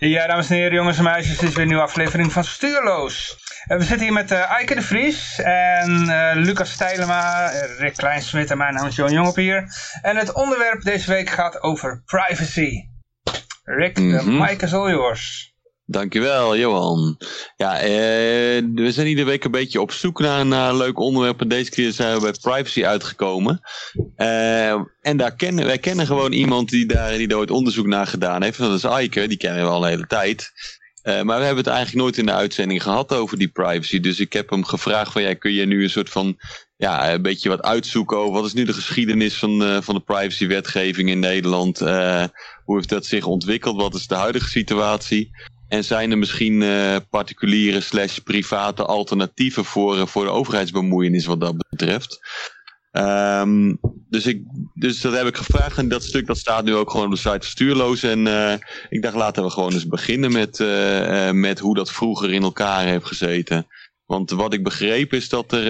Ja, dames en heren, jongens en meisjes, dit is weer een nieuwe aflevering van Stuurloos. Uh, we zitten hier met uh, Eike de Vries en uh, Lucas Stijlema, Rick Kleinsmit en mijn naam is Johan Jongop hier. En het onderwerp deze week gaat over privacy. Rick, de mic is all yours. Dankjewel, Johan. Ja, eh, we zijn iedere week een beetje op zoek naar een leuk onderwerp. En deze keer zijn we bij privacy uitgekomen. Uh, en daar kennen, wij kennen gewoon iemand die daar, die daar ooit onderzoek naar gedaan heeft. Dat is Aike, die kennen we al een hele tijd. Uh, maar we hebben het eigenlijk nooit in de uitzending gehad over die privacy. Dus ik heb hem gevraagd van, ja, kun je nu een soort van, ja, een beetje wat uitzoeken over wat is nu de geschiedenis van, uh, van de privacywetgeving in Nederland? Hoe heeft dat zich ontwikkeld? Wat is de huidige situatie? En zijn er misschien uh, particuliere slash private alternatieven voor, uh, voor de overheidsbemoeienis wat dat betreft? Um, dus, ik, dus dat heb ik gevraagd en dat stuk dat staat nu ook gewoon op de site Stuurloos. En uh, ik dacht laten we gewoon eens beginnen met, met hoe dat vroeger in elkaar heeft gezeten. Want wat ik begreep is dat er,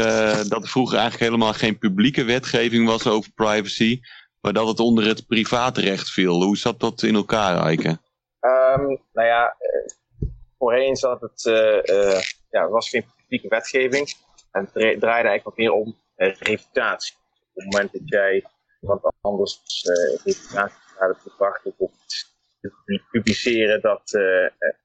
dat er vroeger eigenlijk helemaal geen publieke wetgeving was over privacy. Maar dat het onder het privaatrecht viel. Hoe zat dat in elkaar, Eike? Um, nou ja, voorheen zat het, uh, uh, ja, was geen publieke wetgeving. En het draaide eigenlijk wat meer om uh, reputatie. Op het moment dat jij iemand anders reputatie had gebracht op het publiceren dat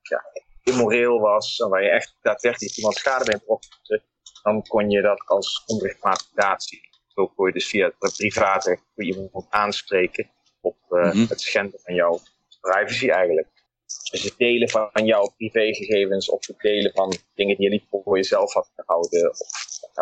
ja, immoreel was, en waar je echt daadwerkelijk iemand schade bij betrokken, dan kon je dat als onrechtmatige zien. Zo kon je dus via het privaatrecht iemand aanspreken op mm -hmm. het schenden van jouw privacy eigenlijk. Dus het delen van jouw privégegevens of het delen van dingen die je niet voor jezelf had gehouden of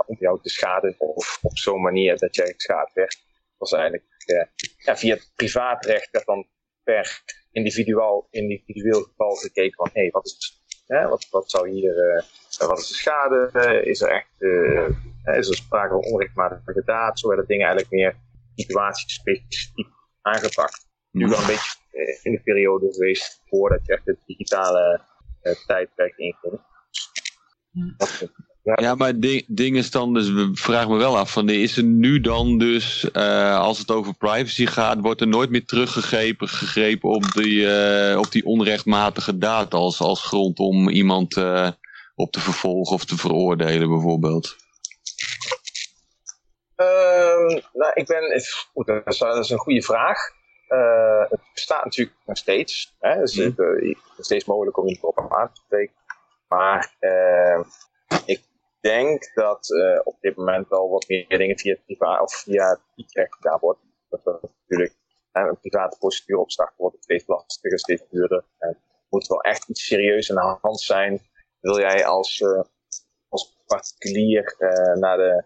om jou te schaden of op zo'n manier dat jij geschaad werd. was eigenlijk uh, ja, via het privaatrecht werd dan per individueel, individueel geval gekeken van hé, hey, wat, is, hè, wat, wat zou hier, uh, wat is de schade? Uh, is er echt, is er sprake van onrechtmatige daad? Zo werden dingen eigenlijk meer situatiespecifiek aangepakt. Nu wel een beetje in de periode geweest voordat je echt het digitale uh, tijdperk inging. Ja. ja, maar ding, ding is dan, dus we vragen me wel af, van, is er nu dan dus, uh, als het over privacy gaat, wordt er nooit meer teruggegrepen gegrepen op die, uh, op die onrechtmatige data als, als grond om iemand uh, op te vervolgen of te veroordelen bijvoorbeeld? Um, nou, ik ben, goed, dat is, dat is een goede vraag. Uh, het bestaat natuurlijk nog steeds. Hè? Dus mm. het is steeds mogelijk om in op aan te spreken. Maar uh, ik denk dat op dit moment wel wat meer dingen via het privaat of via het e-recht gedaan wordt. Dat er natuurlijk een private procedure opstarten wordt het steeds lastiger, steeds duurder. En het moet wel echt iets serieus aan de hand zijn. Wil jij als, als particulier naar de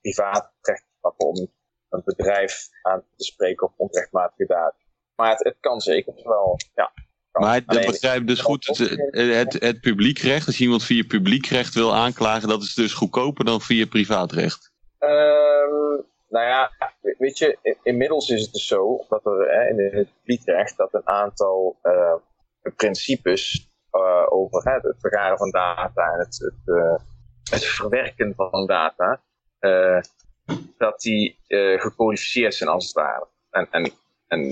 privaatrecht stappen om een bedrijf aan te spreken op onrechtmatige daad. Maar het, het kan zeker wel, ja. Maar dat begrijp dus goed, het, het, het, publiekrecht, als iemand via publiekrecht wil aanklagen, dat is dus goedkoper dan via privaatrecht? Um, nou ja, weet je, inmiddels is het dus zo dat er hè, in het publiekrecht dat een aantal uh, principes uh, over hè, het vergaren van data en het, het, uh, het verwerken van data, dat die uh, gecodificeerd zijn als het ware. En, en, en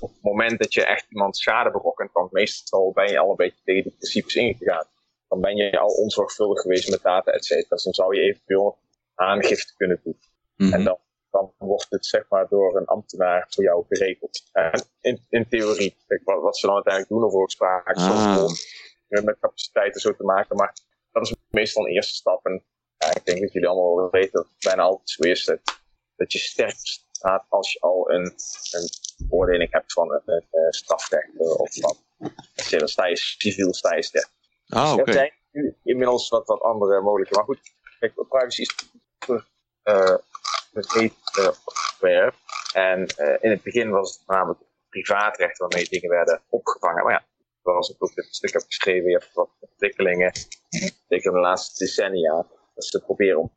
op het moment dat je echt iemand schade berokkent, want meestal ben je al een beetje tegen die principes ingegaan. Dan ben je al onzorgvuldig geweest met data, et cetera. Dus dan zou je eventueel aangifte kunnen doen. Mm -hmm. En dan, dan wordt het zeg maar door een ambtenaar voor jou geregeld. En in, in theorie, wat, wat ze dan uiteindelijk doen, of ook sprake ah. om met capaciteiten zo te maken. Maar dat is meestal een eerste stap. En ja, ik denk dat jullie allemaal wel weten dat het bijna altijd zo is dat, dat je sterk staat als je al een, een beoordeling hebt van een, een, een strafrecht of van. Dan sta je civiel, sta je sterk. Ah, oké. Okay. Er zijn nu inmiddels wat, wat andere mogelijkheden. Maar goed, kijk, privacy is uh, een onderwerp. En uh, in het begin was het namelijk privaatrecht waarmee dingen werden opgevangen. Maar ja, zoals ik ook dit stuk heb geschreven, je hebt wat ontwikkelingen, zeker in de laatste decennia, dat ze proberen om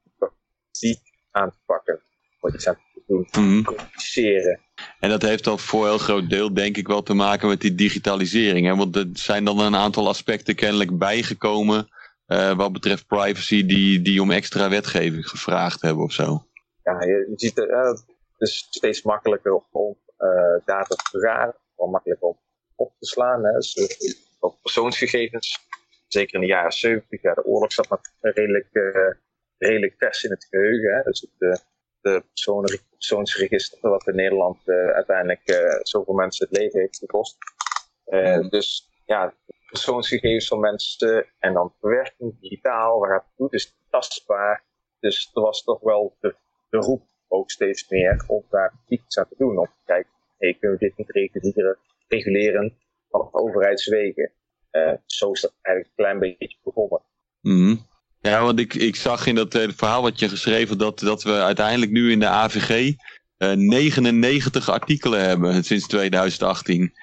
die aan te pakken. Wat je te doen, Mhm. communiceren. En dat heeft al voor een heel groot deel denk ik wel te maken met die digitalisering. Hè? Want er zijn dan een aantal aspecten kennelijk bijgekomen uh, wat betreft privacy die, die om extra wetgeving gevraagd hebben of zo. Ja, je, je ziet uh, het is steeds makkelijker om uh, data te vergaren, gewoon makkelijker om op te slaan. Hè. Dus, van persoonsgegevens. Zeker in de jaren 70, ja, de oorlog zat nog redelijk, uh, redelijk vers in het geheugen. Hè. Dus de, de persoonsregister, wat in Nederland uh, uiteindelijk uh, zoveel mensen het leven heeft gekost. dus ja, persoonsgegevens van mensen en dan verwerking digitaal, waar gaat het toe? Dus tastbaar. Dus er was toch wel de, de roep ook steeds meer om daar iets aan te doen. Om te kijken, hey, kunnen we dit niet reguleren, reguleren van overheidswegen? Uh, zo is dat eigenlijk een klein beetje begonnen. Mm Ja, want ik, ik zag in dat uh, verhaal wat je geschreven dat, dat we uiteindelijk nu in de AVG uh, 99 artikelen hebben sinds 2018.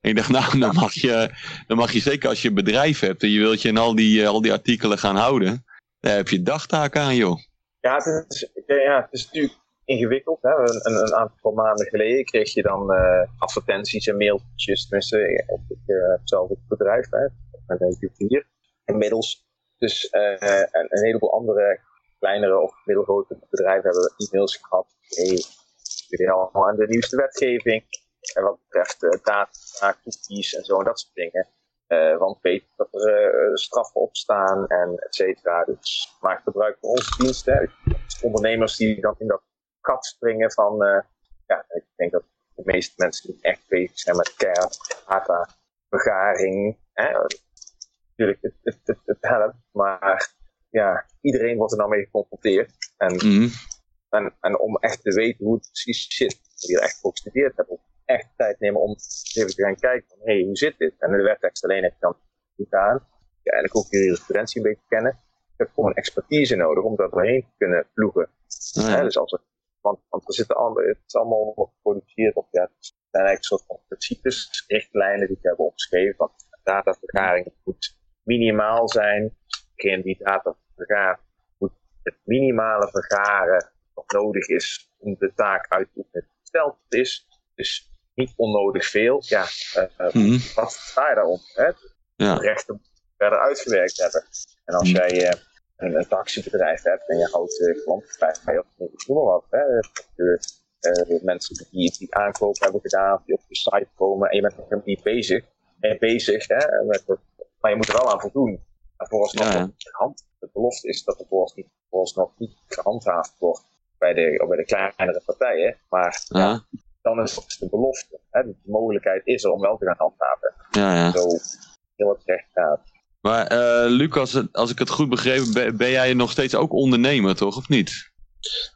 En ik dacht, nou, dan mag, je, dan mag je zeker als je een bedrijf hebt en je wilt je in al die, al die artikelen gaan houden, daar heb je dagtaken aan, joh. Ja, het is, ja, het is natuurlijk ingewikkeld. Hè? Een, een, aantal maanden geleden kreeg je dan uh, advertenties en mailtjes. Tenminste, ik uh, heb zelf het bedrijf, met een hier inmiddels. Dus uh, een, een, heleboel andere kleinere of middelgrote bedrijven hebben e-mails gehad. Hey, jullie allemaal aan de nieuwste wetgeving. En wat betreft data, cookies en zo en dat soort dingen. Want weet dat er straffen op staan en et cetera. Dus maak gebruik van onze diensten. Ondernemers die dan in dat kat springen van, uh, ja, ik denk dat de meeste mensen niet echt bezig zijn met keihard data, vergaring. Hè? Natuurlijk, het, het, het, het, helpt, maar ja, iedereen wordt er nou mee geconfronteerd. En, mm. en, en om echt te weten hoe het precies zit, die er echt voor gestudeerd hebben, echt tijd nemen om even te gaan kijken van, hé, hey, hoe zit dit? En in de wettekst alleen heb je dan niet aan. Je eigenlijk ook je jurisprudentie een beetje kennen. Je hebt gewoon expertise nodig om daar doorheen te kunnen ploegen. Ah, ja. Dus als er want, want er zitten allemaal, het is allemaal geproduceerd op, ja, het zijn eigenlijk een soort van principes, richtlijnen die ik heb opgeschreven. Want datavergaring moet minimaal zijn. Degene die data vergaart, moet het minimale vergaren wat nodig is om de taak uit te oefenen gesteld is. Dus niet onnodig veel. Ja, uh, mm. wat sta je daarom? Hè? Ja. De rechten verder uitgewerkt hebben. En als Mm. jij uh, een, een taxibedrijf hebt en je houdt uh, klanten bij of noem maar wat. Hè? Uh, mensen die, die aankoop hebben gedaan, die op je site komen en je bent nog niet bezig. En bezig, hè, met, maar je moet er wel aan voldoen. En vooralsnog Ja, hand, de belofte is dat er vooralsnog, vooralsnog niet gehandhaafd wordt bij de, bij de kleinere partijen. Maar Ja, dan is het de belofte. Hè? De mogelijkheid is er om wel te gaan handhaven. ja, ja. Zo heel het recht gaat. Maar eh, Lucas, als ik het goed begrepen ben, ben jij nog steeds ook ondernemer, toch? Of niet?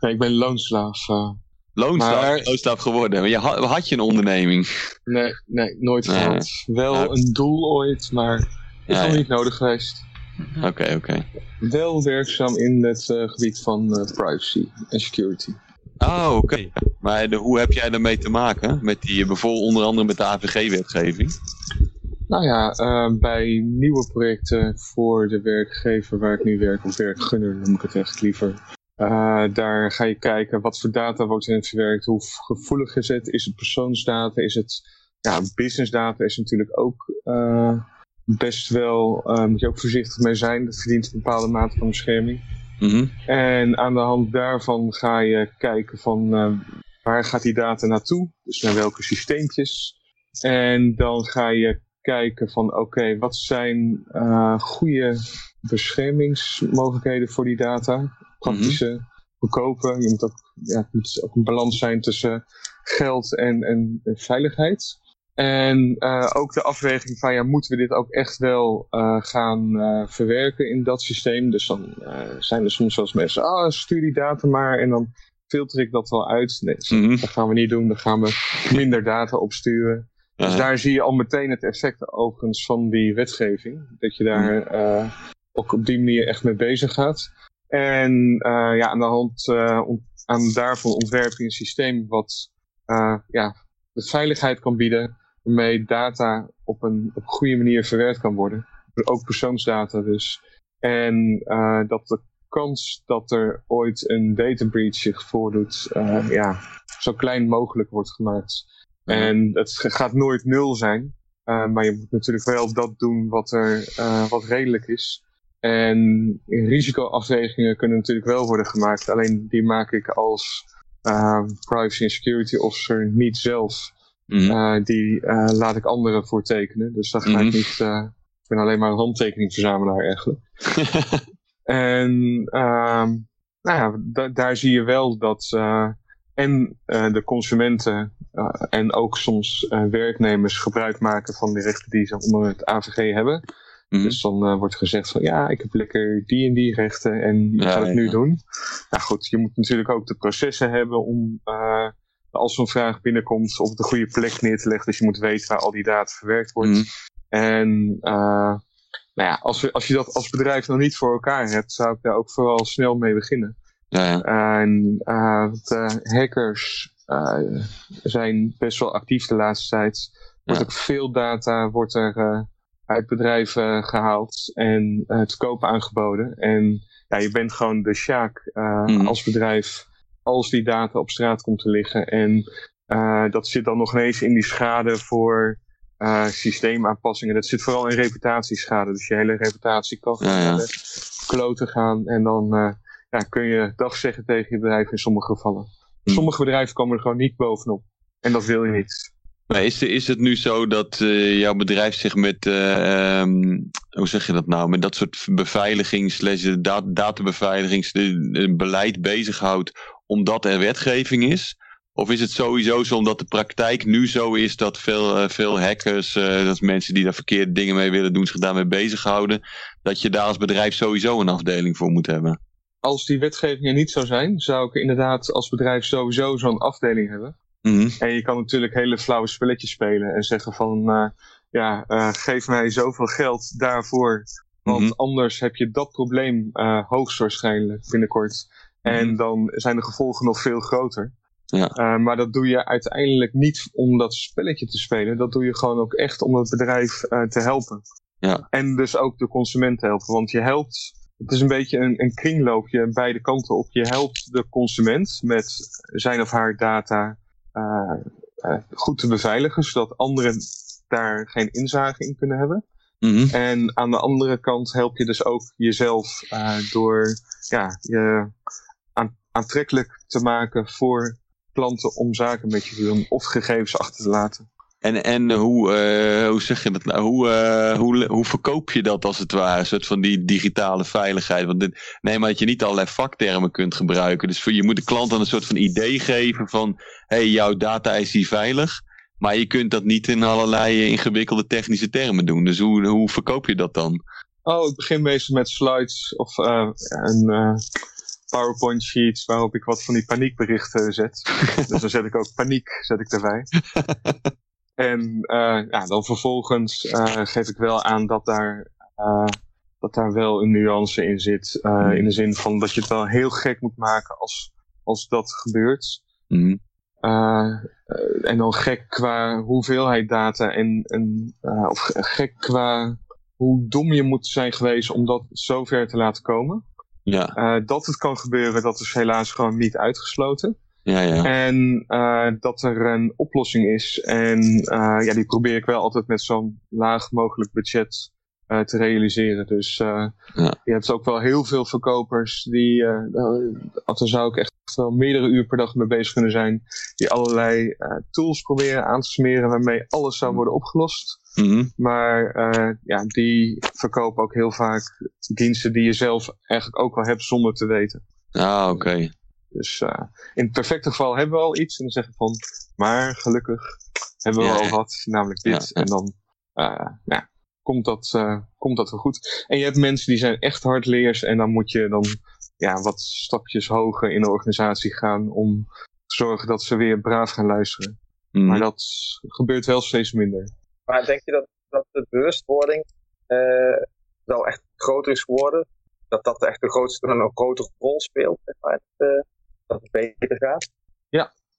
Nee, ik ben loonslaaf. eh. Loonslaaf, Maar- loonslaaf geworden. Maar je had, had je een onderneming? nee, nee, nooit Nee. gehad. Wel Ja. een doel ooit, maar is Ja, nog ja. niet nodig geweest. Oké, oké. Wel werkzaam in het eh, gebied van privacy en security. Ah, oké. Maar de, hoe heb jij daarmee te maken? Met die, bijvoorbeeld onder andere met de AVG-wetgeving? Nou ja, eh, bij nieuwe projecten voor de werkgever waar ik nu werk, of werkgunner noem ik het echt liever. eh, daar ga je kijken wat voor data wordt erin verwerkt, hoe gevoelig is het, is het persoonsdata, is het ja, businessdata is natuurlijk ook eh, best wel, moet je ook voorzichtig mee zijn, dat verdient een bepaalde mate van bescherming. Mhm. En aan de hand daarvan ga je kijken van waar gaat die data naartoe, dus naar welke systeempjes. En dan ga je kijken van oké, wat zijn uh, goede beschermingsmogelijkheden voor die data? Praktische, goedkope. Je moet ook, ja, het moet ook een balans zijn tussen geld en, en, en veiligheid. En uh, ook de afweging van ja, moeten we dit ook echt wel uh, gaan uh, verwerken in dat systeem? Dus dan zijn er soms wel eens mensen, ah, stuur die data maar en dan filter ik dat wel uit. Nee, Mhm. dat gaan we niet doen. Dan gaan we minder data opsturen. Dus daar zie je al meteen het effect overigens van die wetgeving. Dat je daar eh, ook op die manier echt mee bezig gaat. En eh, ja, aan de hand ont- aan daarvan ontwerp je een systeem wat ja, de veiligheid kan bieden. Waarmee data op een op een goede manier verwerkt kan worden. Ook persoonsdata dus. En dat de kans dat er ooit een data breach zich voordoet, ja, zo klein mogelijk wordt gemaakt. En het gaat nooit nul zijn. eh, maar je moet natuurlijk wel dat doen wat er eh, wat redelijk is. En risicoafwegingen kunnen natuurlijk wel worden gemaakt. Alleen die maak ik als eh, privacy en security officer niet zelf. Mhm. Die laat ik anderen voor tekenen. Dus daar ga Mhm. ik niet. eh, ik ben alleen maar een handtekeningverzamelaar eigenlijk. En ehm, nou ja, da- daar zie je wel dat en eh, de consumenten eh, en ook soms eh, werknemers gebruik maken van de rechten die ze onder het AVG hebben. Mhm. Dus dan wordt gezegd van ja, ik heb lekker die en die rechten en ik Ja, ga het ja, nu doen. Nou goed, je moet natuurlijk ook de processen hebben om als zo'n vraag binnenkomt op de goede plek neer te leggen. Dus je moet weten waar al die data verwerkt wordt. Mhm. En nou ja, als, we, als je dat als bedrijf nog niet voor elkaar hebt, zou ik daar ook vooral snel mee beginnen. Ja, ja. En eh, de hackers eh, zijn best wel actief de laatste tijd. Wordt ook veel data wordt er, eh, uit bedrijven gehaald en eh, te koop aangeboden. En ja, je bent gewoon de sjaak eh, Mhm. als bedrijf als die data op straat komt te liggen. En eh, dat zit dan nog ineens in die schade voor eh, systeemaanpassingen. Dat zit vooral in reputatieschade. Dus je hele reputatie kan Ja, de kloten gaan. En dan eh, ja, kun je dag zeggen tegen je bedrijf in sommige gevallen. Hm. Sommige bedrijven komen er gewoon niet bovenop. En dat wil je niet. Maar is, is het nu zo dat eh, jouw bedrijf zich met, eh, ehm, hoe zeg je dat nou, met dat soort beveiliging, slash da databeveiligings beleid omdat er wetgeving is? Of is het sowieso zo omdat de praktijk nu zo is dat veel, eh, veel hackers, eh, dat mensen die daar verkeerde dingen mee willen doen, zich daarmee bezighouden, dat je daar als bedrijf sowieso een afdeling voor moet hebben? Als die wetgeving er niet zou zijn, zou ik inderdaad als bedrijf sowieso zo'n afdeling hebben. Mhm. En je kan natuurlijk hele flauwe spelletjes spelen en zeggen van, eh, ja, eh, geef mij zoveel geld daarvoor. Want Mhm. anders heb je dat probleem eh, hoogstwaarschijnlijk binnenkort. En Mhm. dan zijn de gevolgen nog veel groter. Ja. Maar dat doe je uiteindelijk niet om dat spelletje te spelen. Dat doe je gewoon ook echt om het bedrijf te helpen. Ja. En dus ook de consument te helpen. Want je helpt, het is een beetje een, een kringloopje beide kanten op. Je helpt de consument met zijn of haar data eh, eh, goed te beveiligen. Zodat anderen daar geen inzage in kunnen hebben. Mhm. En aan de andere kant help je dus ook jezelf eh, door ja, je aan- aantrekkelijk te maken voor klanten om zaken met je te doen of gegevens achter te laten. En, en hoe, eh, hoe zeg je dat nou? Hoe, eh, hoe, hoe verkoop je dat als het ware? Een soort van die digitale veiligheid. Want dit, neem maar dat je niet allerlei vaktermen kunt gebruiken. Dus voor, je moet de klant dan een soort van idee geven van... hé, hey, jouw data is hier veilig. Maar je kunt dat niet in allerlei ingewikkelde technische termen doen. Dus hoe, hoe verkoop je dat dan? Oh, ik begin meestal met slides of eh, een PowerPoint sheets waarop ik wat van die paniekberichten zet. dus dan zet ik ook paniek zet ik erbij. en eh, ja, dan vervolgens eh, geef ik wel aan dat daar, eh, dat daar wel een nuance in zit. eh, in de zin van dat je het wel heel gek moet maken als, als dat gebeurt. Eh, en dan gek qua hoeveelheid data en, en of ge- gek qua hoe dom je moet zijn geweest om dat zover te laten komen. Ja, dat het kan gebeuren, dat is helaas gewoon niet uitgesloten. Ja, ja. En eh, dat er een oplossing is. En eh, ja, die probeer ik wel altijd met zo'n laag mogelijk budget eh, te realiseren. Dus Ja. je hebt ook wel heel veel verkopers die, eh nou, daar zou ik echt wel meerdere uur per dag mee bezig kunnen zijn. Die allerlei tools proberen aan te smeren waarmee alles zou worden opgelost. Mhm. Maar ja, die verkopen ook heel vaak diensten die je zelf eigenlijk ook al hebt zonder te weten. Ah, oké. Dus eh, in het perfecte geval hebben we al iets. En dan zeg ik van, maar gelukkig hebben we Ja, al wat, namelijk dit. Ja. En dan eh, ja, komt, dat, eh, komt dat wel goed. En je hebt mensen die zijn echt hardleers. En dan moet je dan ja, wat stapjes hoger in de organisatie gaan om te zorgen dat ze weer braaf gaan luisteren. Mhm. Maar dat gebeurt wel steeds minder. Maar denk je dat, dat de bewustwording eh, wel echt groter is geworden? Dat dat echt de grootste, een grotere rol speelt? Zeg maar, eh, dat het beter gaat?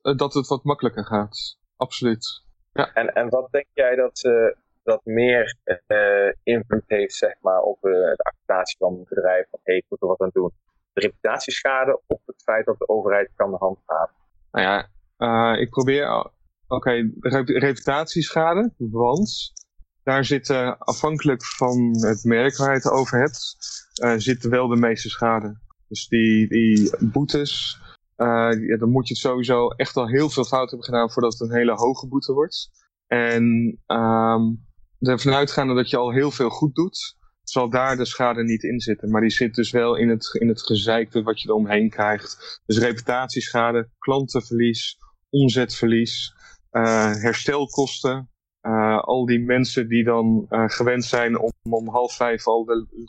Eh, dat het wat makkelijker gaat. Absoluut. En, en wat denk jij dat, eh, dat meer eh, invloed heeft zeg maar, op de acceptatie van het bedrijf? Van hey, ik moet er wat aan doen. De reputatieschade of het feit dat de overheid kan handhaven? Nou ja, ik probeer. Oké, rep- reputatieschade, want daar zitten afhankelijk van het merk waar je het over hebt, zitten wel de meeste schade. Dus die, die boetes ja, dan moet je het sowieso echt al heel veel fout hebben gedaan voordat het een hele hoge boete wordt. En um, ervan uitgaande dat je al heel veel goed doet, zal daar de schade niet in zitten. Maar die zit dus wel in het, in het gezeikte wat je er omheen krijgt. Dus reputatieschade, klantenverlies, omzetverlies, uh, herstelkosten. Uh, al die mensen die dan gewend zijn om om half vijf al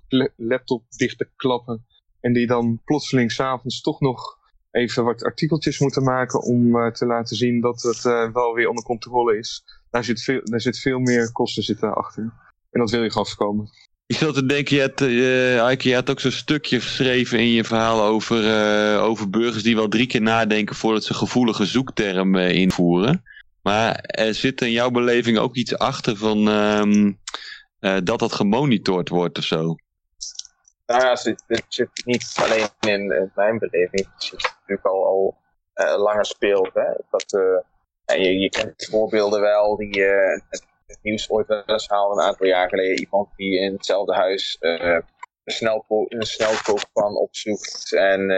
de laptop dicht te klappen. En die dan plotseling s'avonds toch nog even wat artikeltjes moeten maken om te laten zien dat het wel weer onder controle is. Daar zit veel, daar zit veel meer kosten zitten achter. En dat wil je gewoon voorkomen. Ik zat te denken, je had, uh, je had ook zo'n stukje geschreven in je verhaal over, over burgers die wel drie keer nadenken voordat ze gevoelige zoektermen uh, invoeren. Maar er zit in jouw beleving ook iets achter van um, dat dat gemonitord wordt of zo? Nou ja, het zit, niet alleen in, in, mijn beleving. Het zit natuurlijk al, al langer speelt. Hè? Dat, en je, je kent voorbeelden wel die het nieuws ooit wel eens haalde een aantal jaar geleden. Iemand die in hetzelfde huis een, snelpo een snelkookpan opzoekt en,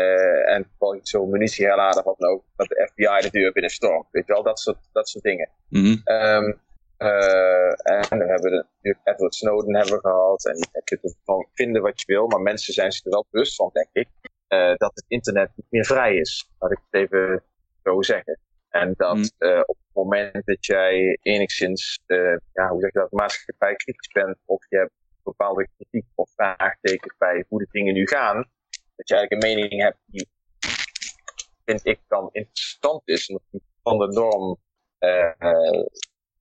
en zo munitie herladen of wat dan ook, dat de FBI de deur binnenstormt. Weet je wel, dat soort, dat soort dingen. Mm -hmm. um, uh, en we hebben natuurlijk Edward Snowden hebben gehad. En je kunt ervan vinden wat je wil, maar mensen zijn zich er wel bewust van, denk ik, uh, dat het internet niet meer vrij is. Laat ik het even zo zeggen. En dat mm. uh, op het moment dat jij enigszins, uh, ja, hoe zeg je dat, maatschappij kritisch bent, of je hebt bepaalde kritiek of vraagtekens bij hoe de dingen nu gaan, dat je eigenlijk een mening hebt die, vind ik, dan interessant is, die van de norm, uh,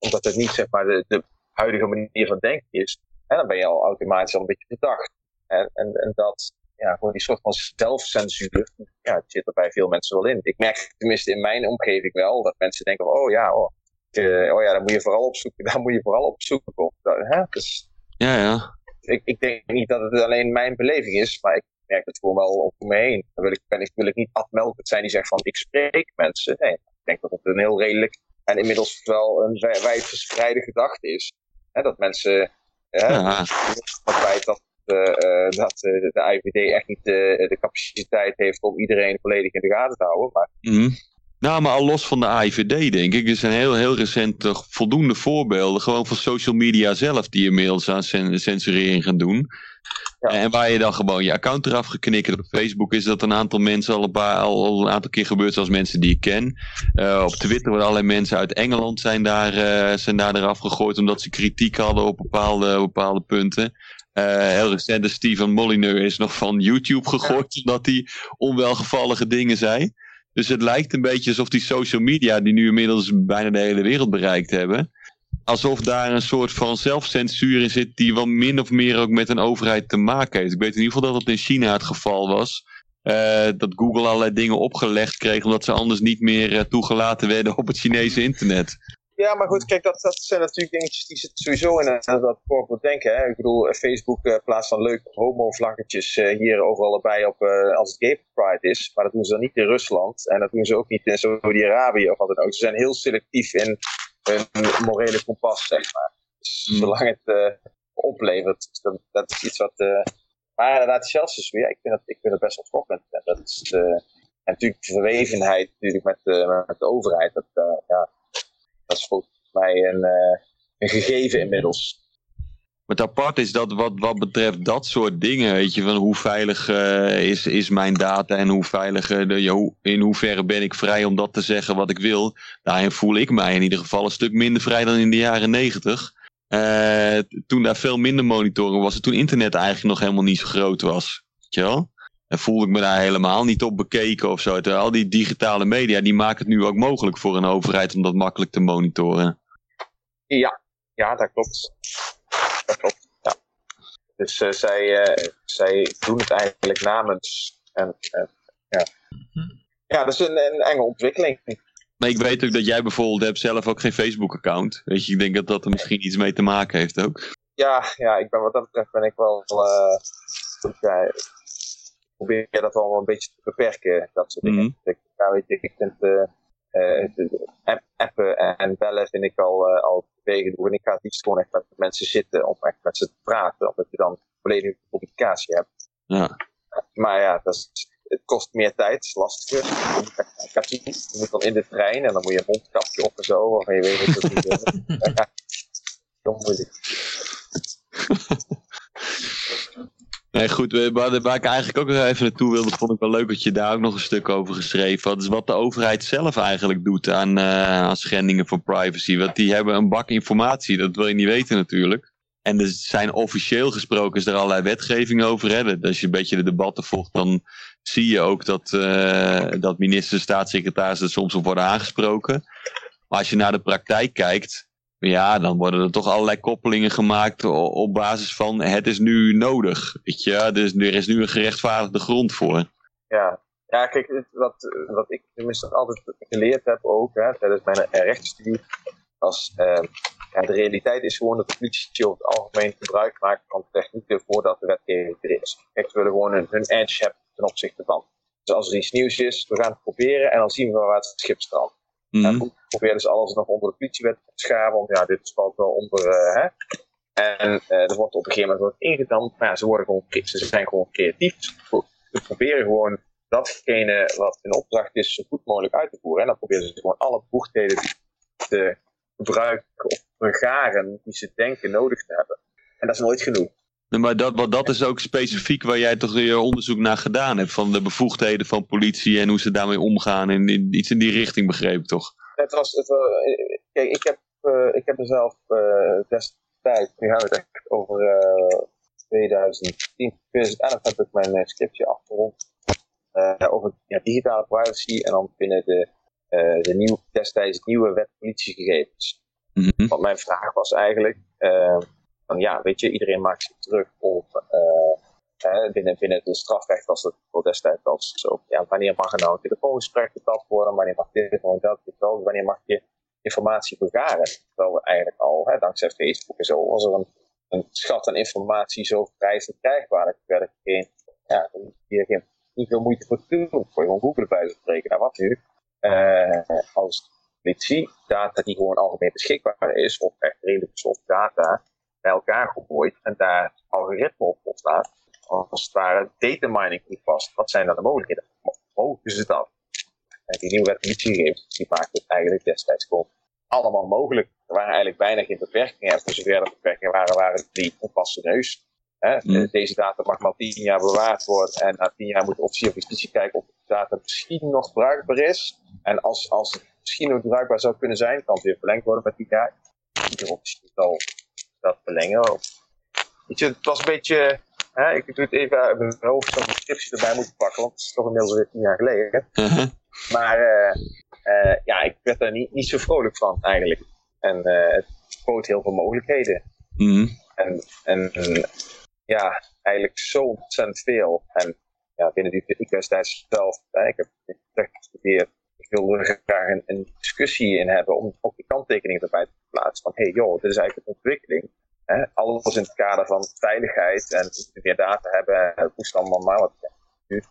omdat het niet zeg maar de, de huidige manier van denken is, en dan ben je al automatisch al een beetje verdacht. En, en, en dat, ja, gewoon die soort van zelfcensuur, ja, het zit er bij veel mensen wel in. Ik merk tenminste in mijn omgeving wel dat mensen denken, oh ja, oh, uh, oh ja, daar moet je vooral op zoeken, daar moet je vooral op zoeken. Hè? Dus, ja, ja. Ik, ik denk niet dat het alleen mijn beleving is, maar ik merk het gewoon wel om me heen. Dan wil ik, ben ik, wil ik niet admelkend zijn die zegt van, ik spreek mensen. Nee, ik denk dat het een heel redelijk en inmiddels wel een wijd verspreide gedachte is. Hè, dat mensen, hè, ja. het feit dat uh, dat uh, de IVD echt niet de capaciteit heeft om iedereen volledig in de gaten te houden. Maar... Mm. Nou, maar al los van de AIVD, denk ik. Er zijn heel, heel recent voldoende voorbeelden. Gewoon van social media zelf, die inmiddels aan censurering gaan doen. Ja. En waar je dan gewoon je account eraf geknikken. Op Facebook is dat een aantal mensen al een, paar, al, al een aantal keer gebeurd, zoals mensen die ik ken. Uh, op Twitter worden allerlei mensen uit Engeland zijn daar, uh, zijn daar eraf gegooid omdat ze kritiek hadden op bepaalde, bepaalde punten. Uh, heel recent is Steven Molyneux is nog van YouTube gegooid ja. omdat hij onwelgevallige dingen zei. Dus het lijkt een beetje alsof die social media, die nu inmiddels bijna de hele wereld bereikt hebben, alsof daar een soort van zelfcensuur in zit die wel min of meer ook met een overheid te maken heeft. Ik weet in ieder geval dat het in China het geval was. Uh, dat Google allerlei dingen opgelegd kreeg omdat ze anders niet meer uh, toegelaten werden op het Chinese internet. Ja, maar goed, kijk, dat, dat zijn natuurlijk dingetjes die zitten sowieso in uh, dat corporate denken. Hè? Ik bedoel, Facebook uh, plaatst dan leuke homo-vlaggetjes hier overal erbij op als het gay pride is. Maar dat doen ze dan niet in Rusland. En dat doen ze ook niet in Saudi-Arabië of wat dan ook. Ze zijn heel selectief in hun morele kompas, zeg maar. Dus mm. zolang het oplevert, dus dat, dat, is iets wat... maar inderdaad, zelfs weer, ik vind dat, ik vind dat best wel schokkend. En dat is, en natuurlijk de verwevenheid natuurlijk met, met de overheid. Dat, ja, dat is volgens mij een, een gegeven inmiddels. Het apart is dat wat, wat betreft dat soort dingen, weet je, van hoe veilig uh, is, is mijn data en hoe veilig, uh, de, in hoeverre ben ik vrij om dat te zeggen wat ik wil. Daarin voel ik mij in ieder geval een stuk minder vrij dan in de jaren negentig. Uh, toen daar veel minder monitoring was en toen internet eigenlijk nog helemaal niet zo groot was. Weet je wel? En voelde ik me daar helemaal niet op bekeken of zo. Al die digitale media, die maken het nu ook mogelijk voor een overheid om dat makkelijk te monitoren. Ja, ja dat klopt. Dat klopt, ja. Dus uh, zij, uh, zij doen het eigenlijk namens. En, uh, ja. ja, dat is een, een enge ontwikkeling. Maar ik weet ook dat jij bijvoorbeeld hebt zelf ook geen Facebook-account. Weet je, ik denk dat dat er misschien iets mee te maken heeft ook. Ja, ja ik ben, wat dat betreft ben ik wel... ja, probeer dat wel een beetje te beperken, dat soort dingen. Mm -hmm. ja, weet je, ik vind uh, appen en bellen vind ik al, uh, al bewegen. En ik ga het liefst gewoon echt met mensen zitten om echt met ze te praten, omdat je dan volledige communicatie hebt. Ja. Maar ja, dat is, het kost meer tijd, het is lastiger. Je moet dan in de trein en dan moet je een mondkapje op en zo, waarvan je weet dat het niet Heel moeilijk. Nee, goed, waar, ik eigenlijk ook even naartoe wilde, vond ik wel leuk dat je daar ook nog een stuk over geschreven had. is wat de overheid zelf eigenlijk doet aan, uh, aan schendingen van privacy. Want die hebben een bak informatie, dat wil je niet weten natuurlijk. En er zijn officieel gesproken is er allerlei wetgeving over. Hè? Als je een beetje de debatten volgt, dan zie je ook dat, uh, dat ministers, staatssecretarissen soms op worden aangesproken. Maar als je naar de praktijk kijkt, ja, dan worden er toch allerlei koppelingen gemaakt op basis van het is nu nodig. Weet je, dus er is nu een gerechtvaardigde grond voor. Ja, ja kijk, wat, wat ik tenminste altijd geleerd heb ook hè, tijdens mijn rechtsstudie, als uh, ja, de realiteit is gewoon dat de politie over het algemeen gebruik maakt van technieken voordat de wetgeving er is. Kijk, ze willen gewoon hun, hun edge hebben ten opzichte van. Dus als er iets nieuws is, we gaan het proberen en dan zien we waar het schip strandt. Mm -hmm. En dus alles nog onder de politiewet te scharen, want ja, dit valt wel onder, uh, hè. En uh, er wordt op een gegeven moment wordt ingedampt, maar ja, ze, worden gewoon, ze zijn gewoon creatief. Ze proberen gewoon datgene wat in opdracht is zo goed mogelijk uit te voeren. En dan proberen ze gewoon alle bevoegdheden te gebruiken of vergaren die ze denken nodig te hebben. En dat is nooit genoeg. Maar dat, dat is ook specifiek waar jij toch je onderzoek naar gedaan hebt. Van de bevoegdheden van politie en hoe ze daarmee omgaan. En in, iets in die richting begrepen toch? Het was, het, kijk, ik heb, uh, ik heb er zelf uh, destijds, nu we het echt over uh, 2010, 2011 heb ik mijn scriptje afgerond. over ja, digitale privacy en dan binnen de, de nieuw, destijds nieuwe wet politiegegevens. Mm -hmm. Want mijn vraag was eigenlijk, ja, weet je, iedereen maakt zich druk op uh, binnen, binnen het strafrecht was het voor destijds als zo. Ja, wanneer mag er nou een telefoongesprek getapt worden? Wanneer mag dit gewoon dat? Wanneer mag je informatie vergaren? Terwijl we eigenlijk al, hè, dankzij Facebook en zo, was er een, een schat aan informatie zo vrij verkrijgbaar. Dat werd geen, ja, hier geen, niet veel moeite voor te doen. Voor je gewoon Google bij te spreken. Nou, wat nu? Uh, als politie data die gewoon algemeen beschikbaar is, of echt redelijk soft data, bij elkaar gegooid en daar algoritme op ontstaat, als het ware data mining toepast. Wat zijn dan de mogelijkheden? Is het dan? En die nieuwe wet politiegegevens, die maakt het eigenlijk destijds gewoon allemaal mogelijk. Er waren eigenlijk bijna geen beperkingen. En voor zover er beperkingen waren, waren die onpasseneus. Hè? Mm. Deze data mag maar tien jaar bewaard worden. En na tien jaar moet de officier van justitie kijken of de data misschien nog bruikbaar is. En als, als het misschien nog bruikbaar zou kunnen zijn, kan het weer verlengd worden met tien jaar. Iedere officier zal dat verlengen. Weet je, het was een beetje Hè, ik doe het even uit mijn hoofd, descriptie erbij moeten pakken, want het is toch inmiddels weer tien jaar geleden. Uh-huh. Maar uh, uh, ja, ik werd er niet, niet zo vrolijk van eigenlijk. En uh, het bood heel veel mogelijkheden. Mm-hmm. En, en ja, eigenlijk zo ontzettend veel. En ja, binnen die universiteit zelf, ik heb gestudeerd. Ik wil er graag een, een, discussie in hebben om ook die kanttekeningen erbij te plaatsen. Van hé hey, joh, dit is eigenlijk een ontwikkeling Hè, alles in het kader van veiligheid en meer data hebben, het moest allemaal maar wat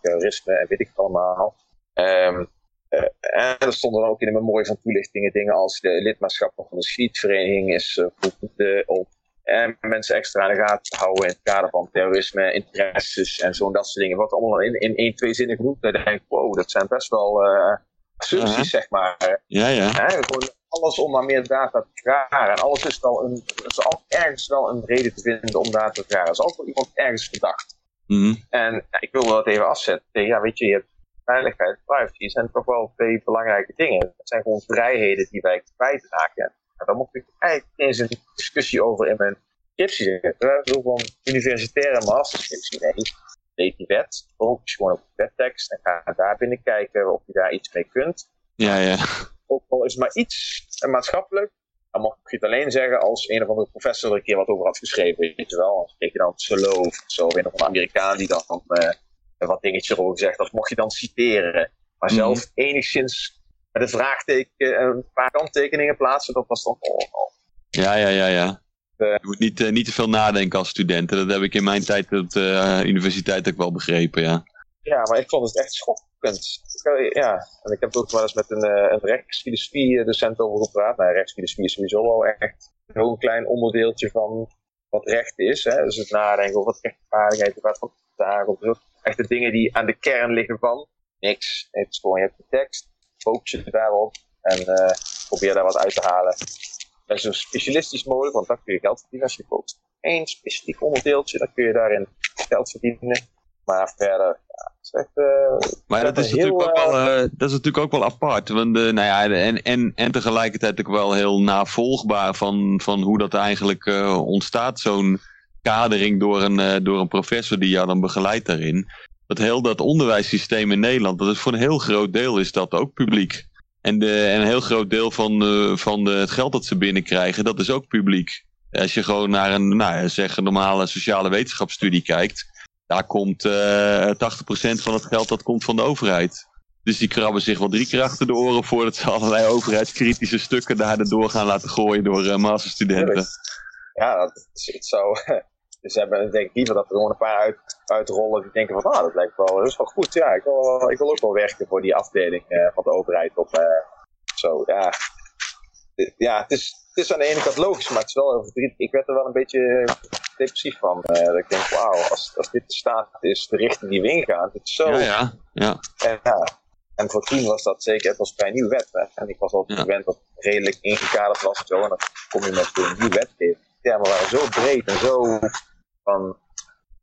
terrorisme en weet ik allemaal. Um, uh, en er stonden dan ook in de memorie van toelichtingen dingen als de lidmaatschap van de schietvereniging is uh, voldoende om en mensen extra in de gaten houden in het kader van terrorisme, interesses en zo en dat soort dingen. Wat allemaal in, in één, twee zinnen genoemd. Dan denk ik, wow, dat zijn best wel assumpties, uh -huh. zeg maar. Ja, ja. Hè, gewoon alles om maar meer data te vergaren. En alles is wel een, is altijd ergens wel een reden te vinden om data te vergaren. Er is altijd wel iemand ergens verdacht. Mm -hmm. En ik wil dat even afzetten. Ja, weet je, je hebt veiligheid en privacy zijn toch wel twee belangrijke dingen. Het zijn gewoon vrijheden die wij kwijtraken. En daar mocht ik eigenlijk eens een discussie over in mijn scriptie zetten. Ik bedoel van universitaire masterscriptie. Nee, lees die wet, focus gewoon op de wettekst en ga daar binnen kijken of je daar iets mee kunt. Ja, ja ook al is maar iets maatschappelijk, dan mag je het alleen zeggen als een of andere professor er een keer wat over had geschreven. Weet je wel, als je dan Solo of zo, een of andere Amerikaan die dan uh, wat dingetjes erover zegt, dat mocht je dan citeren. Maar zelf mm -hmm. enigszins met een vraagteken, een paar kanttekeningen plaatsen, dat was dan. Oh, oh. Ja, ja, ja, ja. Uh, je moet niet, uh, niet te veel nadenken als student. Dat heb ik in mijn tijd op de universiteit ook wel begrepen, ja. Ja, maar ik vond het echt schokkend. Ja, en ik heb ook wel eens met een, een rechtsfilosofie-docent over gepraat. Nou, rechtsfilosofie is sowieso wel echt een klein onderdeeltje van wat recht is. Hè? Dus het nadenken over wat rechtvaardigheid, wat van zo. echt de dingen die aan de kern liggen van. Niks. Het is gewoon, je hebt de tekst, focus je daarop en uh, probeer daar wat uit te halen. En zo specialistisch mogelijk, want dan kun je geld verdienen als je focust. Eén specifiek onderdeeltje, dan kun je daarin geld verdienen. Maar verder, ja, is echt, uh, maar dat is, heel, natuurlijk ook wel, uh, dat is natuurlijk ook wel apart. Want, uh, nou ja, en, en, en tegelijkertijd ook wel heel navolgbaar van, van hoe dat eigenlijk ontstaat. Zo'n kadering door een, door een professor die jou dan begeleidt daarin. Dat heel dat onderwijssysteem in Nederland, dat is voor een heel groot deel is dat ook publiek. En, de, en een heel groot deel van, van de, het geld dat ze binnenkrijgen, dat is ook publiek. Als je gewoon naar een, nou, zeg, een normale sociale wetenschapsstudie kijkt, daar komt uh, 80% van het geld dat komt van de overheid. Dus die krabben zich wel drie keer achter de oren voordat ze allerlei overheidskritische stukken daar door gaan laten gooien door uh, masterstudenten. Ja, dat het zou. Dus ze hebben denk ik liever dat er gewoon een paar uit, uitrollen die denken van ah, dat lijkt wel, dat is wel goed. Ja, ik wil, ik wil ook wel werken voor die afdeling uh, van de overheid. Of uh, zo, ja. Ja, het is, het is aan de ene kant logisch, maar het is wel. Ik werd er wel een beetje depressief van. Uh, dat ik denk, wauw, als, als dit de staat is, de richting die we ingaan, het is zo... Ja, ja. ja. En, ja. en voor toen was dat zeker, het was bij een nieuwe wet. Hè? En ik was al ja. gewend dat het redelijk ingekaderd was en zo. En dan kom je met een nieuwe wetgeving. Ja, maar we waren zo breed en zo van,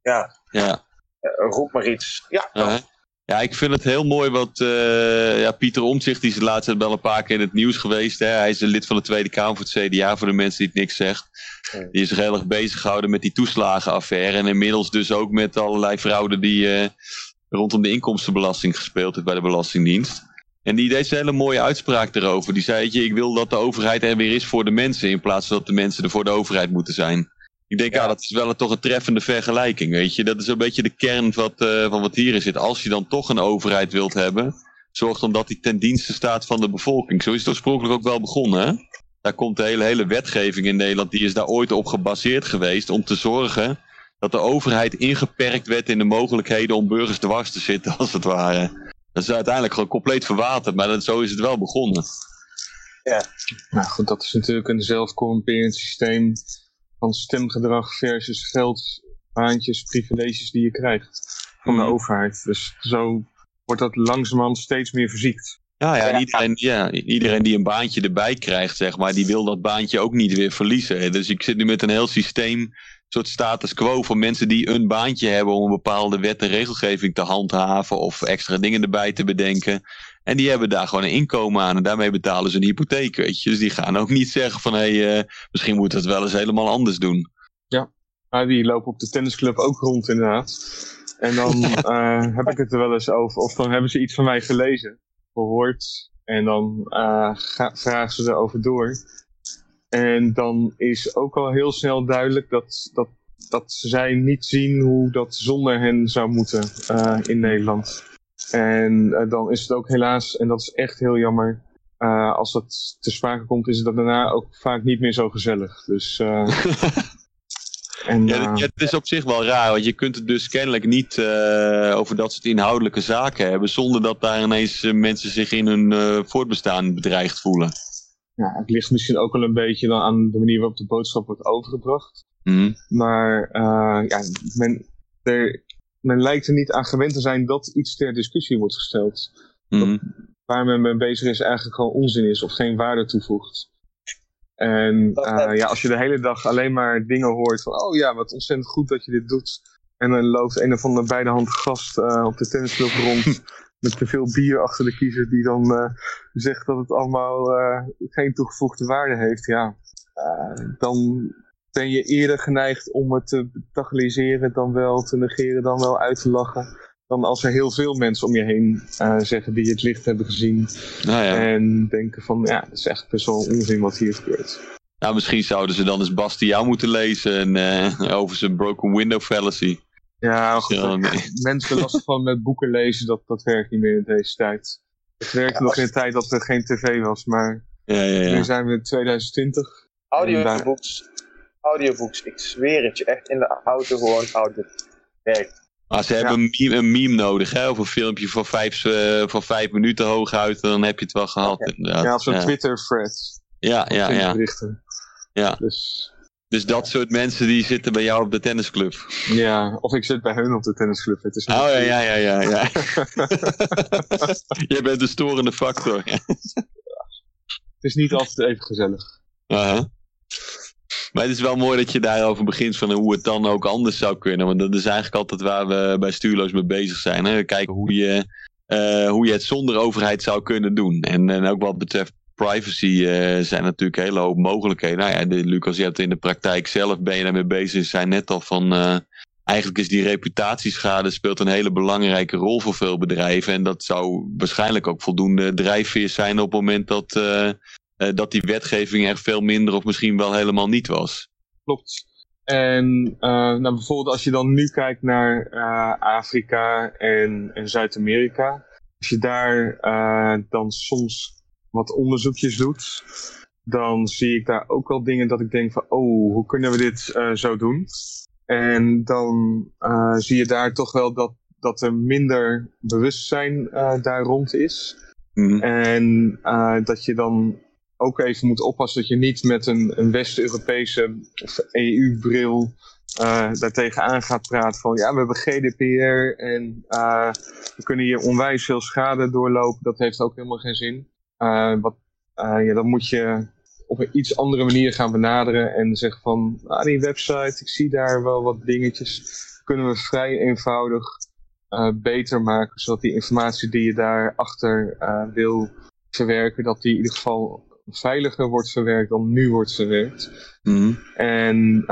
ja, ja. Uh, roep maar iets. Ja, uh -huh. Ja, ik vind het heel mooi wat uh, ja, Pieter Omtzigt, die is de laatste wel een paar keer in het nieuws geweest. Hè. Hij is een lid van de Tweede Kamer voor het CDA, voor de mensen die het niks zegt. Die is zich heel erg bezig gehouden met die toeslagenaffaire. En inmiddels dus ook met allerlei fraude die uh, rondom de inkomstenbelasting gespeeld heeft bij de Belastingdienst. En die deed een hele mooie uitspraak erover. Die zei, je, ik wil dat de overheid er weer is voor de mensen, in plaats van dat de mensen er voor de overheid moeten zijn. Ik denk, ja. ah, dat is wel een, toch een treffende vergelijking, weet je. Dat is een beetje de kern wat, uh, van wat hierin zit. Als je dan toch een overheid wilt hebben, zorg dan dat die ten dienste staat van de bevolking. Zo is het oorspronkelijk ook wel begonnen, hè? Daar komt de hele, hele wetgeving in Nederland, die is daar ooit op gebaseerd geweest om te zorgen dat de overheid ingeperkt werd in de mogelijkheden om burgers dwars te zitten, als het ware. Dat is uiteindelijk gewoon compleet verwaterd, maar dat, zo is het wel begonnen. Ja. Nou goed, dat is natuurlijk een zelfcorrumperend systeem van stemgedrag versus geld, baantjes, privileges die je krijgt van de overheid. Dus zo wordt dat langzamerhand steeds meer verziekt. Ja, ja, en iedereen, ja, iedereen die een baantje erbij krijgt, zeg maar, die wil dat baantje ook niet weer verliezen. Dus ik zit nu met een heel systeem, een soort status quo van mensen die een baantje hebben om een bepaalde wet en regelgeving te handhaven of extra dingen erbij te bedenken. En die hebben daar gewoon een inkomen aan en daarmee betalen ze een hypotheek, weet je. Dus die gaan ook niet zeggen van, hé, hey, uh, misschien moet het wel eens helemaal anders doen. Ja, ah, die lopen op de tennisclub ook rond inderdaad. En dan uh, heb ik het er wel eens over, of dan hebben ze iets van mij gelezen gehoord. En dan uh, ga, vragen ze erover door. En dan is ook al heel snel duidelijk dat, dat, dat zij niet zien hoe dat zonder hen zou moeten in Nederland. En uh, dan is het ook helaas, en dat is echt heel jammer, als dat te sprake komt, is het daarna ook vaak niet meer zo gezellig. Dus En, ja, het is op zich wel raar, want je kunt het dus kennelijk niet uh, over dat soort inhoudelijke zaken hebben, zonder dat daar ineens mensen zich in hun uh, voortbestaan bedreigd voelen. Ja, het ligt misschien ook wel een beetje dan aan de manier waarop de boodschap wordt overgebracht. Mm. Maar ja, men, er, men lijkt er niet aan gewend te zijn dat iets ter discussie wordt gesteld. Mm. Dat, waar men mee bezig is eigenlijk gewoon onzin is of geen waarde toevoegt. En uh, ja, als je de hele dag alleen maar dingen hoort van, oh ja, wat ontzettend goed dat je dit doet. En dan loopt een of andere beidehand gast uh, op de tennisclub rond met te veel bier achter de kiezer die dan uh, zegt dat het allemaal geen toegevoegde waarde heeft. Ja, dan ben je eerder geneigd om het te bagatelliseren dan wel te negeren, dan wel uit te lachen dan als er heel veel mensen om je heen uh, zeggen die het licht hebben gezien. Nou ja. En denken van, ja, dat is echt best wel onzin wat hier gebeurt. Nou, misschien zouden ze dan eens Bastiaan moeten lezen en, uh, over zijn broken window fallacy. Ja, goed, ja, nee. mensen lastig van met boeken lezen, dat, dat werkt niet meer in deze tijd. Het werkte ja, nog in de tijd dat er geen tv was, maar ja, ja, ja. nu zijn we in 2020. Audiobooks, audiobooks, ik zweer het je, echt in de auto gewoon audio werkt. Maar ze hebben een, meme, een, meme, nodig, hè? Of een filmpje van vijf, uh, van vijf minuten hooguit, dan heb je het wel gehad. Ja, ja of zo'n ja. Twitter-thread. Ja, ja, ja. Berichten. Ja. Dus Dus dat soort mensen die zitten bij jou op de tennisclub. Ja, of ik zit bij hun op de tennisclub. Het is oh ja, ja, ja, ja. ja. Jij bent de storende factor. het is niet altijd even gezellig. Uh -huh. Maar het is wel mooi dat je daarover begint van hoe het dan ook anders zou kunnen. Want dat is eigenlijk altijd waar we bij Stuurloos mee bezig zijn. Hè? Kijken hoe je, uh, hoe je het zonder overheid zou kunnen doen. En, en ook wat betreft privacy uh, zijn natuurlijk een hele hoop mogelijkheden. Nou ja, de, Lucas, je hebt in de praktijk zelf, ben je daarmee bezig, zijn net al van... Uh, eigenlijk is die reputatieschade speelt een hele belangrijke rol voor veel bedrijven. En dat zou waarschijnlijk ook voldoende drijfveer zijn op het moment dat, dat die wetgeving er veel minder of misschien wel helemaal niet was. Klopt. En nou, bijvoorbeeld als je dan nu kijkt naar Afrika en, en Zuid-Amerika. Als je daar dan soms wat onderzoekjes doet, dan zie ik daar ook wel dingen dat ik denk van, oh, hoe kunnen we dit uh, zo doen? En dan uh, zie je daar toch wel dat, dat er minder bewustzijn uh, daar rond is. Mm. En dat je dan ook even moet oppassen dat je niet met een, een West-Europese of EU-bril uh, daartegen aan gaat praten van ja, we hebben GDPR en uh, we kunnen hier onwijs veel schade doorlopen. Dat heeft ook helemaal geen zin. Uh, wat, ja, dan moet je op een iets andere manier gaan benaderen en zeggen van, ah, die website, ik zie daar wel wat dingetjes, kunnen we vrij eenvoudig beter maken, zodat die informatie die je daarachter wil verwerken, dat die in ieder geval veiliger wordt verwerkt dan nu wordt verwerkt. Mm. En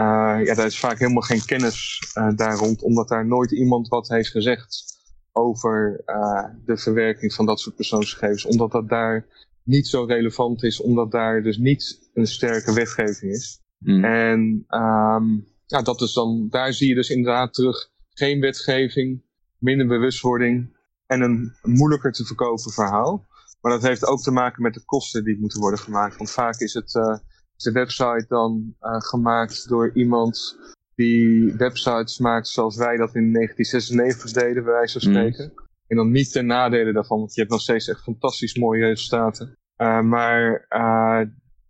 ja, daar is vaak helemaal geen kennis daar rond, omdat daar nooit iemand wat heeft gezegd over uh, de verwerking van dat soort persoonsgegevens. Omdat dat daar niet zo relevant is, omdat daar dus niet een sterke wetgeving is. Mm. En um, ja, dat is dan, daar zie je dus inderdaad terug geen wetgeving, minder bewustwording en een moeilijker te verkopen verhaal. Maar dat heeft ook te maken met de kosten die moeten worden gemaakt. Want vaak is, het, uh, is de website dan uh, gemaakt door iemand die websites maakt zoals wij dat in 1996 deden, bij wijze van mm. spreken. Mm. En dan niet ten nadele daarvan, want je hebt nog steeds echt fantastisch mooie resultaten. Uh, maar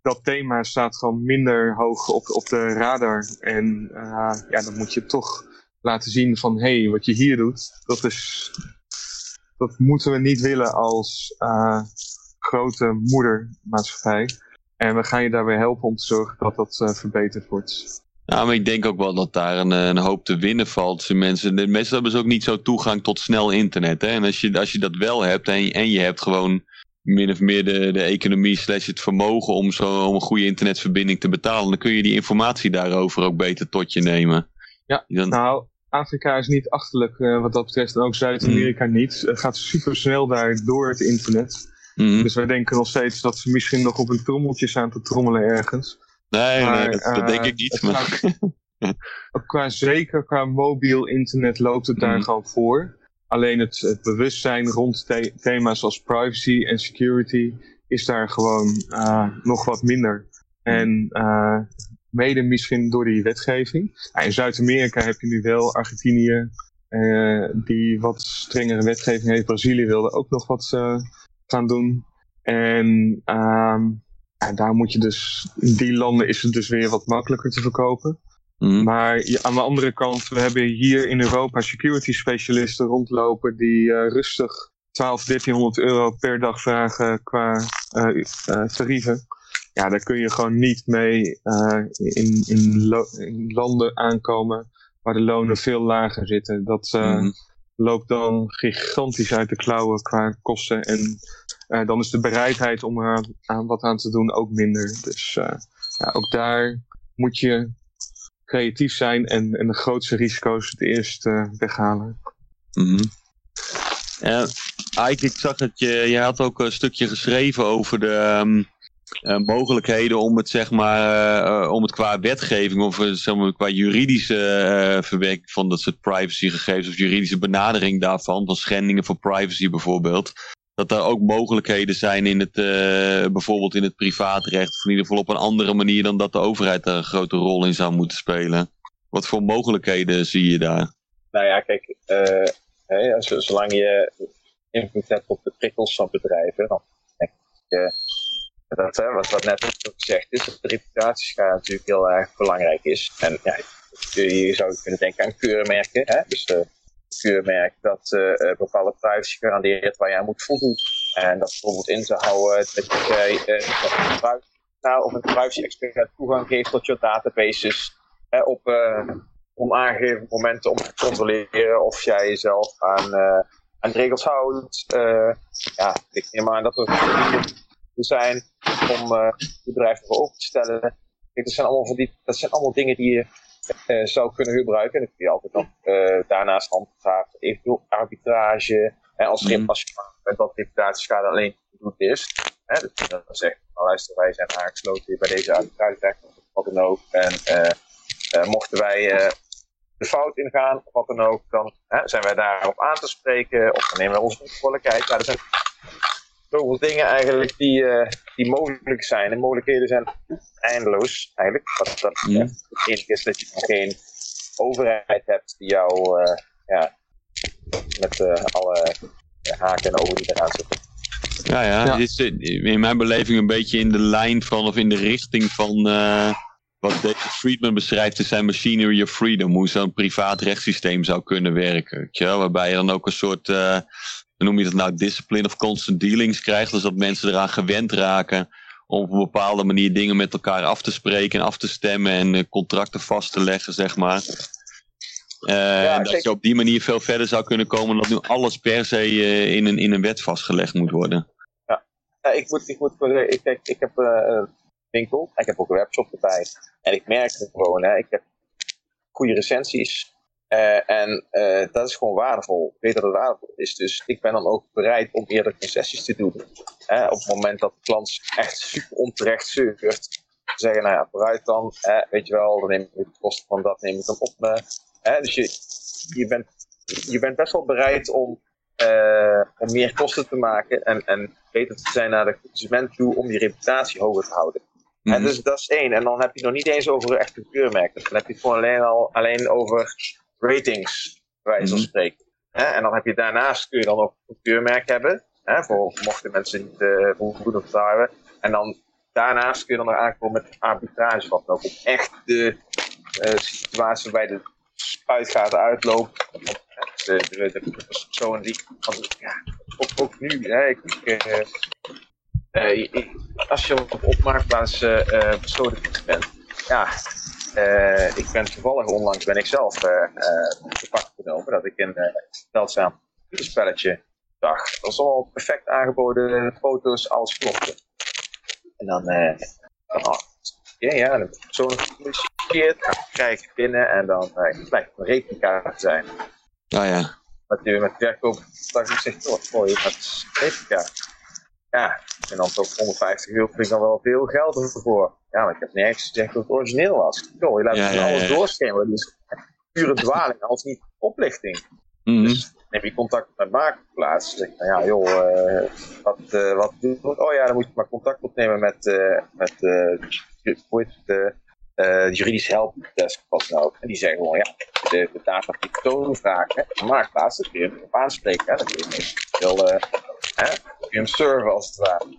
dat thema staat gewoon minder hoog op, op de radar. En ja, dan moet je toch laten zien van, hé, hey, wat je hier doet, dat is, dat moeten we niet willen als grote moedermaatschappij. En we gaan je daarbij helpen om te zorgen dat dat verbeterd wordt. Nou, maar ik denk ook wel dat daar een, een hoop te winnen valt. Mensen, de mensen hebben dus ook niet zo toegang tot snel internet. Hè? En als je, als je dat wel hebt en, en je hebt gewoon min of meer de, de economie slash het vermogen om, zo, om een goede internetverbinding te betalen, dan kun je die informatie daarover ook beter tot je nemen. Ja, dan... nou, Afrika is niet achterlijk uh, wat dat betreft en ook Zuid-Amerika mm. niet. Het gaat super snel daar door het internet. Mm. Dus wij denken nog steeds dat ze misschien nog op een trommeltje staan te trommelen ergens. Nee, nee dat, dat, denk ik eh, niet. Maar... qua zeker qua mobiel internet loopt het daar mm. gewoon voor. Alleen het, het bewustzijn rond the thema's als privacy en security is daar gewoon uh, nog wat minder. En uh, mede misschien door die wetgeving. in Zuid-Amerika heb je nu wel Argentinië, uh, die wat strengere wetgeving heeft. Brazilië wilde ook nog wat gaan doen. En um, en daar moet je dus, in die landen is het dus weer wat makkelijker te verkopen. Mm. Maar aan de andere kant, we hebben hier in Europa security specialisten rondlopen die uh, rustig 12, 1300 euro per dag vragen qua uh, uh, tarieven. Ja, daar kun je gewoon niet mee in, in, in, landen aankomen waar de lonen veel lager zitten. Dat mm. loopt dan gigantisch uit de klauwen qua kosten. En uh, dan is de bereidheid om er aan, wat aan te doen ook minder. Dus ja, ook daar moet je creatief zijn en, en de grootste risico's het eerst weghalen. Mm -hmm. Ike, ik zag dat je, je had ook een stukje geschreven over de um, mogelijkheden om het, zeg maar, om het qua wetgeving of zeg maar, qua juridische verwerking van dat soort privacygegevens of juridische benadering daarvan, van schendingen voor privacy bijvoorbeeld dat er ook mogelijkheden zijn in het, bijvoorbeeld in het privaatrecht, of in ieder geval op een andere manier dan dat de overheid daar een grote rol in zou moeten spelen. Wat voor mogelijkheden zie je daar? Nou ja, kijk, hè, zolang je invloed hebt op de prikkels van bedrijven, dan dat, wat, wat net gezegd is, dat de reputatieschade natuurlijk heel erg belangrijk is. En ja, je zou kunnen denken aan keurmerken. Hè? Dus uh, keurmerk dat uh, bepaalde privacy garandeert waar je aan moet voldoen. En dat bijvoorbeeld in te houden dat jij uh, nou, of een privacy expert toegang geeft tot je databases hè, op onaangegeven momenten om te controleren of jij jezelf aan, aan de regels houdt. ja, ik neem aan dat er zijn om uh, bedrijf voor open te stellen. dat, zijn allemaal van die, dat zijn allemaal dingen die je uh, zou kunnen gebruiken. En dan kun je altijd nog uh, daarnaast handhaven, eventueel arbitrage. En als, mm. als je met dat reputatieschade alleen doet is, hè, dus dan zegt, nou luister, wij zijn aangesloten bij deze arbitrage of wat dan ook. En mochten wij de fout ingaan, of wat dan ook, dan hè, zijn wij daarop aan te spreken, of dan nemen we onze verantwoordelijkheid. Nou, er zijn zoveel dingen eigenlijk die, uh, die mogelijk zijn. En mogelijkheden zijn eindeloos eigenlijk. Wat dat mm. het enige is dat je geen overheid hebt die jou uh, ja, met uh, alle haken en ogen die eraan zitten. Ja, ja, ja. Dit is in mijn beleving een beetje in de lijn van, of in de richting van wat David Friedman beschrijft in zijn Machinery of Freedom. Hoe zo'n privaat rechtssysteem zou kunnen werken. Weet je wel? Waarbij je dan ook een soort noem je dat nou, discipline of constant dealings krijgt. Dus dat mensen eraan gewend raken om op een bepaalde manier dingen met elkaar af te spreken en af te stemmen en uh, contracten vast te leggen, zeg maar. Uh, dat je op die manier veel verder zou kunnen komen dan nu alles per se uh, in, een, in een wet vastgelegd moet worden. Ja, ja ik, moet, ik, moet, ik, ik, ik heb een winkel, ik heb ook een webshop erbij. En ik merk het gewoon, hè, ik heb goede recensies, uh, en uh, dat is gewoon waardevol. Ik weet dat het waardevol is. Dus ik ben dan ook bereid om eerder concessies te doen. Uh, op het moment dat de klant echt super onterecht zeurt. Zeggen, nou ja, vooruit dan. weet je wel, dan neem ik de kosten van dat neem ik dan op me. dus je, je, bent, je bent best wel bereid om, om meer kosten te maken. En, en beter te zijn naar de consument toe om je reputatie hoger te houden. En mhm. dus dat is één. En dan heb je nog niet eens over echte keurmerken. Dan heb je het gewoon alleen, al, alleen over ratings, bij wijze van mhm. spreken. En dan heb je daarnaast kun je dan ook een keurmerk hebben. Hè, voor mochten mensen niet uh, voldoende betalen. En dan daarnaast kun je dan nog aankomen met arbitrage. Wat ook echt de uh, situatie waarbij de spuitgaten uitloopt. De, de, de, persoon die. ja, ook, ook nu. Hè, ik, uh, als je op, op marktplaats uh, bent. Ja, uh, ik ben toevallig onlangs ben ik zelf uh, uh, gepakt genomen dat ik een zeldzaam spelletje zag. Dat was allemaal perfect aangeboden, foto's, alles klopte. En dan, dan ja, ja, persoon gecommuniceerd, krijg ik binnen en dan blijkt het een rekenkaart te zijn. Ah ja. Met, met verkoop, dat ik zeg, oh, mooi, met rekenkaart. Ja, en dan toch 150 euro vind ik dan wel veel geld ervoor. Ja, maar ik heb nergens gezegd dat het origineel was. Yo, je laat ja, ja, alles doorschemeren. Dus pure dwaling, als niet oplichting. Mm. Dus neem je contact met marktplaats. Dan zeg nou ja, joh, uh, wat, uh, wat doen Oh ja, dan moet je maar contact opnemen met, uh, met het, uh, juridische helpdesk dan ook. En die zeggen gewoon, ja, de, de data die toon vragen, de marktplaats, dat kun je op aanspreken. Hè? Dat kun je heel, hè? kun je hem serven als het ware.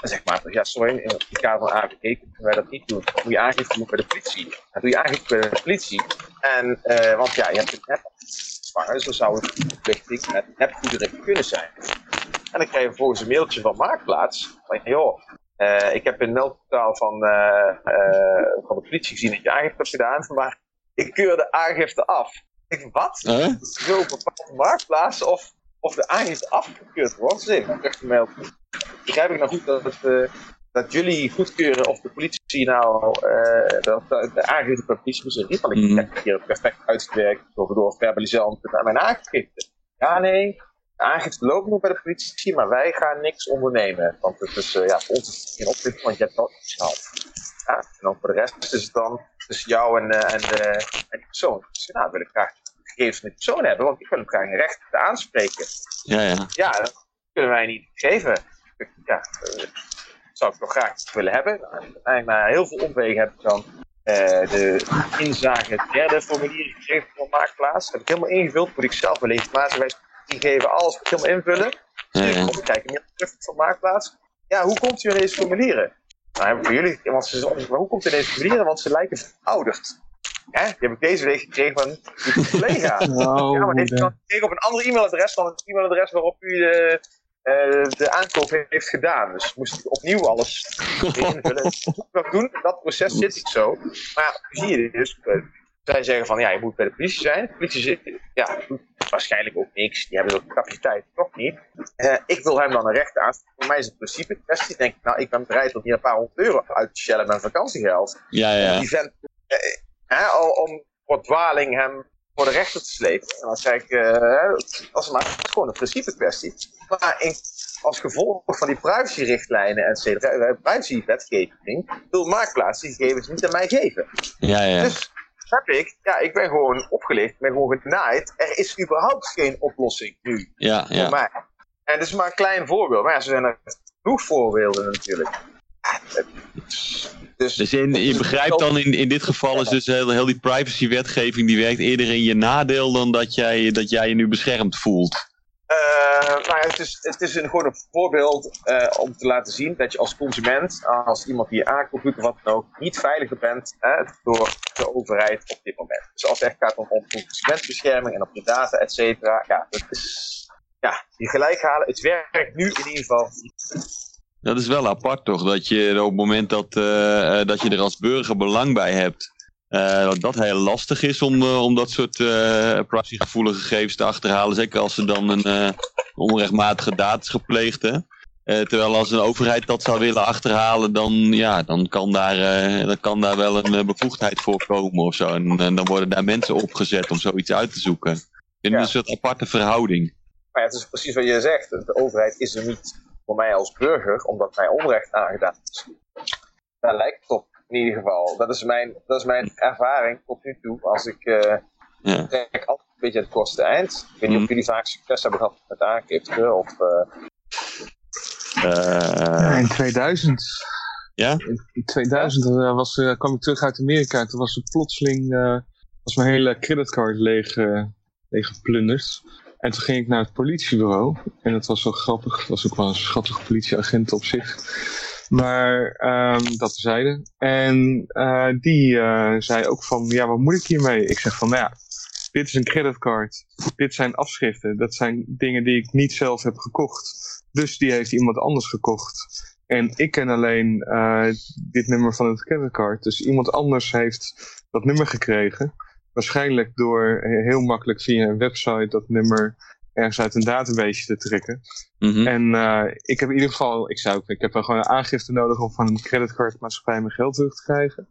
Dan zegt maar, ja, sorry, in het kader van AVG kunnen wij dat niet doen. Dan moet je aangifte doen bij de politie. Dan doe je aangifte bij de politie. En, uh, want ja, je hebt het net zwanger, dus dan zou het verplichting met nepgoederen kunnen zijn. En dan krijg je vervolgens een mailtje van Marktplaats. Van, joh, uh, ik heb een meldportaal van, uh, uh, van de politie gezien dat je aangifte hebt gedaan, maar ik keur de aangifte af. Ik denk, wat? Huh? Zo op een bepaalde marktplaats of, of de aangifte afgekeurd wordt? Ik heb gemeld. Begrijp ik nou goed dat, het, dat jullie goedkeuren of de politie nou dat, de aangifte per politie moet niet? Want ik mm. heb hier perfect uitgewerkt door, door verbalisant met mijn aangifte. Ja, nee, aangifte loopt nog bij de politie, maar wij gaan niks ondernemen. Want het is, uh, ja, voor ons is het geen oplichting, want je hebt iets gehad. Ja, en dan voor de rest is het dan tussen jou en, en, en die persoon. Dus nou, wil ik graag de gegevens van die persoon hebben, want ik wil hem graag een recht aanspreken. Ja, ja. Ja, dat kunnen wij niet geven. Ja, dat zou ik toch graag willen hebben. Eigenlijk na heel veel omwegen heb ik dan de inzage derde formulier gegeven van Maakplaats. Dat heb ik helemaal ingevuld, moet ik zelf mijn legitimatiewijs die geven alles helemaal invullen. Dus ik kijk meer terug van Marktplaats. ja, hoe komt u in deze formulieren? Nou, heb ik voor jullie, want ze, hoe komt u in deze formulieren? Want ze lijken verouderd. Hè? Die heb ik deze week gekregen van uw collega. Oh, ja, maar deze de- kan gekregen op een ander e-mailadres dan het e-mailadres waarop u de, eh, de aankoop heeft gedaan. Dus moest ik opnieuw alles invullen. Moet ik dat doen? Dat proces zit ik zo. Maar ja, zie je dus. eh, zij zeggen van ja, je moet bij de politie zijn. De politie zit, ja, waarschijnlijk ook niks. Die hebben de capaciteit toch niet. Eh, ik wil hem dan een recht aan. Voor mij is het in principe een kwestie. Denk ik, nou, ik ben bereid om hier een paar honderd euro uit te shellen met vakantiegeld. Ja, ja. Die vent, hè, al- om voor dwaling hem voor de rechter te slepen. En dan zeg ik, als maar, het is gewoon een principe kwestie. Maar in, als gevolg van die privacyrichtlijnen en cetera, eh, privacywetgeving, wil Marktplaats die gegevens niet aan mij geven. Ja, ja. Dus heb ik, ja, ik ben gewoon opgelicht, ik ben gewoon genaaid. Er is überhaupt geen oplossing nu Ja, voor ja. mij. En dit is maar een klein voorbeeld, maar ja, zo zijn er genoeg voorbeelden natuurlijk. Dus, Dus in, je begrijpt dan, in, in dit geval is dus heel, heel die privacywetgeving, die werkt eerder in je nadeel dan dat jij, dat jij je nu beschermd voelt. Eh, nou ja, het is, het is een, gewoon een voorbeeld eh, om te laten zien dat je als consument, als iemand die je aankoopt doet of wat dan ook, niet veiliger bent hè, door de overheid op dit moment. Dus als het echt gaat om, om consumentenbescherming en op je data, et cetera, ja, dat is, ja, die gelijk halen. Het werkt nu in ieder geval niet. Dat is wel apart toch, dat je op het moment dat, eh, eh, dat je er als burger belang bij hebt, eh, dat dat heel lastig is om, om dat soort privacygevoelige gegevens te achterhalen. Zeker als er dan een onrechtmatige daad is gepleegd. Hè? Terwijl als een overheid dat zou willen achterhalen, dan, ja, dan, kan, daar, dan kan daar wel een bevoegdheid voor komen of zo. En, en dan worden daar mensen opgezet om zoiets uit te zoeken. Vind Ja. een soort aparte verhouding. Maar ja, het is precies wat je zegt. De overheid is er niet voor mij als burger, omdat mij onrecht aangedaan is. Daar lijkt het op, in ieder geval. Dat is mijn, dat is mijn ervaring tot nu toe. Als ik eh Ja. trek altijd een beetje het kortste eind. Ik weet niet Mhm. of jullie vaak succes hebben gehad met aangifte. Of, eh, Ja, Eh, in 2000. Ja? In, in 2000 eh, was, eh, kwam ik terug uit Amerika. Toen was er plotseling eh, was mijn hele creditcard leeg, eh, leeg geplunderd. En toen ging ik naar het politiebureau. En dat was wel grappig. Het was ook wel een schattige politieagent op zich. Maar ehm, dat zeiden. En eh, die eh, zei ook van, ja, wat moet ik hiermee? Ik zeg van, nou ja, dit is een creditcard. Dit zijn afschriften. Dat zijn dingen die ik niet zelf heb gekocht. Dus die heeft iemand anders gekocht. En ik ken alleen eh, dit nummer van het creditcard. Dus iemand anders heeft dat nummer gekregen. Waarschijnlijk door eh, heel makkelijk via een website dat nummer ergens uit een database te trekken. mhm. En eh, ik heb in ieder geval, ik zou ook, ik heb dan gewoon een aangifte nodig om van een creditcardmaatschappij mijn geld terug te krijgen.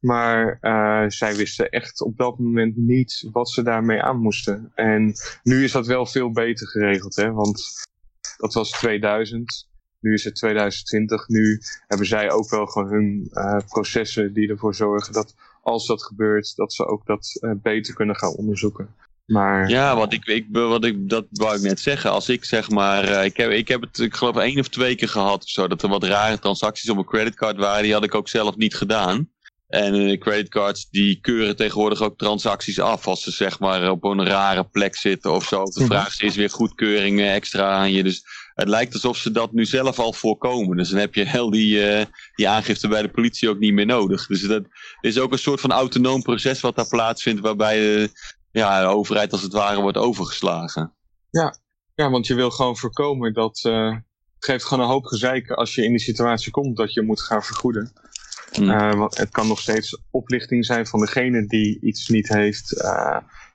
Maar eh, zij wisten echt op dat moment niet wat ze daarmee aan moesten. En nu is dat wel veel beter geregeld, hè? want dat was 2000. Nu is het 2020. Nu hebben zij ook wel gewoon hun processen die ervoor zorgen dat als dat gebeurt, dat ze ook dat eh, beter kunnen gaan onderzoeken. Maar Ja, wat ik, ik, wat ik, dat wou ik net zeggen. Als ik zeg maar, eh, ik, heb, ik heb het, ik geloof één of twee keer gehad of zo, dat er wat rare transacties op mijn creditcard waren. Die had ik ook zelf niet gedaan. En eh, creditcards die keuren tegenwoordig ook transacties af als ze zeg maar op een rare plek zitten of zo. De Mhm. vraag is weer goedkeuring extra aan je. Dus het lijkt alsof ze dat nu zelf al voorkomen. Dus dan heb je heel die, eh, die aangifte bij de politie ook niet meer nodig. Dus dat is ook een soort van autonoom proces wat daar plaatsvindt waarbij eh, ja, de overheid als het ware wordt overgeslagen. Ja, want je wil gewoon voorkomen dat. eh, het geeft gewoon een hoop gezeik als je in die situatie komt dat je moet gaan vergoeden. Hm. Want het kan nog steeds oplichting zijn van degene die iets niet heeft,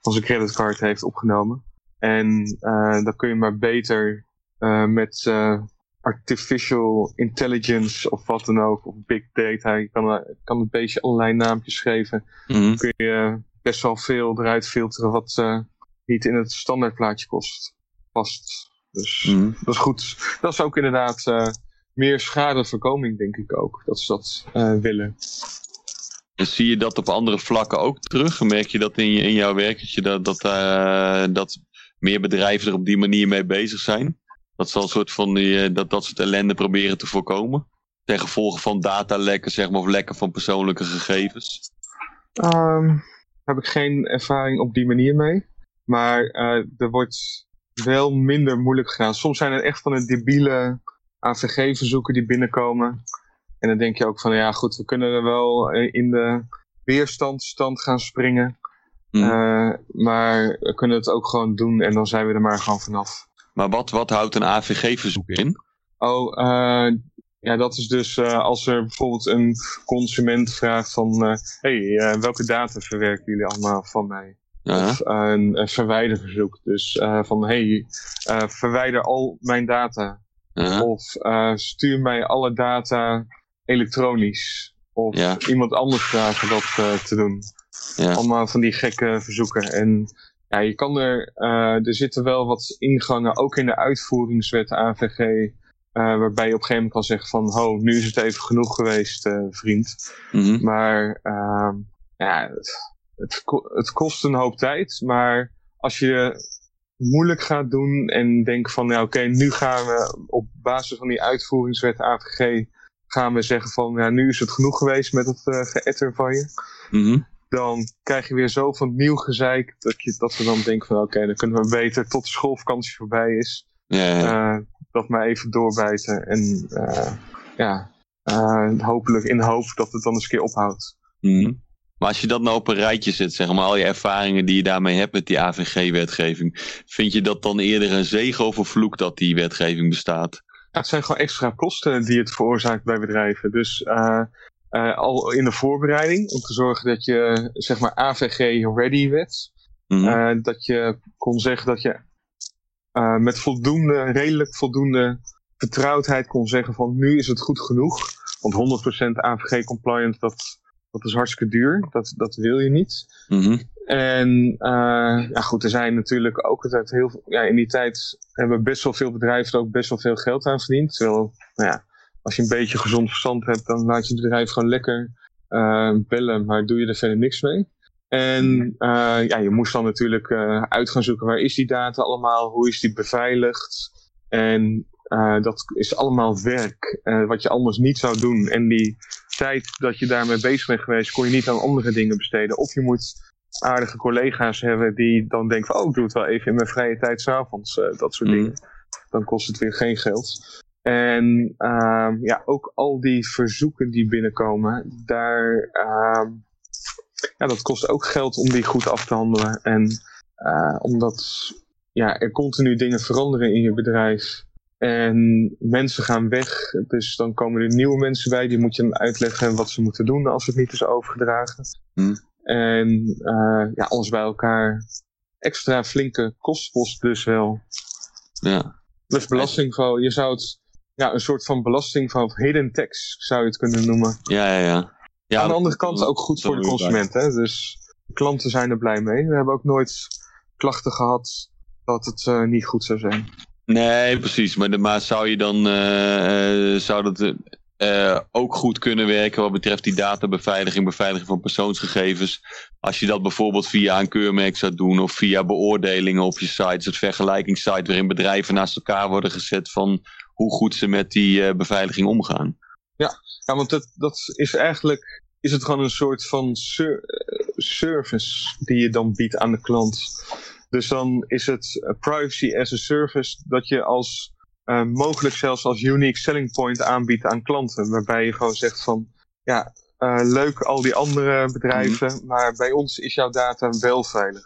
van zijn creditcard heeft opgenomen. En dan kun je maar beter met eh, artificial intelligence of wat dan ook, of big data, je kan, er- kan een beetje allerlei naampjes geven Mhm. kun je best wel veel eruit filteren wat eh, niet in het standaardplaatje kost, past. Dus Mhm. dat is goed. Dat is ook inderdaad eh, meer schadevoorkoming, denk ik ook, dat ze dat eh, willen. En zie je dat op andere vlakken ook terug? Merk je dat in, je, in jouw werk, dat, je dat, dat, eh, dat meer bedrijven er op die manier mee bezig zijn? Dat ze al een soort van die, eh, dat, dat soort ellende proberen te voorkomen? Ten gevolge van datalekken, zeg maar, of lekken van persoonlijke gegevens? Ehm heb ik geen ervaring op die manier mee. Maar eh, er wordt wel minder moeilijk gegaan. Soms zijn er echt van een debiele AVG-verzoeken die binnenkomen. En dan denk je ook van, ja goed, we kunnen er wel eh, in de weerstandstand gaan springen. Eh, maar we kunnen het ook gewoon doen en dan zijn we er maar gewoon vanaf. Maar wat, wat houdt een AVG-verzoek in? Oh, eh, ja, dat is dus eh, als er bijvoorbeeld een consument vraagt van... eh, hey, welke data verwerken jullie allemaal van mij? Of een, een verwijderverzoek. Dus van, hey, verwijder al mijn data. Of stuur mij alle data elektronisch. Of Ja. iemand anders vragen dat te doen. Ja. Allemaal van die gekke verzoeken. En ja, je kan er, eh, er zitten wel wat ingangen, ook in de uitvoeringswet AVG, eh, waarbij je op een gegeven moment kan zeggen van, ho, nu is het even genoeg geweest, eh, vriend. Mhm. Maar ehm, ja, het, het, het kost een hoop tijd, maar als je moeilijk gaat doen en denkt van, ja, oké, nu gaan we op basis van die uitvoeringswet AVG, gaan we zeggen van, ja, nu is het genoeg geweest met het geëtter van je Mhm. Dan krijg je weer zo van nieuw gezeik dat, je, dat we dan denken van oké, dan kunnen we beter tot de schoolvakantie voorbij is, Ja, ja. eh, dat maar even doorbijten en eh, ja, eh, hopelijk in de hoop dat het dan eens een keer ophoudt. Mhm. Maar als je dat nou op een rijtje zet, zeg maar, al je ervaringen die je daarmee hebt met die AVG-wetgeving, vind je dat dan eerder een zegen of een vloek dat die wetgeving bestaat? Ja, het zijn gewoon extra kosten die het veroorzaakt bij bedrijven. Dus eh, al in de voorbereiding om te zorgen dat je zeg maar AVG ready werd, Mhm. Eh, dat je kon zeggen dat je eh, met voldoende, redelijk voldoende vertrouwdheid kon zeggen van nu is het goed genoeg. Want 100% AVG compliant, dat, dat is hartstikke duur. Dat, dat wil je niet. Mhm. En ja goed, er zijn natuurlijk ook altijd heel veel, ja in die tijd hebben best wel veel bedrijven er ook best wel veel geld aan verdiend. Terwijl, nou ja, als je een beetje gezond verstand hebt, dan laat je het bedrijf gewoon lekker eh, bellen, maar doe je er verder niks mee. En eh, ja, je moest dan natuurlijk eh, uit gaan zoeken waar is die data allemaal, hoe is die beveiligd. En dat is allemaal werk wat je anders niet zou doen. En die tijd dat je daarmee bezig bent geweest, kon je niet aan andere dingen besteden. Of je moet aardige collega's hebben die dan denken van, oh, ik doe het wel even in mijn vrije tijd s'avonds, eh dat soort Mhm. dingen. Dan kost het weer geen geld. En ehm, ja, ook al die verzoeken die binnenkomen, daar, ehm, ja, dat kost ook geld om die goed af te handelen. En eh, omdat ja, er continu dingen veranderen in je bedrijf. En mensen gaan weg, dus dan komen er nieuwe mensen bij. Die moet je dan uitleggen wat ze moeten doen als het niet is overgedragen. Hmm. En eh, ja, alles bij elkaar extra flinke kostenpost dus wel. Ja. Dus belasting van, je zou het ja, een soort van belasting van hidden tax zou je het kunnen noemen. Ja, ja, ja. ja Aan de andere kant ook goed voor de consument. Hè? Dus de klanten zijn er blij mee. We hebben ook nooit klachten gehad dat het eh, niet goed zou zijn. Nee, precies. Maar, de, maar zou je dan eh, eh, zou dat ook goed kunnen werken wat betreft die databeveiliging, beveiliging van persoonsgegevens? Als je dat bijvoorbeeld via een keurmerk zou doen of via beoordelingen op je site, het vergelijkingssite waarin bedrijven naast elkaar worden gezet van hoe goed ze met die eh, beveiliging omgaan. Ja, want dat, dat is eigenlijk is het gewoon een soort van ser- eh, service die je dan biedt aan de klant. Dus dan is het eh, privacy as a service dat je als mogelijk zelfs als unique selling point aanbiedt aan klanten. Waarbij je gewoon zegt van ja, leuk al die andere bedrijven, maar bij ons is jouw data wel veilig.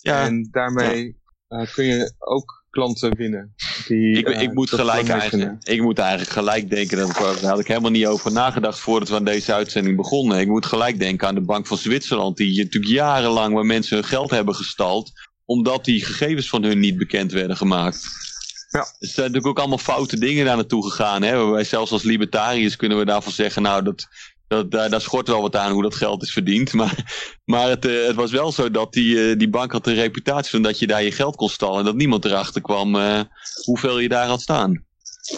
Ja, En daarmee kun je ook klanten winnen. Die, ik, eh, ik, moet dat gelijk eigenlijk, ik moet eigenlijk gelijk denken, dat, daar had ik helemaal niet over nagedacht voordat we aan deze uitzending begonnen. Ik moet gelijk denken aan de Bank van Zwitserland, die natuurlijk jarenlang waar mensen hun geld hebben gestald, omdat die gegevens van hun niet bekend werden gemaakt. Ja. Er zijn natuurlijk ook allemaal foute dingen daar naartoe gegaan. Hè? Wij zelfs als libertariërs kunnen we daarvan zeggen, nou, dat, dat, daar, daar schort wel wat aan hoe dat geld is verdiend. Maar, maar het, eh, het was wel zo dat die, eh, die bank had de reputatie van dat je daar je geld kon stallen. En dat niemand erachter kwam eh, hoeveel je daar had staan.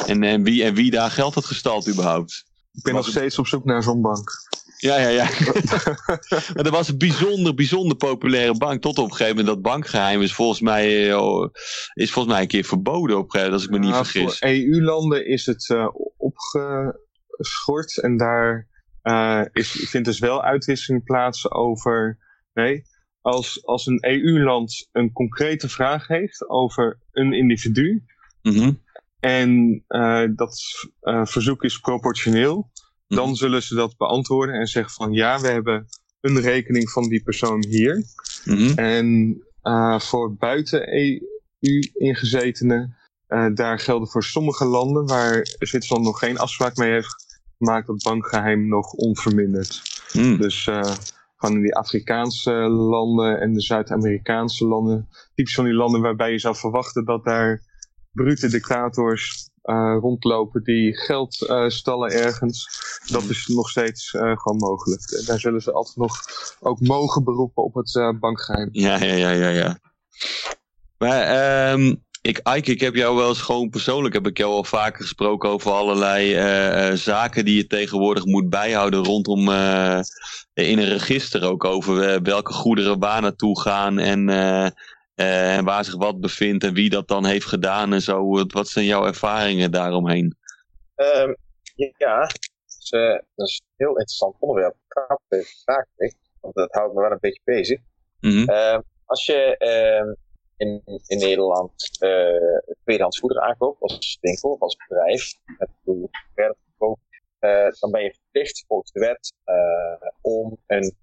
En, en, wie, en wie daar geld had gestald überhaupt. Ik ben nog steeds op zoek naar zo'n bank. Ja, ja, ja. maar dat was een bijzonder, bijzonder populaire bank. Tot op een gegeven moment dat bankgeheim is volgens mij, oh, is volgens mij een keer verboden op een als ik me niet vergis. Voor EU-landen is het opgeschort en daar eh, is, vindt dus wel uitwisseling plaats over. Nee, als, als een EU-land een concrete vraag heeft over een individu, Mhm. en uh, dat uh, verzoek is proportioneel, dan Mhm. zullen ze dat beantwoorden en zeggen van ja, we hebben een rekening van die persoon hier. Mhm. En uh, voor buiten EU ingezetenen, daar gelden voor sommige landen waar Zwitserland nog geen afspraak mee heeft gemaakt dat bankgeheim nog onverminderd. Mhm. Dus gewoon in die Afrikaanse landen en de Zuid-Amerikaanse landen. Typisch van die landen waarbij je zou verwachten dat daar brute dictators uh, rondlopen die geld uh, stallen ergens. Dat is nog steeds uh, gewoon mogelijk. Daar zullen ze altijd nog ook mogen beroepen op het bankgeheim. Ja, ja, ja, ja, ja. Maar um, ik, Ike, ik heb jou wel eens gewoon persoonlijk, heb ik jou al vaker gesproken over allerlei uh, zaken die je tegenwoordig moet bijhouden rondom uh, in een register ook over uh, welke goederen waar naartoe gaan en, en waar zich wat bevindt en wie dat dan heeft gedaan en zo. Wat zijn jouw ervaringen daaromheen? Um, ja, dus, dat is een heel interessant onderwerp. Grappig, want dat houdt me wel een beetje bezig. Mm -hmm. Uh, als je uh, in, in Nederland uh, tweedehands goederen aankoopt, als winkel of als bedrijf, met doel verder te uh, dan ben je verplicht volgens de wet uh, om een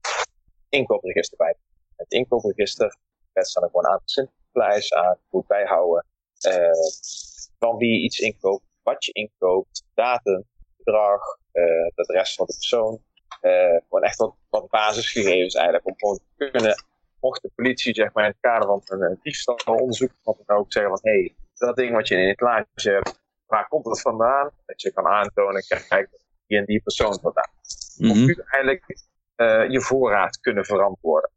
inkoopregister bij te houden. Het inkoopregister, wet staan er gewoon aantal simpele eisen aan, moet bijhouden van wie je iets inkoopt, wat je inkoopt, datum, bedrag, het adres van de persoon. Gewoon echt wat, wat basisgegevens eigenlijk, om gewoon te kunnen mocht de politie zeg maar, in het kader van een uh, diefstalonderzoek dan ook zeggen van hé, hey, dat ding wat je in het etalage hebt, waar komt het vandaan? Dat je kan aantonen, kijk, die en die persoon vandaan. Mm Om nu eigenlijk uh, je voorraad kunnen verantwoorden.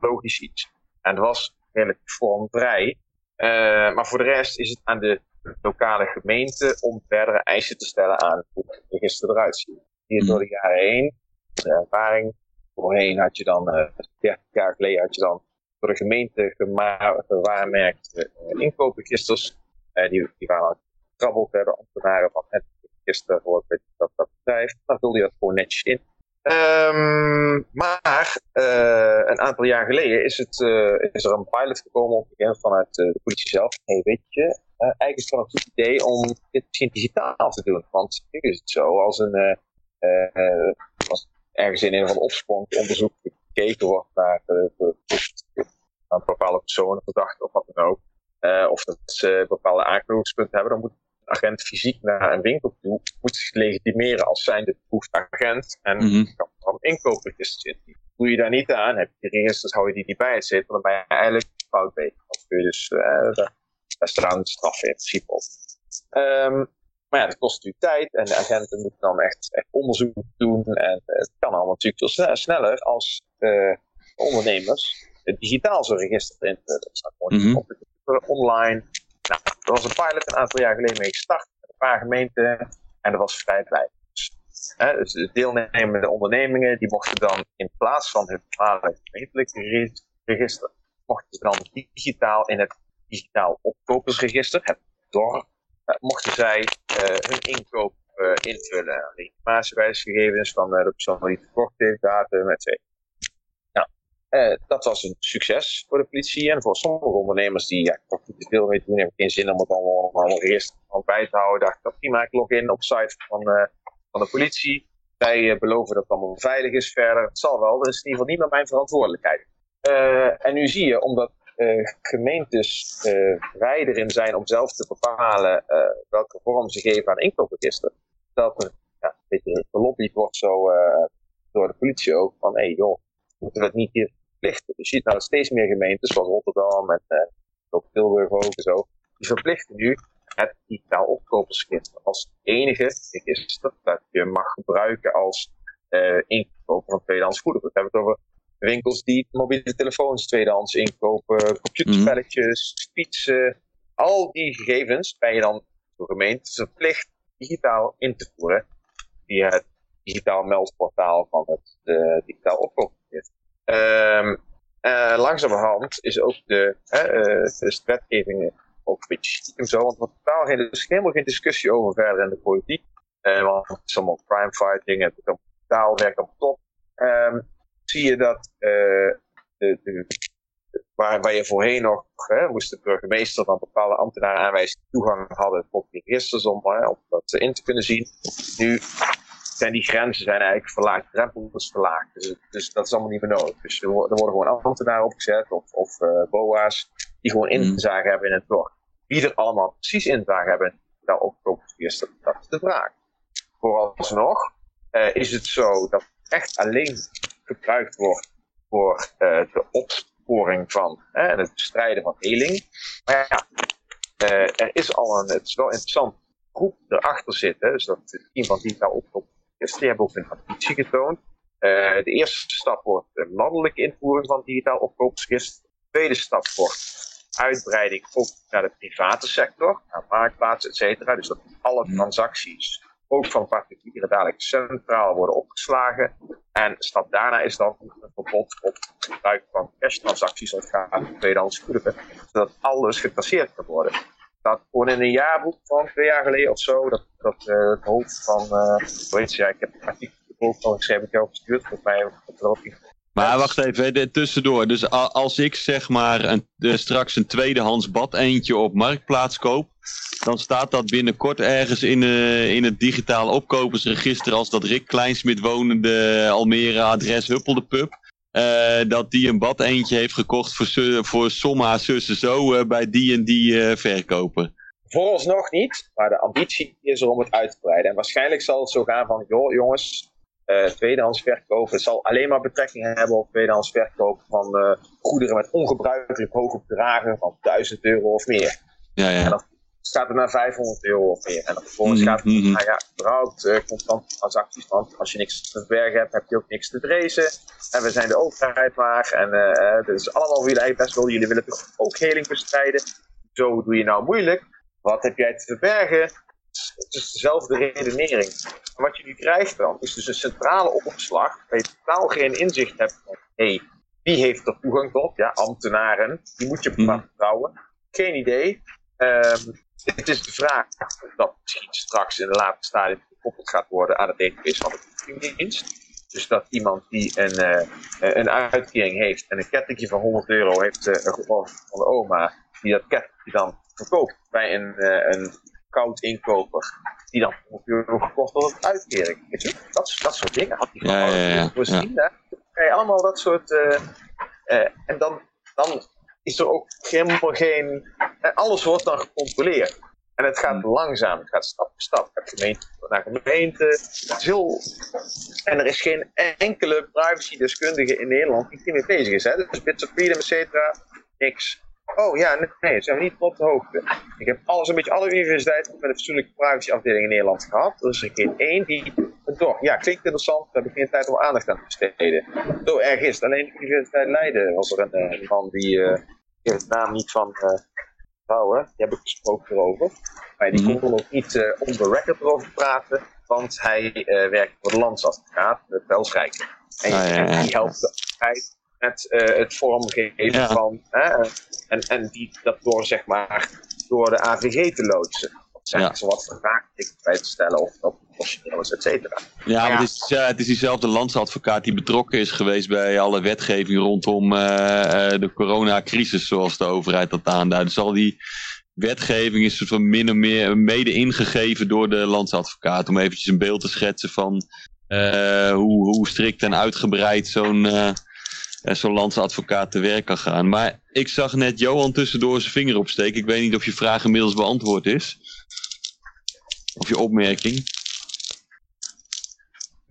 Logisch iets. En het was relatief vormvrij. Uh, maar voor de rest is het aan de lokale gemeente om verdere eisen te stellen aan hoe het register eruit ziet. Hier door de jaren heen, de ervaring, voorheen had je dan, uh, 30 jaar geleden had je dan door de gemeente gewaarmerkt uh, inkoopregisters. Uh, die, die waren gekrabbeld door ambtenaren van het register voor dat, dat, bedrijf. Dan vulde je dat gewoon netjes in. Um, maar een aantal jaar geleden is, het, is er een pilot gekomen op vanuit de politie zelf. hey, weet je, eigenlijk is het wel een goed idee om dit misschien digitaal te doen. Want nu is het zo, als een ergens in een van de opspooringsonderzoek gekeken wordt naar, naar bepaalde personen, verdachten of wat dan ook. of dat ze bepaalde aanknopingspunten hebben, dan moet agent fysiek naar een winkel toe, moet zich legitimeren als zijnde bevoegd agent en mm -hmm. kan dan inkoopregisters in. Doe je daar niet aan, heb je die registers, hou je die niet bij het zitten, dan ben je eigenlijk fout bezig. Dan kun je dus, uh, daar, daar staan straffen in principe op. Um, maar ja, dat kost natuurlijk tijd en de agenten moeten dan echt, echt onderzoek doen en uh, het kan allemaal natuurlijk veel sneller als uh, ondernemers het digitaal zo'n register invullen. Dat staat gewoon Mhm. op de online. Nou, er was een pilot een aantal jaar geleden mee gestart met een paar gemeenten en dat was vrij blij. Dus, hè, dus de deelnemende ondernemingen die mochten dan in plaats van hun normale gemeentelijke re- register, mochten ze dan digitaal in het digitaal opkopersregister, het DOR, eh, mochten zij eh, hun inkoop eh, invullen. Legitimatiewijsgegevens van eh, de persoon die verkocht heeft, datum, etc. Nou, eh, dat was een succes voor de politie en voor sommige ondernemers die ja, toch niet veel mee doen, hebben geen zin om het allemaal, allemaal van bij te houden. Dacht dat prima, ik log in op site van, eh, van de politie. Zij eh, beloven dat het allemaal veilig is verder. Het zal wel, dat is in ieder geval niet mijn verantwoordelijkheid. Eh, en nu zie je, omdat uh, gemeentes uh, vrij erin zijn om zelf te bepalen uh, welke vorm ze geven aan inkoopregister, dat er ja, een beetje gelobbyd wordt zo door de politie ook van hé hey, joh, moeten we het niet hier verplichten. Je ziet nou steeds meer gemeentes zoals Rotterdam en ook Tilburg ook en zo, die verplichten nu het digitaal opkopersregister als enige register dat je mag gebruiken als inkoper van tweedehands goederen. We hebben het over winkels die mobiele telefoons tweedehands inkopen, computerspelletjes, fietsen. Al die gegevens ben je dan door gemeente verplicht digitaal in te voeren via het digitaal meldportaal van het uh, digitaal opkoopregister. Um, uh, langzamerhand is ook de, uh, de wetgeving ook een beetje stiekem zo, want er was totaal geen, er is helemaal geen discussie over verder in de politiek. want het is allemaal crime fighting, het is allemaal taal werkt op top. Um, zie je dat uh, de, waar, waar je voorheen nog, hè, moest de burgemeester van bepaalde ambtenaren aanwijzen die toegang hadden tot die registers om, hè, om dat in te kunnen zien. Nu zijn die grenzen zijn eigenlijk verlaagd, de drempel is verlaagd. Dus, dus dat is allemaal niet meer nodig. Dus er, worden gewoon ambtenaren opgezet of, of uh, BOA's die gewoon Mhm. inzage hebben in het dorp. Wie er allemaal precies inzage hebben, daar ook op eerst dat is de vraag. Vooralsnog uh, is het zo dat echt alleen gebruikt wordt voor uh, de opsporing van en het bestrijden van heling. Maar ja, uh, er is al een, het is wel interessant, groep erachter zit. Hè, dus dat iemand die daar op is, die hebben ook een ambitie getoond. Uh, de eerste stap wordt de landelijke invoering van digitaal opkoopsregister. De tweede stap wordt uitbreiding ook naar de private sector, naar marktplaatsen, et cetera. Dus dat alle transacties, ook van particulieren, dadelijk centraal worden opgeslagen. En stap daarna is dan een verbod op het gebruik van cash-transacties het gaat tweedehands goederen, zodat alles getraceerd kan worden. Dat gewoon in een jaarboek van twee jaar geleden of zo, dat, dat uh, het hoofd van, uh, hoe heet ik heb een artikel al geschreven, ik heb gestuurd, volgens mij heb ik maar wacht even, tussendoor. Dus als ik zeg maar een, uh, straks een tweedehands bad eentje op Marktplaats koop, dan staat dat binnenkort ergens in, uh, in het digitaal opkopersregister als dat Rick Kleinsmit wonende Almere adres Huppel de Pub. Uh, dat die een bad eentje heeft gekocht voor, voor somma zussen zo uh, bij die en die verkoper. Vooralsnog niet, maar de ambitie is er om het uit te breiden. En waarschijnlijk zal het zo gaan van, joh jongens, uh, tweedehands verkopen. Het zal alleen maar betrekking hebben op tweedehands verkopen van uh, goederen met ongebruikelijk hoge bedragen van 1000 euro of meer. Ja, ja. En dan gaat het naar 500 euro of meer. En dan vervolgens Mhm, gaat het naar ja, überhaupt uh, constante transacties. Want als je niks te verbergen hebt, heb je ook niks te drezen. En we zijn de overheid maar. En uh, dit is allemaal voor jullie best wel. Jullie willen toch ook heling bestrijden. Zo doe je nou moeilijk. Wat heb jij te verbergen? Het is dezelfde redenering. En wat je nu krijgt dan, is dus een centrale opslag, waar je totaal geen inzicht hebt van, hé, hey, wie heeft er toegang tot? Ja, ambtenaren, die moet je op Mhm. vertrouwen. Geen idee. Um, het is de vraag of dat misschien straks in de late stadium gekoppeld gaat worden aan het database van de belastingdienst. Dus dat iemand die een, uh, een uitkering heeft en een kettingje van 100 euro heeft uh, van de oma, die dat kettingje dan verkoopt bij een, uh, een koud inkoper, die dan 100 euro gekocht wordt op uitkering. Weet je? Dat, dat soort dingen had hij Ja, gewoon ja, ja, voorzien. hè. Krijg je allemaal dat soort. Uh, uh, en dan, dan is er ook helemaal geen. Uh, alles wordt dan gecontroleerd. En het gaat langzaam, het gaat stap voor stap. Het gaat gemeente naar gemeente. Het is heel... En er is geen enkele privacy-deskundige in Nederland die hiermee bezig is. Hè? Dus Bits of Freedom, et cetera, niks. Oh ja, nee, zijn we niet op de hoogte. Ik heb alles, een beetje alle universiteiten met een fatsoenlijke privacyafdeling in Nederland gehad. Er is er geen één die het door. Ja, klinkt interessant, daar heb ik geen tijd om aandacht aan te besteden. Zo erg is het. Alleen de Universiteit Leiden was er een, uh, man die, uh, ik heb het naam niet van uh, vrouwen, die heb ik gesproken erover. Maar die Mhm. kon ook niet uh, on the record erover praten, want hij werkt voor de landsadvocaat, de Belsrijk. En, Ah, ja, ja. en die helpt de met uh, het vormgeven Ja. van, hè, en, en die, dat door, zeg maar, door de AVG te loodsen. Of zeggen Ja. ze wat vragen bij te stellen, of dat professioneel is, et cetera. Ja, Ja. maar Het, is, ja, het is diezelfde landsadvocaat die betrokken is geweest bij alle wetgeving rondom eh, eh, de coronacrisis, zoals de overheid dat aanduidt. Dus al die wetgeving is soort van min of meer mede ingegeven door de landsadvocaat. Om eventjes een beeld te schetsen van eh, hoe, hoe strikt en uitgebreid zo'n eh, zo'n landsadvocaat te werk kan gaan. Maar ik zag net Johan tussendoor zijn vinger opsteken. Ik weet niet of je vraag inmiddels beantwoord is. Of je opmerking.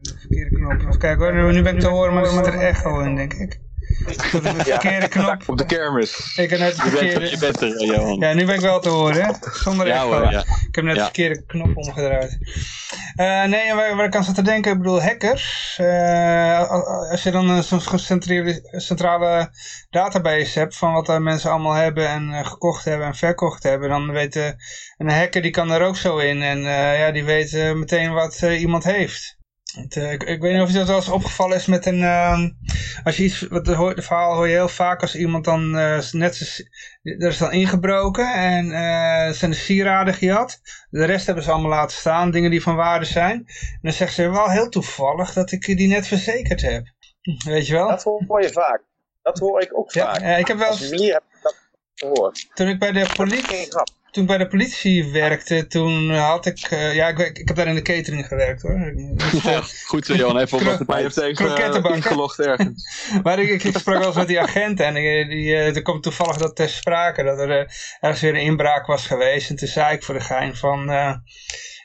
Verkeerde knop. Even kijken hoor, nu ben ik te horen, maar er zit er echo in, denk ik. Is de verkeerde knop. Op de kermis. Ik heb net de verkeerde... je bent er, eh, Johan. Ja, nu ben ik wel te horen, hè? Zonder Ja, echo. hoor, ja. Ik heb net de verkeerde knop omgedraaid. Eh, nee, waar, waar ik aan zat te denken, ik bedoel hackers. eh, als je dan zo'n centrale database hebt van wat mensen allemaal hebben en gekocht hebben en verkocht hebben, dan weet een hacker die kan er ook zo in en ja, die weet meteen wat iemand heeft. Het, eh, ik, ik weet niet of je dat wel eens opgevallen is met een... ehm, als je iets... Wat de, de verhaal hoor je heel vaak als iemand dan eh, net... zo- Er is dan ingebroken en eh zijn de sieraden gejat. De rest hebben ze allemaal laten staan. Dingen die van waarde zijn. En dan zeggen ze wel heel toevallig dat ik die net verzekerd heb. Weet je wel? Dat hoor je vaak. Dat hoor ik ook Ja, vaak. ja, ik heb wel eens, toen ik bij de politie, Geen grap. Toen ik bij de politie werkte, toen had ik, eh, ja, ik, ik heb daar in de catering gewerkt hoor. Eh, Goed zo, Johan. Even op wat hebt even Krokettenbakken. uh, ingelogd ergens. Maar ik, ik sprak wel eens met die agenten en die, die, eh, er kwam toevallig dat ter sprake dat er eh, ergens weer een inbraak was geweest. En toen zei ik voor de gein van, eh,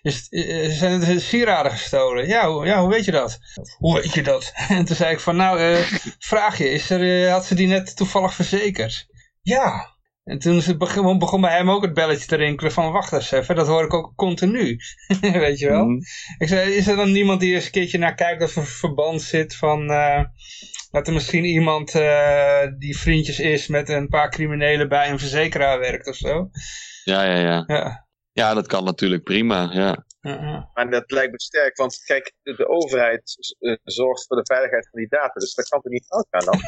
is, eh, zijn er sieraden gestolen? Ja hoe, ja, hoe weet je dat? Hoe weet je dat? En toen zei ik van, nou, eh, vraag je, is er, eh, had ze die net toevallig verzekerd? Ja. En toen is het begon, begon bij hem ook het belletje te rinkelen van, wacht eens even, dat hoor ik ook continu. weet je wel? Mhm. Ik zei, is er dan niemand die eens een keertje naar kijkt of er een verband zit van... eh, dat er misschien iemand eh, die vriendjes is met een paar criminelen bij een verzekeraar werkt of zo. Ja, ja, ja. Ja. Ja, dat kan natuurlijk prima. Ja. Ja, ja. Maar dat lijkt me sterk, want kijk, de, de overheid eh, zorgt voor de veiligheid van die data. Dus dat kan er niet fout gaan dan.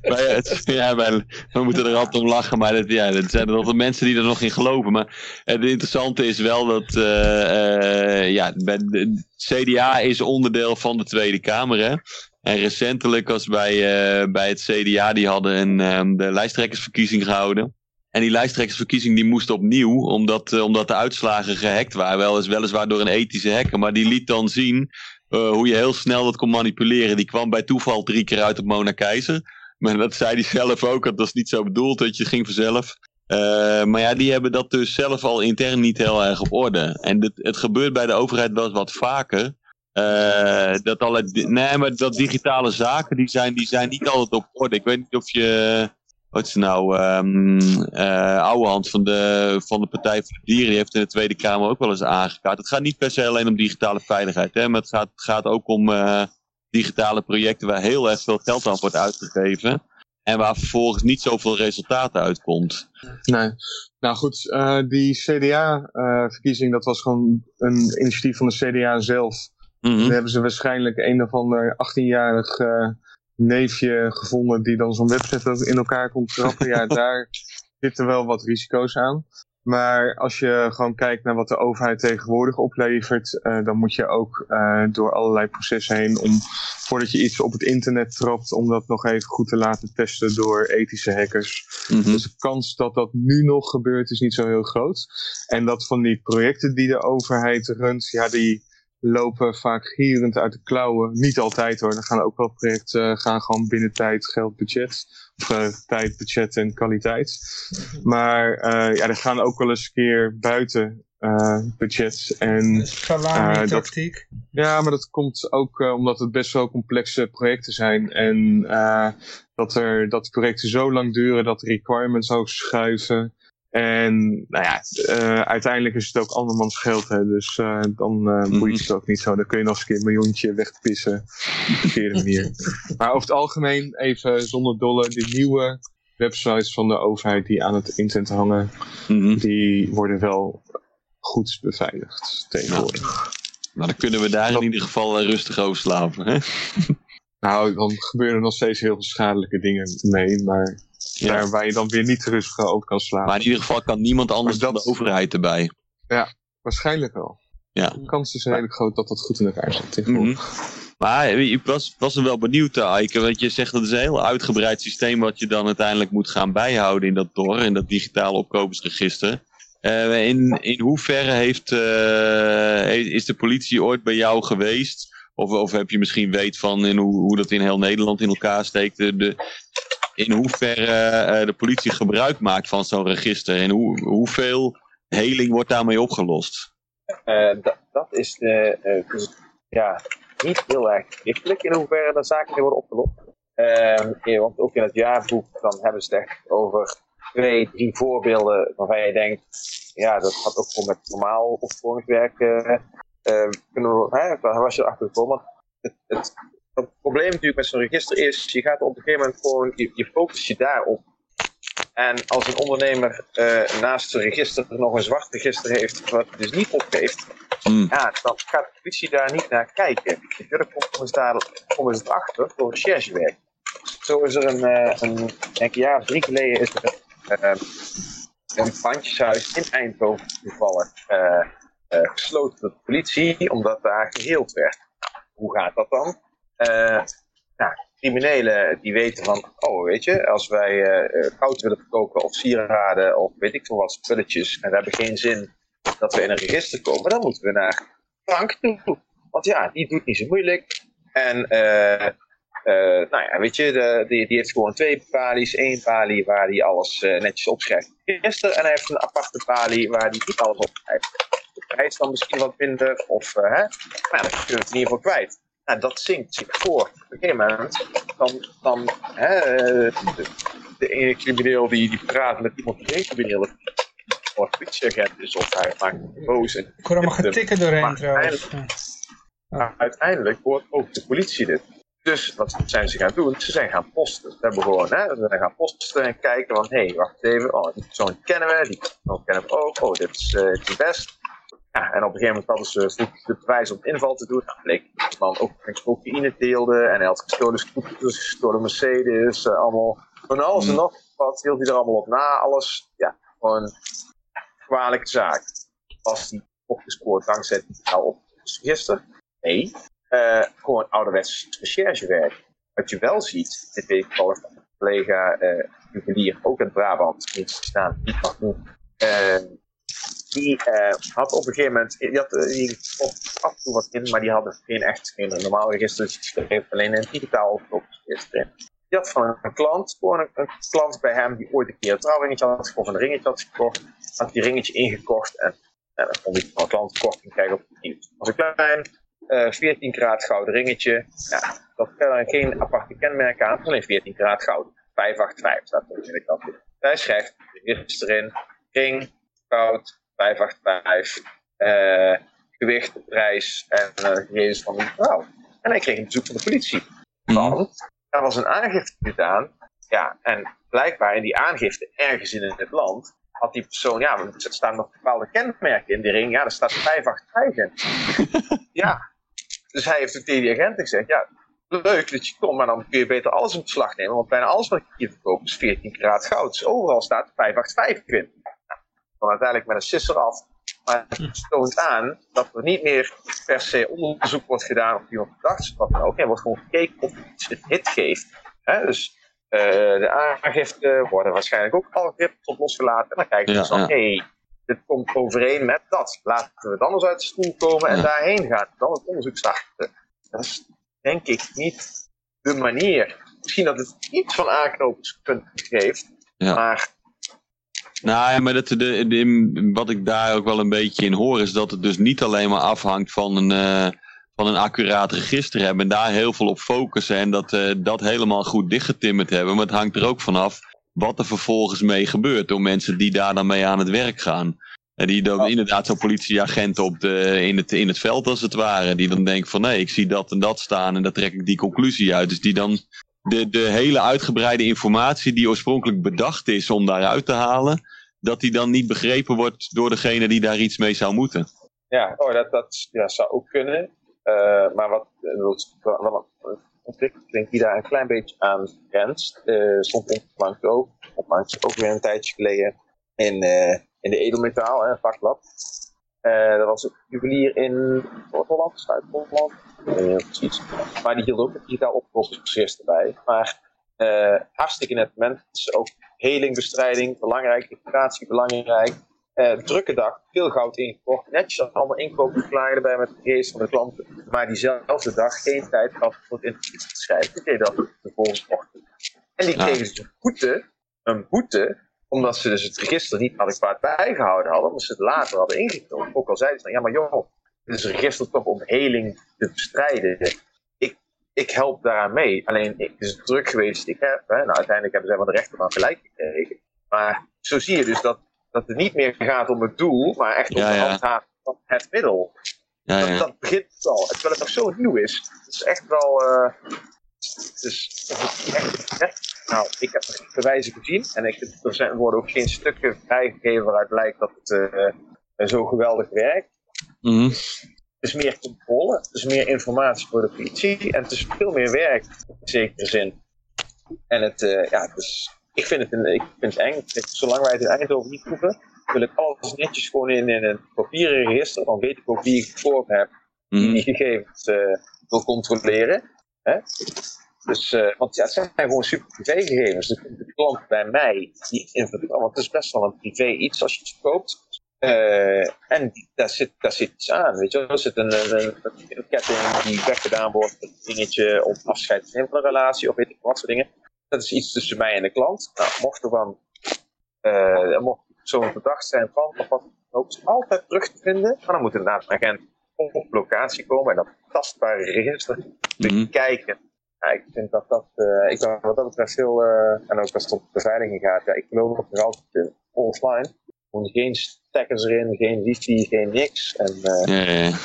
Wij, het- ja, wij, we moeten er altijd om lachen, maar dat, ja, dat zijn er altijd mensen die er nog in geloven. Maar het interessante is wel dat eh, eh, ja, bij de, CDA is onderdeel van de Tweede Kamer. Hè? En recentelijk was bij, eh, bij het CDA, die hadden een, ehm, de lijsttrekkersverkiezing gehouden. En die lijsttrekkersverkiezing die moest opnieuw, omdat, eh, omdat de uitslagen gehackt waren. Wel eens, weliswaar door een ethische hacker, maar die liet dan zien eh, hoe je heel snel dat kon manipuleren. Die kwam bij toeval drie keer uit op Mona Keizer. Maar dat zei hij zelf ook, dat was niet zo bedoeld, dat je ging vanzelf. Eh, maar ja, die hebben dat dus zelf al intern niet heel erg op orde. En dit, het gebeurt bij de overheid wel eens wat vaker. dat, alle, nee, maar dat digitale zaken, die zijn, die zijn niet altijd op orde. Ik weet niet of je... Wat is nou? ehm eh Ouwehand van de, van de Partij voor de Dieren die heeft in de Tweede Kamer ook wel eens aangekaart. Het gaat niet per se alleen om digitale veiligheid, hè, maar het gaat, gaat ook om eh, digitale projecten waar heel erg veel geld aan wordt uitgegeven. En waar vervolgens niet zoveel resultaten uitkomt. Nee. Nou goed, eh, die CDA-verkiezing, dat was gewoon een initiatief van de CDA zelf. Mhm. Dan hebben ze waarschijnlijk een of ander 18-jarig eh, neefje gevonden die dan zo'n website in elkaar kon trappen. ja, daar zitten wel wat risico's aan. Maar als je gewoon kijkt naar wat de overheid tegenwoordig oplevert, eh, dan moet je ook eh, door allerlei processen heen om, voordat je iets op het internet trapt, om dat nog even goed te laten testen door ethische hackers. Mhm. Dus de kans dat dat nu nog gebeurt is niet zo heel groot. En dat van die projecten die de overheid runt, ja, die lopen vaak gierend uit de klauwen. Niet altijd hoor. Er gaan ook wel projecten eh, gaan gewoon binnen tijd, geld, budget. Of eh, tijd, budget en kwaliteit. Maar eh, ja, er gaan ook wel eens een keer buiten budget. En Salami-tactiek. ja, maar dat komt ook omdat het best wel complexe projecten zijn. En dat, er, dat projecten zo lang duren dat de requirements ook schuiven. En nou ja, eh, uiteindelijk is het ook andermans geld. Hè, dus eh, dan eh Mhm. boeit het ook niet zo. Dan kun je nog eens een keer een miljoentje wegpissen. Op de verkeerde manier. Maar over het algemeen, even zonder dolle, die nieuwe websites van de overheid die aan het internet hangen, Mhm. die worden wel goed beveiligd tegenwoordig. Nou, dan kunnen we daar in ieder geval rustig over slapen. Hè? Nou, dan gebeuren er nog steeds heel veel schadelijke dingen mee, maar Ja. daar waar je dan weer niet rustig over kan slapen. Maar in ieder geval kan niemand anders Maar dan dat- de overheid erbij. Waarschijnlijk wel. Ja. De kans is redelijk groot dat dat goed in elkaar zit tegenwoordig. Maar ik was, was er wel benieuwd, eh, Eike, want je zegt dat het is een heel uitgebreid systeem wat je dan uiteindelijk moet gaan bijhouden in dat DOR, in dat digitale opkopersregister. Eh, in, in hoeverre heeft, eh, is de politie ooit bij jou geweest? Of, of heb je misschien weet van in hoe, hoe dat in heel Nederland in elkaar steekt? De, de- in hoeverre eh, de politie gebruik maakt van zo'n register? En hoe, hoeveel heling wordt daarmee opgelost? Eh, dat, is de, eh, dus, ja, niet heel erg schriftelijk in hoeverre de zaken worden opgelost. Ja, want ook in het jaarboek dan hebben ze het echt over twee, drie voorbeelden waarvan je denkt, ja, dat had ook gewoon met normaal opsporingswerk eh, kunnen we, hè, daar was je erachter gekomen. Want Het, het, het probleem natuurlijk met zo'n register is, je gaat op een gegeven moment gewoon, je, je focust je daarop. En als een ondernemer eh, naast zijn register nog een zwart register heeft, wat hij dus niet opgeeft, Hmm. ja, dan gaat de politie daar niet naar kijken. Dus dan komen ze, daar, komen ze erachter door recherchewerk. Zo is er een, eh, een, denk een jaar of drie geleden is er eh, een pandjeshuis in Eindhoven eh, gesloten door de politie, omdat daar geheeld werd. Hoe gaat dat dan? Eh, nou, criminelen die weten van, oh weet je, als wij goud willen verkopen of sieraden of weet ik veel wat spulletjes en we hebben geen zin dat we in een register komen, dan moeten we naar Frank toe. Want ja, die doet niet zo moeilijk. En nou ja, weet je, de, die, die heeft gewoon twee palies. één palie waar hij alles netjes opschrijft gisteren. En hij heeft een aparte palie waar hij niet alles opschrijft. De prijs dan misschien wat minder. Of, uh, hè. Maar dan kun je het in ieder geval kwijt. Nou, dat zinkt zich voor. Op een gegeven moment, dan, dan hè, de, de ene crimineel die, die praat met iemand die geen crimineel. Of politieagent is, of hij maakt boos. En Ik hoor allemaal getikken doorheen trouwens. Maar uiteindelijk hoort ook de politie dit. Dus wat zijn ze gaan doen? Ze zijn gaan posten. Ze hebben gewoon, hè, ze zijn gaan posten en kijken van, hé, hey, wacht even, oh, die persoon kennen we, die persoon kennen we ook, oh, dit is, uh, dit is best. Ja, en op een gegeven moment hadden ze de bewijs om inval te doen. Nou, bleek dat man ook cocaïne deelde en hij had gestolen scooters, gestolen Mercedes, uh, allemaal, van alles en nog wat hield hij er allemaal op na. Alles, ja, gewoon kwalijke zaak. Was die opgespoord dankzij het digitaal op register? Nee, uh, gewoon ouderwets recherchewerk. Wat je wel ziet, dit weet ik van een collega uh, juwelier, ook in Brabant, niet staan, niet mag doen. Die had op een gegeven moment, die had die af en toe wat in, maar die hadden geen echt, geen normaal register, dus schreef alleen een digitaal register in. Die had van een klant, gewoon een, een, klant bij hem, die ooit een keer een trouwringetje had gekocht, een ringetje had gekocht, had die ringetje ingekocht en, en dan kon die van een klant korting krijgen op het nieuws. Dat was een klein, uh, 14 karaat gouden ringetje. Ja, dat verder geen aparte kenmerk aan, alleen 14 karaat goud. 585 staat er in de kant. Hij schrijft register erin, ring, goud, 585, uh, gewicht, prijs en uh, gegevens van die vrouw. En hij kreeg een bezoek van de politie. Want er was een aangifte gedaan. Ja, en blijkbaar in die aangifte ergens in het land had die persoon, ja, er staan nog bepaalde kenmerken in die ring. Ja, er staat 585 in. ja, dus hij heeft ook tegen die agent gezegd, ja, leuk dat je komt, maar dan kun je beter alles in beslag nemen, want bijna alles wat ik hier verkoop is 14 karaat goud. Dus overal staat 585 in. Dan uiteindelijk met een sisser af. Maar het toont aan dat er niet meer per se onderzoek wordt gedaan of iemand verdacht is, wat dan ook. Er wordt gewoon gekeken of iets een hit geeft. Hè? Dus uh, de aangifte worden waarschijnlijk ook algoritmes op losgelaten. En dan kijken ze ja, van, hé, ja. hey, dit komt overeen met dat. Laten we het anders uit de stoel komen en ja. daarheen gaan. Dan het onderzoek starten. Dat is denk ik niet de manier. Misschien dat het iets van aanknopingspunten geeft, ja. maar... Nou ja, maar dat de, de, wat ik daar ook wel een beetje in hoor, is dat het dus niet alleen maar afhangt van een, uh, van een accuraat register hebben en daar heel veel op focussen en dat, uh, dat helemaal goed dichtgetimmerd hebben. Maar het hangt er ook vanaf wat er vervolgens mee gebeurt door mensen die daar dan mee aan het werk gaan. En die dan inderdaad zo'n politieagent op de, in, het, in het veld als het ware. Die dan denkt van nee, ik zie dat en dat staan en daar trek ik die conclusie uit. Dus die dan de, de hele uitgebreide informatie die oorspronkelijk bedacht is om daaruit te halen, dat die dan niet begrepen wordt door degene die daar iets mee zou moeten. Ja, oh, dat, dat ja, zou ook kunnen. Uh, maar wat, wat ontwikkeling die daar een klein beetje aan grenst, uh, stond onlangs ook, onlangs ook weer een tijdje geleden in, in de edelmetaal, hè, vaklab. Dat was een juwelier in Noord-Holland, Zuid-Holland, uh, precies. Maar die hield ook het digitaal oplossingsproces erbij. Maar uh, hartstikke net mensen, ook helingbestrijding, belangrijk, reputatie belangrijk. Uh, drukke dag, veel goud ingekocht, netjes allemaal inkoopverklaringen erbij met de gegevens van de klanten. Maar diezelfde dag geen tijd gehad voor het interview te schrijven. Die deed dat de volgende ochtend. En die kregen dus een boete, een boete omdat ze dus het register niet adequaat bijgehouden hadden, omdat ze het later hadden ingevuld. Ook al zeiden ze dan, ja maar joh, een register toch om heling te bestrijden. Ik, ik help daaraan mee. Alleen, het is druk geweest, ik heb, hè, nou uiteindelijk hebben zij van de rechter dan gelijk gekregen. Maar zo zie je dus dat, dat het niet meer gaat om het doel, maar echt om Ja, de ja. handhaving van het middel. Ja, Dat, ja. dat begint al, terwijl het nog zo nieuw is. Het is echt wel. eh, dus echt. Nou, ik heb er bewijzen gezien en ik, er zijn, worden ook geen stukken vrijgegeven waaruit blijkt dat het eh, zo geweldig werkt. Mhm. Het is meer controle, het is meer informatie voor de politie en het is veel meer werk in zekere zin. En het, eh, ja, dus ik vind het, een, ik vind het eng. Zolang wij het in Eindhoven niet proeven, wil ik alles netjes gewoon in, in een papieren register. Dan weet ik ook wie ik voor heb die Mhm. die gegevens eh, wil controleren. Hè? Dus, uh, want ja, het zijn gewoon super privégegevens. Dus de klant bij mij, die invult, want het is best wel een privé iets als je het koopt. Uh, en daar zit, daar zit iets aan, weet je Er zit een, een, een, ketting die weggedaan wordt, een dingetje op afscheid van een relatie of weet ik wat soort dingen. Dat is iets tussen mij en de klant. Nou, mocht er dan, uh, mocht zo'n verdacht zijn van, of wat ook, is altijd terug te vinden. Maar dan moet inderdaad een agent op locatie komen en dat tastbare register bekijken. Mm Ja, ik vind dat dat, uh, ik wat dat betreft heel, en ook als het om beveiliging gaat, ja, ik geloof nog altijd in offline. Gewoon geen stekkers erin, geen wifi, geen niks. En, uh, ja, ja.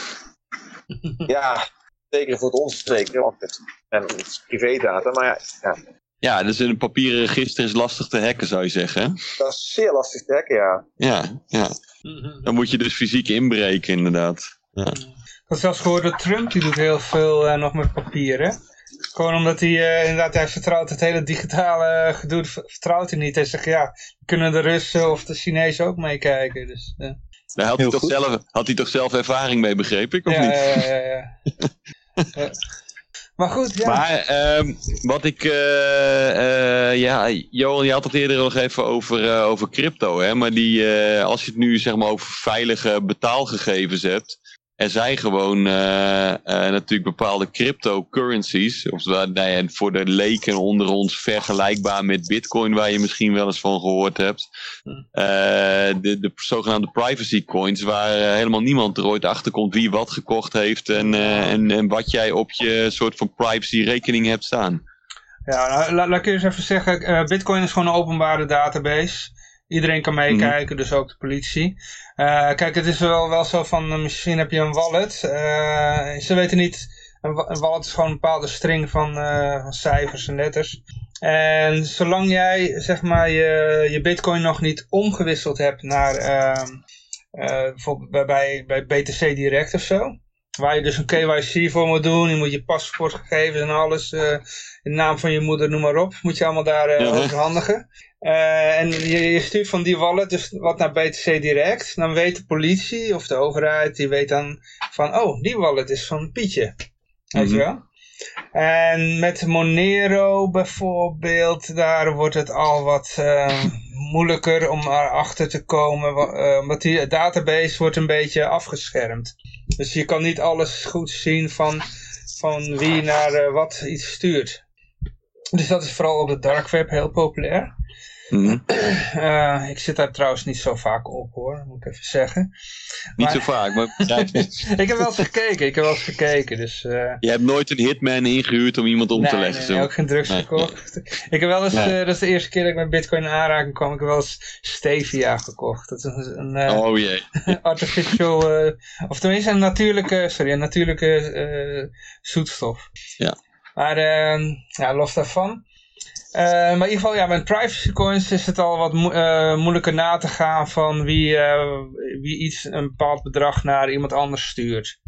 ja, zeker voor het onzeker, want het, en het is privédata, maar ja, ja. Ja, dus in een papieren register is lastig te hacken, zou je zeggen. Dat is zeer lastig te hacken, ja. Ja, ja. Dan moet je dus fysiek inbreken, inderdaad. Ja. Ik had zelfs gehoord dat Trump, die doet heel veel uh, nog met papieren. Gewoon omdat hij uh, inderdaad, hij vertrouwt het hele digitale gedoe, vertrouwt hij niet. Hij zegt, ja, kunnen de Russen of de Chinezen ook meekijken. Dus, uh. Daar had hij, toch zelf, had hij toch zelf ervaring mee, begreep ik, of ja, niet? Ja, ja, ja. Maar goed, ja. Maar uh, wat ik, uh, ja, Johan, je had het eerder nog even over, over crypto, hè? Maar die, als je het nu zeg maar over veilige betaalgegevens hebt, er zijn gewoon natuurlijk bepaalde cryptocurrencies, of nou voor de leken onder ons vergelijkbaar met bitcoin, waar je misschien wel eens van gehoord hebt. de, de zogenaamde privacy coins, waar helemaal niemand er ooit achter komt wie wat gekocht heeft en, en, en wat jij op je soort van privacy rekening hebt staan. Ja, nou, laat, laat ik eens even zeggen, uh, Bitcoin is gewoon een openbare database. Iedereen kan meekijken, mm. dus ook de politie. Uh, kijk, het is wel, wel zo van, misschien heb je een wallet. Uh, ze weten niet, een, wallet is gewoon een bepaalde string van, van cijfers en letters. En zolang jij, zeg maar, je, je bitcoin nog niet omgewisseld hebt naar, ehm, bijvoorbeeld bij, bij, bij BTC Direct of zo. Waar je dus een KYC voor moet doen. Je moet je paspoortgegevens en alles. Uh, in de naam van je moeder, noem maar op. Moet je allemaal daar uh, ja, overhandigen. Uh, en je, je, stuurt van die wallet dus wat naar BTC Direct. Dan weet de politie of de overheid, die weet dan van... Oh, die wallet is van Pietje. Weet mm -hmm. je wel? En met Monero bijvoorbeeld, daar wordt het al wat moeilijker om erachter te komen. Want die database wordt een beetje afgeschermd. Dus je kan niet alles goed zien van, van wie naar uh, wat iets stuurt. Dus dat is vooral op de dark web heel populair. Mm -hmm. uh, ik zit daar trouwens niet zo vaak op hoor, moet ik even zeggen. Niet maar... zo vaak, maar... ik heb wel eens gekeken, ik heb wel eens gekeken. Dus, uh... Je hebt nooit een hitman ingehuurd om iemand om nee, te leggen? Nee, nee, ook geen drugs nee. gekocht. ik heb wel eens, uh, dat is de eerste keer dat ik met bitcoin in aanraking kwam, ik heb wel eens stevia gekocht. Dat is een, een oh jee. artificial, of tenminste een natuurlijke, sorry, een natuurlijke zoetstof. Ja. Maar ehm, ja, los daarvan. Uh, maar in ieder geval, ja, met privacy coins is het al wat mo uh, moeilijker na te gaan van wie, uh, wie iets, een bepaald bedrag naar iemand anders stuurt.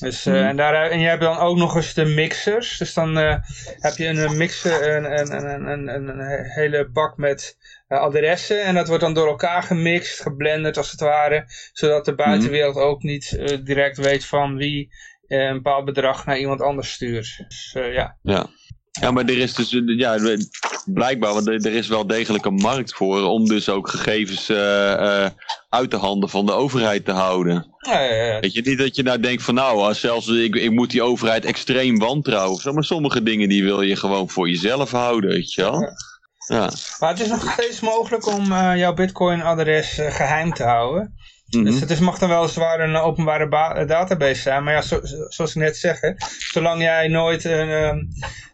Dus, mm. en, daar, en je hebt dan ook nog eens de mixers. Dus dan heb je een mixer, een, een, een, een, een hele bak met adressen. En dat wordt dan door elkaar gemixt, geblenderd als het ware. Zodat de buitenwereld mm. ook niet direct weet van wie een bepaald bedrag naar iemand anders stuurt. Dus ja. Ja. Ja, maar er is dus, ja, blijkbaar, want er is wel degelijk een markt voor om dus ook gegevens uh, uh, uit de handen van de overheid te houden. Ja, ja, ja. Weet je, niet dat je nou denkt van nou, als zelfs ik, ik moet die overheid extreem wantrouwen. Zo, maar sommige dingen die wil je gewoon voor jezelf houden, weet je wel. Ja. Maar het is nog steeds mogelijk om uh, jouw bitcoin adres geheim te houden. Mm -hmm. Dus het is, mag dan weliswaar een openbare database zijn. Maar ja, zo, zoals ik net zeg, hè, zolang jij nooit een, uh,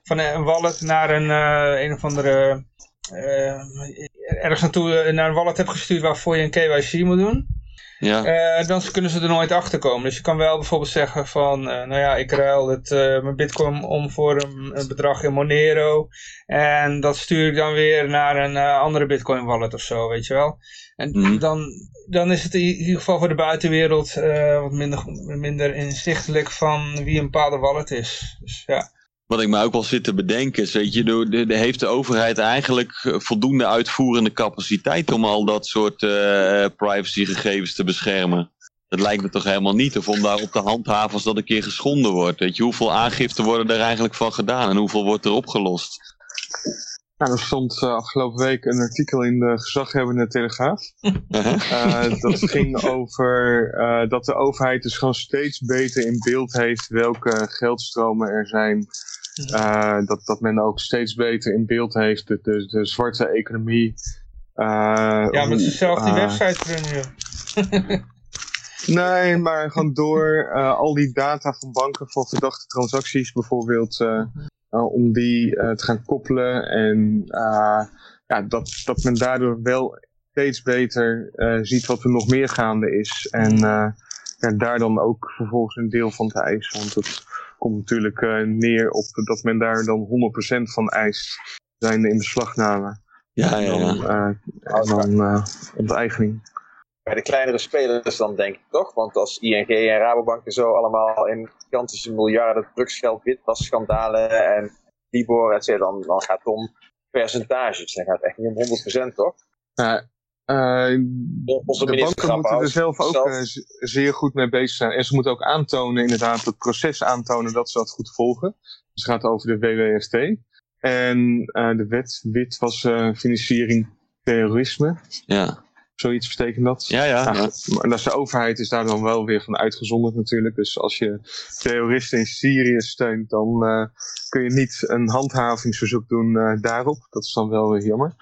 van een wallet naar een, uh, een of andere... Uh, ergens naartoe naar een wallet hebt gestuurd waarvoor je een KYC moet doen. Ja. dan kunnen ze er nooit achter komen. Dus je kan wel bijvoorbeeld zeggen van, nou ja, ik ruil het, mijn bitcoin om voor een, een, bedrag in Monero. En dat stuur ik dan weer naar een andere bitcoin wallet of zo, weet je wel. En mm. dan, dan is het in ieder geval voor de buitenwereld wat minder, minder inzichtelijk van wie een bepaalde wallet is. Dus, ja. Wat ik me ook wel zit te bedenken is, weet je, de, de, heeft de overheid eigenlijk voldoende uitvoerende capaciteit om al dat soort uh, privacygegevens te beschermen? Dat lijkt me toch helemaal niet. Of om daar op te handhaven als dat een keer geschonden wordt. Weet je, hoeveel aangifte worden er eigenlijk van gedaan en hoeveel wordt er opgelost? Nou, er stond uh, afgelopen week een artikel in de gezaghebbende Telegraaf. Uh, dat ging over uh, dat de overheid dus gewoon steeds beter in beeld heeft welke geldstromen er zijn. dat, dat men ook steeds beter in beeld heeft de, de, de zwarte economie. ja, met ze zelf die website runnen. nee, maar gewoon door al die data van banken voor verdachte transacties bijvoorbeeld uh, om die uh, te gaan koppelen. En uh, ja, dat, dat men daardoor wel steeds beter ziet wat er nog meer gaande is. En ja, daar dan ook vervolgens een deel van te eisen. Want het komt natuurlijk neer op dat men daar dan 100% van eist. Zijn in beslagname. Ja, ja, ja. En dan, dan onteigening bij de kleinere spelers dan denk ik toch. Want als ING en Rabobank en zo allemaal in gigantische miljarden drugsgeld, witwasschandalen en Libor, et cetera, dan, dan gaat het om percentages. Dan gaat het echt niet om 100% toch? Uh, uh, Onze de banken moeten er zelf ook zelf... Uh, zeer goed mee bezig zijn. En ze moeten ook aantonen, inderdaad, het proces aantonen dat ze dat goed volgen. Dus het gaat over de WWFT. En uh, de wet witwasfinanciering terrorisme. Ja. Zoiets betekent dat. Ja, ja. Nou, ja. Maar de overheid is daar dan wel weer van uitgezonderd natuurlijk. Dus als je terroristen in Syrië steunt, dan uh, kun je niet een handhavingsverzoek doen uh, daarop. Dat is dan wel weer jammer.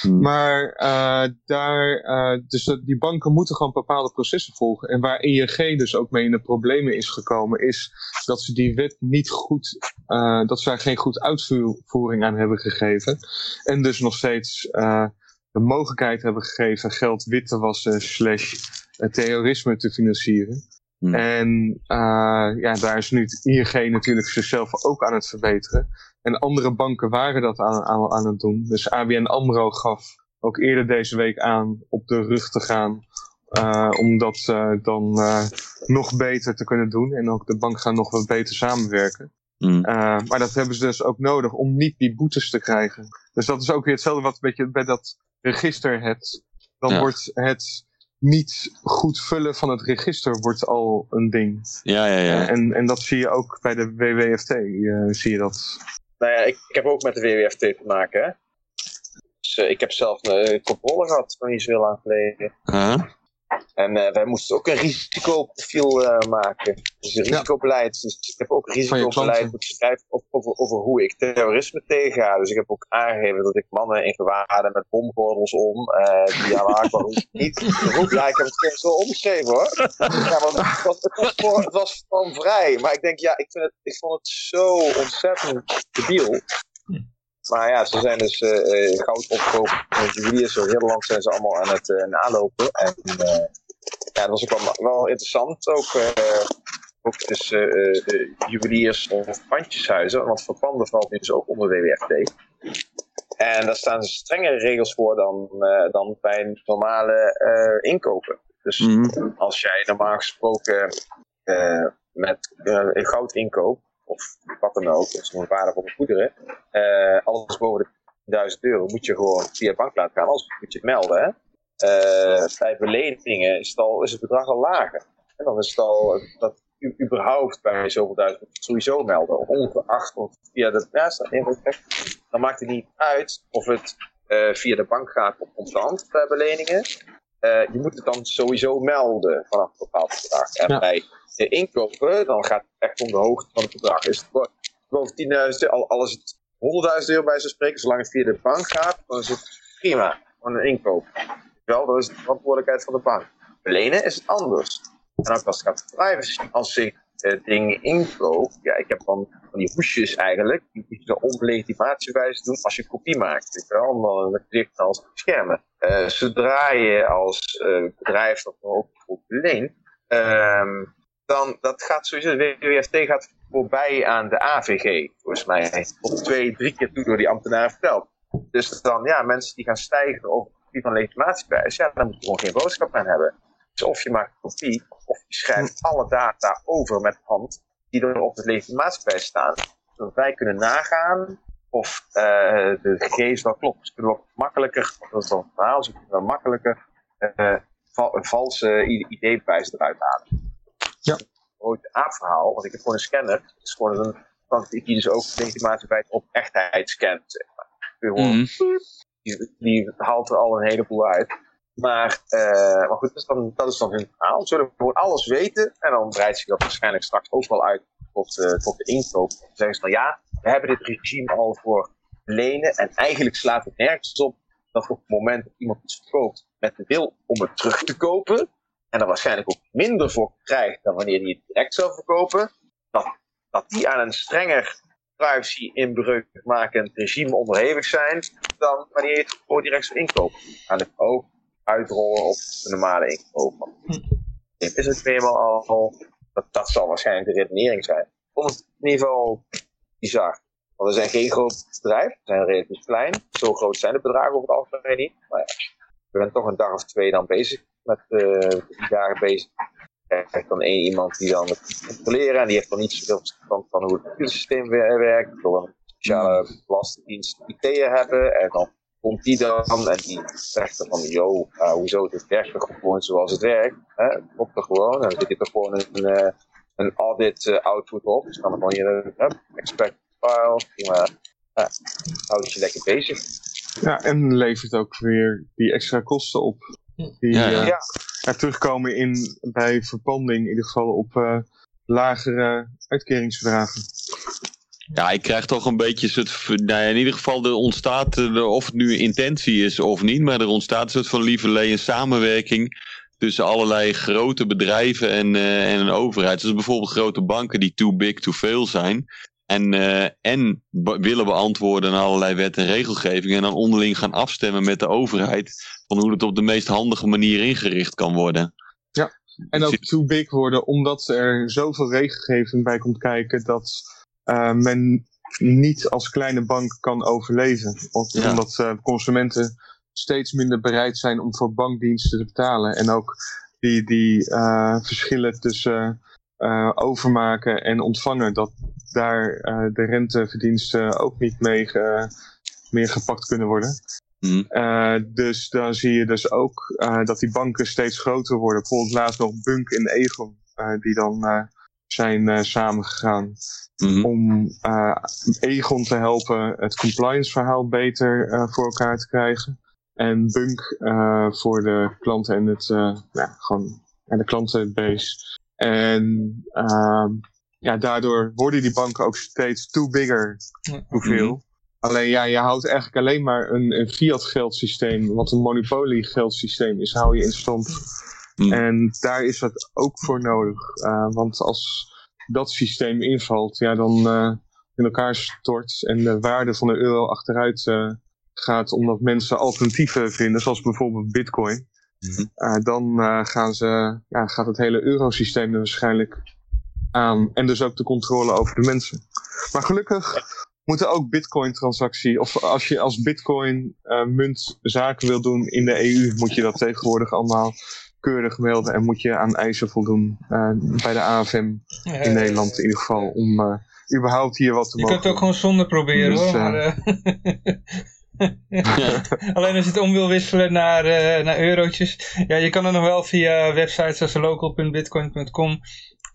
Hmm. Maar uh, daar, dus die banken moeten gewoon bepaalde processen volgen. En waar ING dus ook mee in de problemen is gekomen, is dat ze die wet niet goed, dat ze daar geen goed uitvoering aan hebben gegeven. En dus nog steeds de mogelijkheid hebben gegeven geld wit te wassen slash eh, terrorisme te financieren. Hmm. En uh, ja, daar is nu ING natuurlijk zichzelf ook aan het verbeteren. En andere banken waren dat aan, aan, aan het doen. Dus ABN AMRO gaf ook eerder deze week aan op de rug te gaan. Uh, om dat uh, dan nog beter te kunnen doen. En ook de bank gaan nog wat beter samenwerken. Mm. maar dat hebben ze dus ook nodig om niet die boetes te krijgen. Dus dat is ook weer hetzelfde wat een beetje bij dat register hebt, dan wordt het niet goed vullen van het register wordt al een ding. Ja, ja, ja. En, en dat zie je ook bij de WWFT, uh, zie je dat. Nou ja, ik, ik, heb ook met de WWFT te maken, hè. Dus uh, ik heb zelf een controle gehad, van niet zo heel lang geleden. En uh, wij moesten ook een risicoprofiel uh, maken. Dus een risicobeleid. Dus ik heb ook risicobeleid moeten schrijven over, over, hoe ik terrorisme tegenga. Dus ik heb ook aangegeven dat ik mannen in gewaden met bomgordels om, uh, die aan niet roep. Ja, ik heb het zo omgeschreven hoor. Ja, want het was, het was, het was van vrij. Maar ik denk, ja, ik, vind het, ik vond het zo ontzettend debiel. Maar ja, ze zijn dus uh, goud opgekopen. Juweliers zo heel lang zijn ze allemaal aan het uh, nalopen. En uh, ja, dat was ook wel, wel interessant. Ook, ook dus juweliers of pandjeshuizen. Want voor panden valt nu dus ook onder WWFT. En daar staan dus strengere regels voor dan, dan bij normale inkopen. Dus mm. als jij normaal gesproken met goud inkoopt of wat dan ook, of zo'n waardevolle goederen, uh, alles boven de 1000 euro moet je gewoon via bank laten gaan, anders moet je het melden. Hè? Uh, bij beleningen is het, al, is het bedrag al lager. En dan is het al dat u, überhaupt bij zoveel duizend sowieso melden, ongeacht of via de ja, dan maakt het niet uit of het uh, via de bank gaat op contant bij beleningen. Uh, je moet het dan sowieso melden vanaf een bepaald bedrag. En ja. bij de inkopen, dan gaat het echt om de hoogte van het bedrag. Is het boven 10.000, al, al is het 100.000 euro bij zo'n spreken, zolang het via de bank gaat, dan is het prima van een inkoop. Wel, dat is de verantwoordelijkheid van de bank. Lenen is het anders. En ook als het gaat om privacy, als ik uh, dingen inkoop, ja, ik heb dan van die hoesjes eigenlijk, die je om legitimatiewijze doen als je kopie maakt. Weet je wel, een als beschermen. Uh, zodra je als uh, bedrijf dat ook leent, um, dan dat gaat sowieso, de WWFT gaat voorbij aan de AVG, volgens mij. Tot twee, drie keer toe door die ambtenaar verteld. Dus dan, ja, mensen die gaan stijgen over van legitimatieprijs, ja, dan moet je gewoon geen boodschap aan hebben. Dus of je maakt een kopie, of je schrijft hm. alle data over met hand, die er op het legitimatieprijs staan, zodat wij kunnen nagaan of uh, de gegevens wel klopt. Dus kunnen we makkelijker, dat is wel een verhaal, dus kunnen makkelijker uh, een valse ID-bewijs eruit halen. Ja. Ooit aapverhaal, want ik heb gewoon een scanner. Het is gewoon een, want ik die dus ook legitimatiebewijs op echtheid scan, zeg maar. Mhm. die, die haalt er al een heleboel uit. Maar, uh, maar goed, dat is, dan, dat is dan hun verhaal. Zullen gewoon alles weten. En dan breidt zich dat waarschijnlijk straks ook wel uit tot, uh, tot de inkoop. Dan zeggen ze van ja, we hebben dit regime al voor lenen. En eigenlijk slaat het nergens op dat op het moment dat iemand iets verkoopt met de wil om het terug te kopen. En er waarschijnlijk ook minder voor krijgt dan wanneer hij het direct zou verkopen. Dat, dat die aan een strenger privacy inbreukmakend regime onderhevig zijn dan wanneer je het gewoon direct zou inkopen. En het ook uitrollen op de normale inkoop. Is het eenmaal al, dat, dat zal waarschijnlijk de redenering zijn. Het in ieder geval bizar. Want we zijn geen groot bedrijf, we zijn relatief klein. Zo groot zijn de bedragen over het algemeen niet. Maar ja, we zijn toch een dag of twee dan bezig met uh, die dagen bezig. Er is dan één iemand die dan het controleren en die heeft dan niet zoveel verstand van hoe het computersysteem werkt. Door een speciale belastingdienst IT hebben en dan komt die dan en die zegt dan van, yo, uh, hoezo, dit werkt toch gewoon zoals het werkt. Hè? Het klopt er gewoon en dan zit er toch gewoon een, uh, een audit uh, output op. Dus kan er gewoon je uh, expect file, prima, ja, houdt je lekker bezig. Ja, en levert ook weer die extra kosten op. Die Ja, ja. eh, terugkomen in, bij verpanding, in ieder geval op eh, lagere uitkeringsbedragen. Ja, ik krijg toch een beetje Nou ja, in ieder geval, er ontstaat, er, of het nu intentie is of niet, maar er ontstaat een soort van lieverlee een samenwerking tussen allerlei grote bedrijven en, eh, en een overheid. Dus bijvoorbeeld grote banken die too big to fail zijn. En, eh, en willen beantwoorden aan allerlei wet en regelgeving. En dan onderling gaan afstemmen met de overheid. Van hoe het op de meest handige manier ingericht kan worden. En ook too big worden, omdat er zoveel regelgeving bij komt kijken dat eh, men niet als kleine bank kan overleven. Ja. Omdat eh, consumenten steeds minder bereid zijn om voor bankdiensten te betalen. En ook die, die eh, verschillen tussen eh, overmaken en ontvangen, dat daar eh, de renteverdiensten ook niet mee meer gepakt kunnen worden. Hm. Eh, dus dan zie je dus ook eh, dat die banken steeds groter worden. Bijvoorbeeld laatst nog Bunk en Egon, eh, die dan eh, zijn eh, Mhm. om eh, Egon te helpen het compliance verhaal beter eh, voor elkaar te krijgen. En Bunk eh, voor de klanten en het, ja, gewoon, en de klantenbase. En ehm, ja, daardoor worden die banken ook steeds too bigger, hoeveel. Alleen ja, je houdt eigenlijk alleen maar een, een fiat geldsysteem, wat een monopolie geldsysteem is, hou je in stand. Mm. En daar is dat ook voor nodig. Want als dat systeem invalt, ja, dan eh, in elkaar stort en de waarde van de euro achteruit eh, gaat omdat mensen alternatieven vinden, zoals bijvoorbeeld bitcoin. Mhm. Eh, dan gaan ze, ja, gaat het hele eurosysteem er waarschijnlijk aan. En dus ook de controle over de mensen. Maar gelukkig moeten ook bitcoin-transactie, of als je als bitcoin-munt zaken wil doen in de EU, moet je dat tegenwoordig allemaal keurig melden en moet je aan eisen voldoen eh, bij de AFM in Nederland in ieder geval om eh, überhaupt hier wat te Je mogen. kunt het ook gewoon zonder proberen Dus, hoor. eh, Maar, eh, Alleen als je het om wil wisselen naar, eh, naar eurotjes. Ja, je kan er nog wel via websites zoals local.bitcoin.com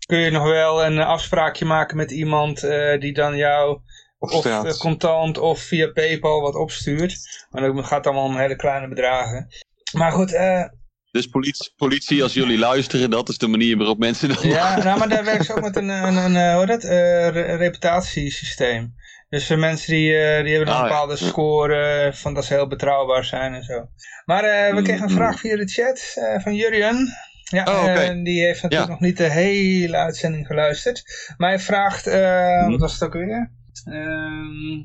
kun je nog wel een afspraakje maken met iemand eh, die dan jou of contant of via Paypal wat opstuurt. Maar dat gaat allemaal om hele kleine bedragen. Maar goed, eh, Dus politie, politie, als jullie luisteren, dat is de manier waarop mensen dan. Ja, nou, maar daar werken ze ook met een, een, een, eh, hoe heet dat, Eh, re- reputatiesysteem. Dus eh, mensen die, eh, die hebben een Ah, ja. bepaalde score eh, van dat ze heel betrouwbaar zijn en zo. Maar eh, we Mm, kregen een mm. vraag via de chat eh, van Jurjen. Ja, Oh, oké. eh, die heeft natuurlijk Ja. nog niet de hele uitzending geluisterd. Maar hij vraagt, eh, Mm. wat was het ook weer? Ehm,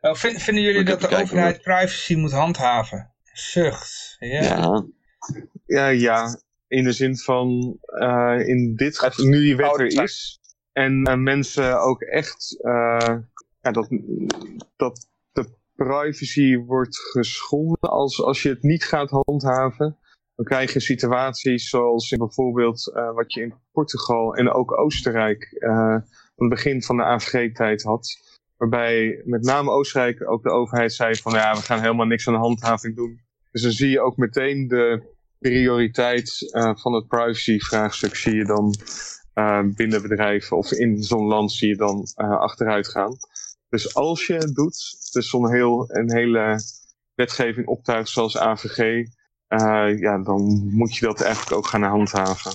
oh, vind- vinden jullie dat de kijken, overheid privacy moet handhaven? Zucht. Ja. Ja, ja. In de zin van, eh, in dit nu die wet er is, en eh, mensen ook echt, eh, ja, dat, dat de privacy wordt geschonden als, als je het niet gaat handhaven. Dan krijg je situaties zoals in bijvoorbeeld wat je in Portugal en ook Oostenrijk aan het begin van de AVG-tijd had. Waarbij met name Oostenrijk ook de overheid zei van ja, we gaan helemaal niks aan de handhaving doen. Dus dan zie je ook meteen de prioriteit uh, van het privacy-vraagstuk zie je dan uh, binnen bedrijven of in zo'n land zie je dan uh, achteruit gaan. Dus als je het doet, dus zo'n heel, een hele wetgeving optuigt zoals AVG, ja, dan moet je dat eigenlijk ook gaan handhaven.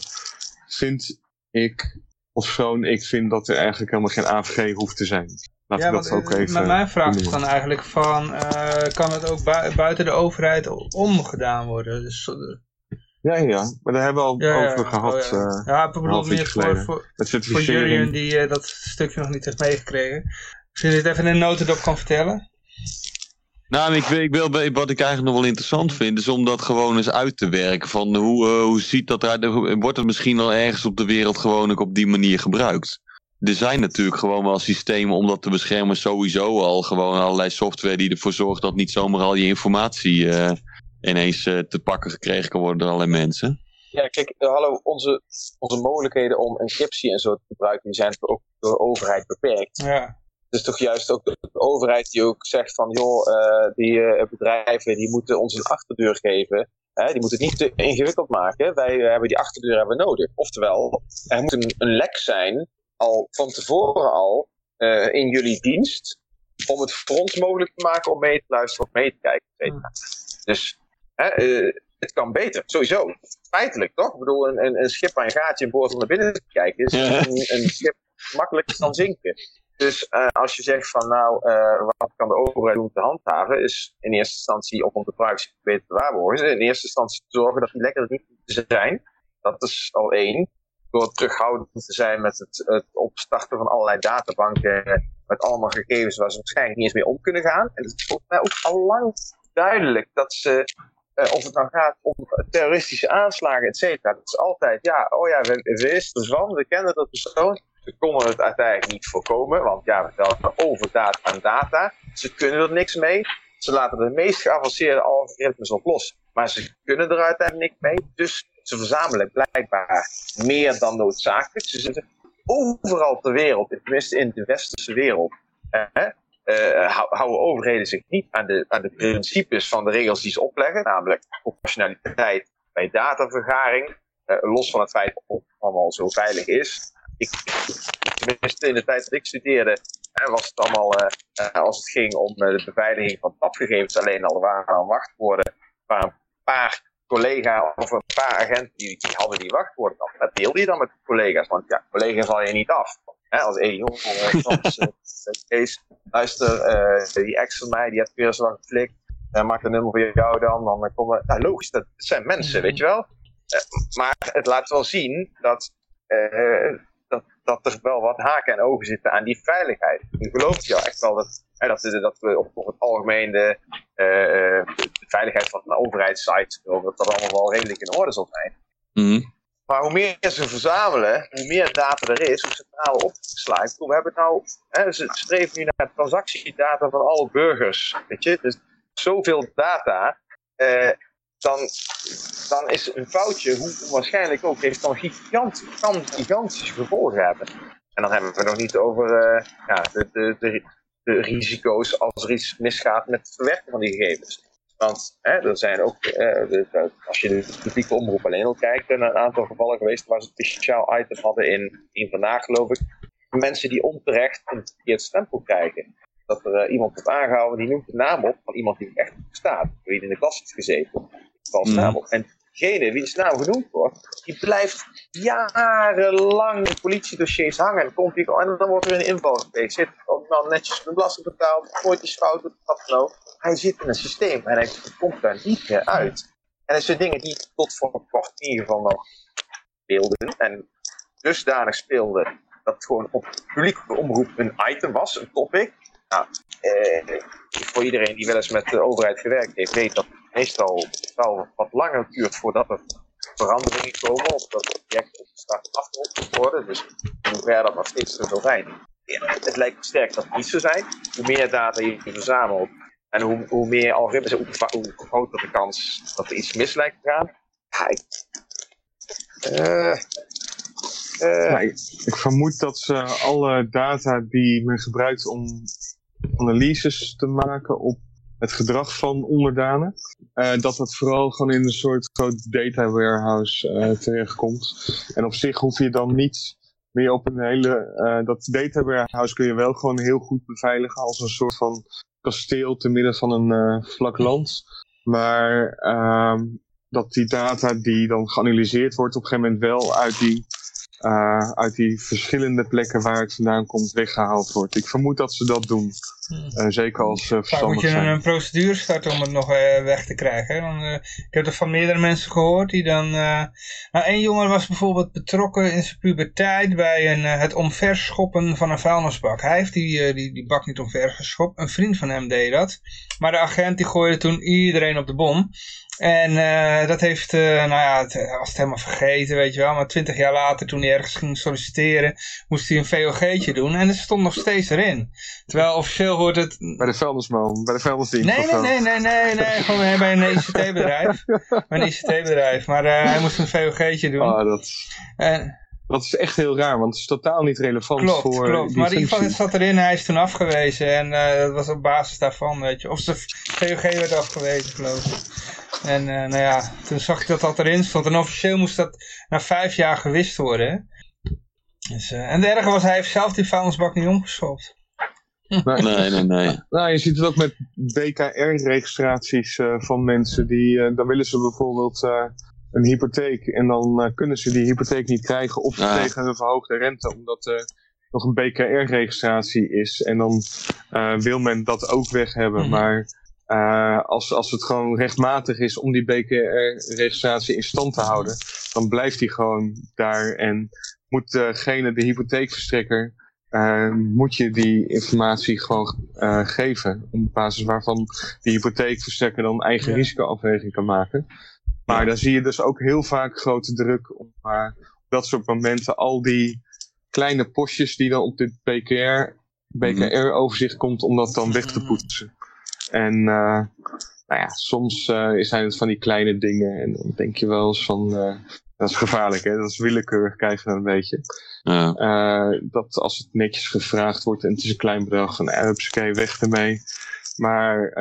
Vind ik, of zo'n, ik vind dat er eigenlijk helemaal geen AVG hoeft te zijn. Laat ja, ik dat ook even maar mijn vraag is dan eigenlijk van, kan het ook buiten de overheid omgedaan worden? Dus, ja, ja, maar daar hebben we al ja, over gehad. Oh, ja, uh, ja ik bedoel meer voor, voor, voor Julian die uh, dat stukje nog niet heeft meegekregen. Misschien je het even in een notendop kan vertellen. Nou, ik wil, ik wil, wat ik eigenlijk nog wel interessant vind, is om dat gewoon eens uit te werken. Van hoe, uh, hoe ziet dat eruit? Wordt het misschien al ergens op de wereld gewoon ook op die manier gebruikt? Er zijn natuurlijk gewoon wel systemen om dat te beschermen. Sowieso al gewoon allerlei software die ervoor zorgt dat niet zomaar al je informatie ineens uh, te pakken gekregen kan worden door allerlei mensen. Ja, kijk, uh, hallo, onze, onze mogelijkheden om encryptie en zo te gebruiken, die zijn ook door de overheid beperkt. Ja. Dus toch juist ook de overheid die ook zegt van, joh, uh, die bedrijven die moeten ons een achterdeur geven. Hè, die moeten het niet te ingewikkeld maken. Wij hebben die achterdeur hebben nodig. Oftewel, er moet een, een lek zijn, al van tevoren al, in jullie dienst, om het voor ons mogelijk te maken om mee te luisteren of mee te kijken. Hmm. Dus Hè, uh, het kan beter, sowieso. Feitelijk, toch? Ik bedoel, een, een, een schip aan een gaatje in boord om naar binnen te kijken, is een, een schip makkelijker dan zinken. Dus uh, als je zegt van nou, wat kan de overheid doen te handhaven, is in eerste instantie, of om de privacy beter te waarborgen, in eerste instantie te zorgen dat die lekker niet zijn. Dat is al één. Door terughoudend te zijn met het, het opstarten van allerlei databanken, met allemaal gegevens waar ze waarschijnlijk niet eens mee om kunnen gaan. En het is volgens mij ook al lang duidelijk dat ze uh, of het nou gaat om terroristische aanslagen, et cetera. Dat is altijd, ja, oh ja, we, we wisten ervan, we kennen dat persoon. We konden het uiteindelijk niet voorkomen, want ja, we tellen over data aan data. Ze kunnen er niks mee. Ze laten de meest geavanceerde algoritmes op los. Maar ze kunnen er uiteindelijk niks mee. Dus ze verzamelen blijkbaar meer dan noodzakelijk. Ze zitten overal ter wereld, tenminste in de westerse wereld. Eh, houden overheden zich niet aan de, aan de principes van de regels die ze opleggen, namelijk proportionaliteit bij datavergaring, uh, los van het feit of het allemaal zo veilig is. Ik, tenminste, in de tijd dat ik studeerde, was het allemaal, uh, als het ging om de beveiliging van tapgegevens, alleen al waren aan wachtwoorden, een paar collega of een paar agenten die, die hadden die wachtwoorden dan. Dat deelde je dan met collega's, want ja, collega's val je niet af. Hè, als jongen, Frans, Kees, luister, uh, die ex van mij, die heeft weer zo lang geflikt. Uh, maak een nummer voor jou dan, dan komen nou, logisch, dat zijn mensen, weet je wel. Maar het laat wel zien dat, dat, dat er wel wat haken en ogen zitten aan die veiligheid. Ik geloof jou echt wel dat, dat, dat we op, op het algemeen de, de veiligheid van een overheidssite, dat dat allemaal wel redelijk in orde zal zijn. Mm. Maar hoe meer ze verzamelen, hoe meer data er is, hoe centraal opgeslagen. We hebben nou, hè, ze streven nu naar transactiedata van alle burgers. Weet je, dus zoveel data. Eh, dan, dan is een foutje, hoe waarschijnlijk ook, heeft dan gigantisch, kan gigantische gevolgen hebben. En dan hebben we nog niet over uh, ja, de, de, de, risico's als er iets misgaat met het verwerken van die gegevens. Want hè, er zijn ook, eh, als je de publieke omroep alleen al kijkt, er een aantal gevallen geweest waar ze een speciaal item hadden in, in vandaag geloof ik. Mensen die onterecht een verkeerd stempel krijgen. Dat er uh, iemand wordt aangehouden die noemt de naam op van iemand die echt bestaat. Wie in de klas heeft gezeten. Mm. naam op. En degene wie zijn naam genoemd wordt, die blijft jarenlang in politiedossiers hangen. En, komt die, en dan wordt er een inval gepleegd. Zit dan netjes de belasting betaald, ooit is fout, wat dan ook hij zit in een systeem en hij komt daar niet meer uit. En dat zijn dingen die tot voor kort in ieder geval nog speelden. En dusdanig speelden dat het gewoon op publieke omroep een item was, een topic. Nou, eh, voor iedereen die wel eens met de overheid gewerkt heeft, weet dat meestal wel wat langer duurt voordat er veranderingen komen. Of dat het project op de start afgerond worden. Dus in hoeverre dat nog steeds zo zijn. Ja, het lijkt sterk dat het niet zo zijn. Hoe meer data je verzamelt, en hoe, hoe meer algoritmes, hoe, hoe groter de kans dat er iets mis lijkt te gaan. Ja, uh, uh, ik, ik, vermoed dat ze alle data die men gebruikt om analyses te maken op het gedrag van onderdanen, eh, dat het vooral gewoon in een soort groot data warehouse uh, terechtkomt. En op zich hoef je dan niet meer op een hele... Uh, dat data warehouse kun je wel gewoon heel goed beveiligen als een soort van kasteel te midden van een vlak land. Maar ehm, dat die data die dan geanalyseerd wordt op een gegeven moment wel uit die uh, uit die verschillende plekken waar het vandaan komt weggehaald wordt. Ik vermoed dat ze dat doen. Uh, zeker als uh, verstandig moet je zijn. een procedure starten om het nog weg te krijgen. Want, ik heb er van meerdere mensen gehoord die dan... nou, één jongen was bijvoorbeeld betrokken in zijn puberteit bij een, het omverschoppen van een vuilnisbak. Hij heeft die, die, die bak niet omvergeschopt. Een vriend van hem deed dat. Maar de agent die gooide toen iedereen op de bom. En uh, dat heeft, uh, nou ja, het, hij was het helemaal vergeten, weet je wel. Maar twintig jaar later, toen hij ergens ging solliciteren, moest hij een VOG'tje doen. En het stond nog steeds erin. Terwijl officieel wordt het... Bij de vuilnisman, bij de vuilnisdienst nee, nee, nee, nee, nee, nee, gewoon bij een ICT-bedrijf. bij een ICT-bedrijf. Maar uh, hij moest een VOG'tje doen. Oh, dat... En, dat is echt heel raar, want het is totaal niet relevant klopt, voor Klopt, maar in ieder geval het zat erin, hij is toen afgewezen en dat was op basis daarvan, weet je. Of de VOG werd afgewezen, geloof ik. En uh, nou ja, toen zag ik dat dat erin stond. En officieel moest dat na vijf jaar gewist worden. Dus, uh, en de erge was, hij heeft zelf die vuilnisbak niet omgeschopt. Nee, nee, nee. Nou, je ziet het ook met BKR-registraties uh, van mensen. Die, dan willen ze bijvoorbeeld een hypotheek. En dan kunnen ze die hypotheek niet krijgen. Of ja. tegen een verhoogde rente. Omdat er nog een BKR-registratie is. En dan wil men dat ook weg hebben. Mm -hmm. Maar uh, als, als het gewoon rechtmatig is om die BKR-registratie in stand te houden, dan blijft die gewoon daar en moet degene, de hypotheekverstrekker, uh, moet je die informatie gewoon uh, geven. Op basis waarvan die hypotheekverstrekker dan eigen ja. risicoafweging kan maken. Maar dan zie je dus ook heel vaak grote druk om op dat soort momenten al die kleine postjes die dan op dit BKR, BKR-overzicht komt, om dat dan weg te poetsen. En uh, nou ja, soms zijn het van die kleine dingen en dan denk je wel eens van, uh, dat is gevaarlijk hè, dat is willekeurig krijg je dan een beetje. Ja. dat als het netjes gevraagd wordt en het is een klein bedrag, dan oké, weg ermee. Maar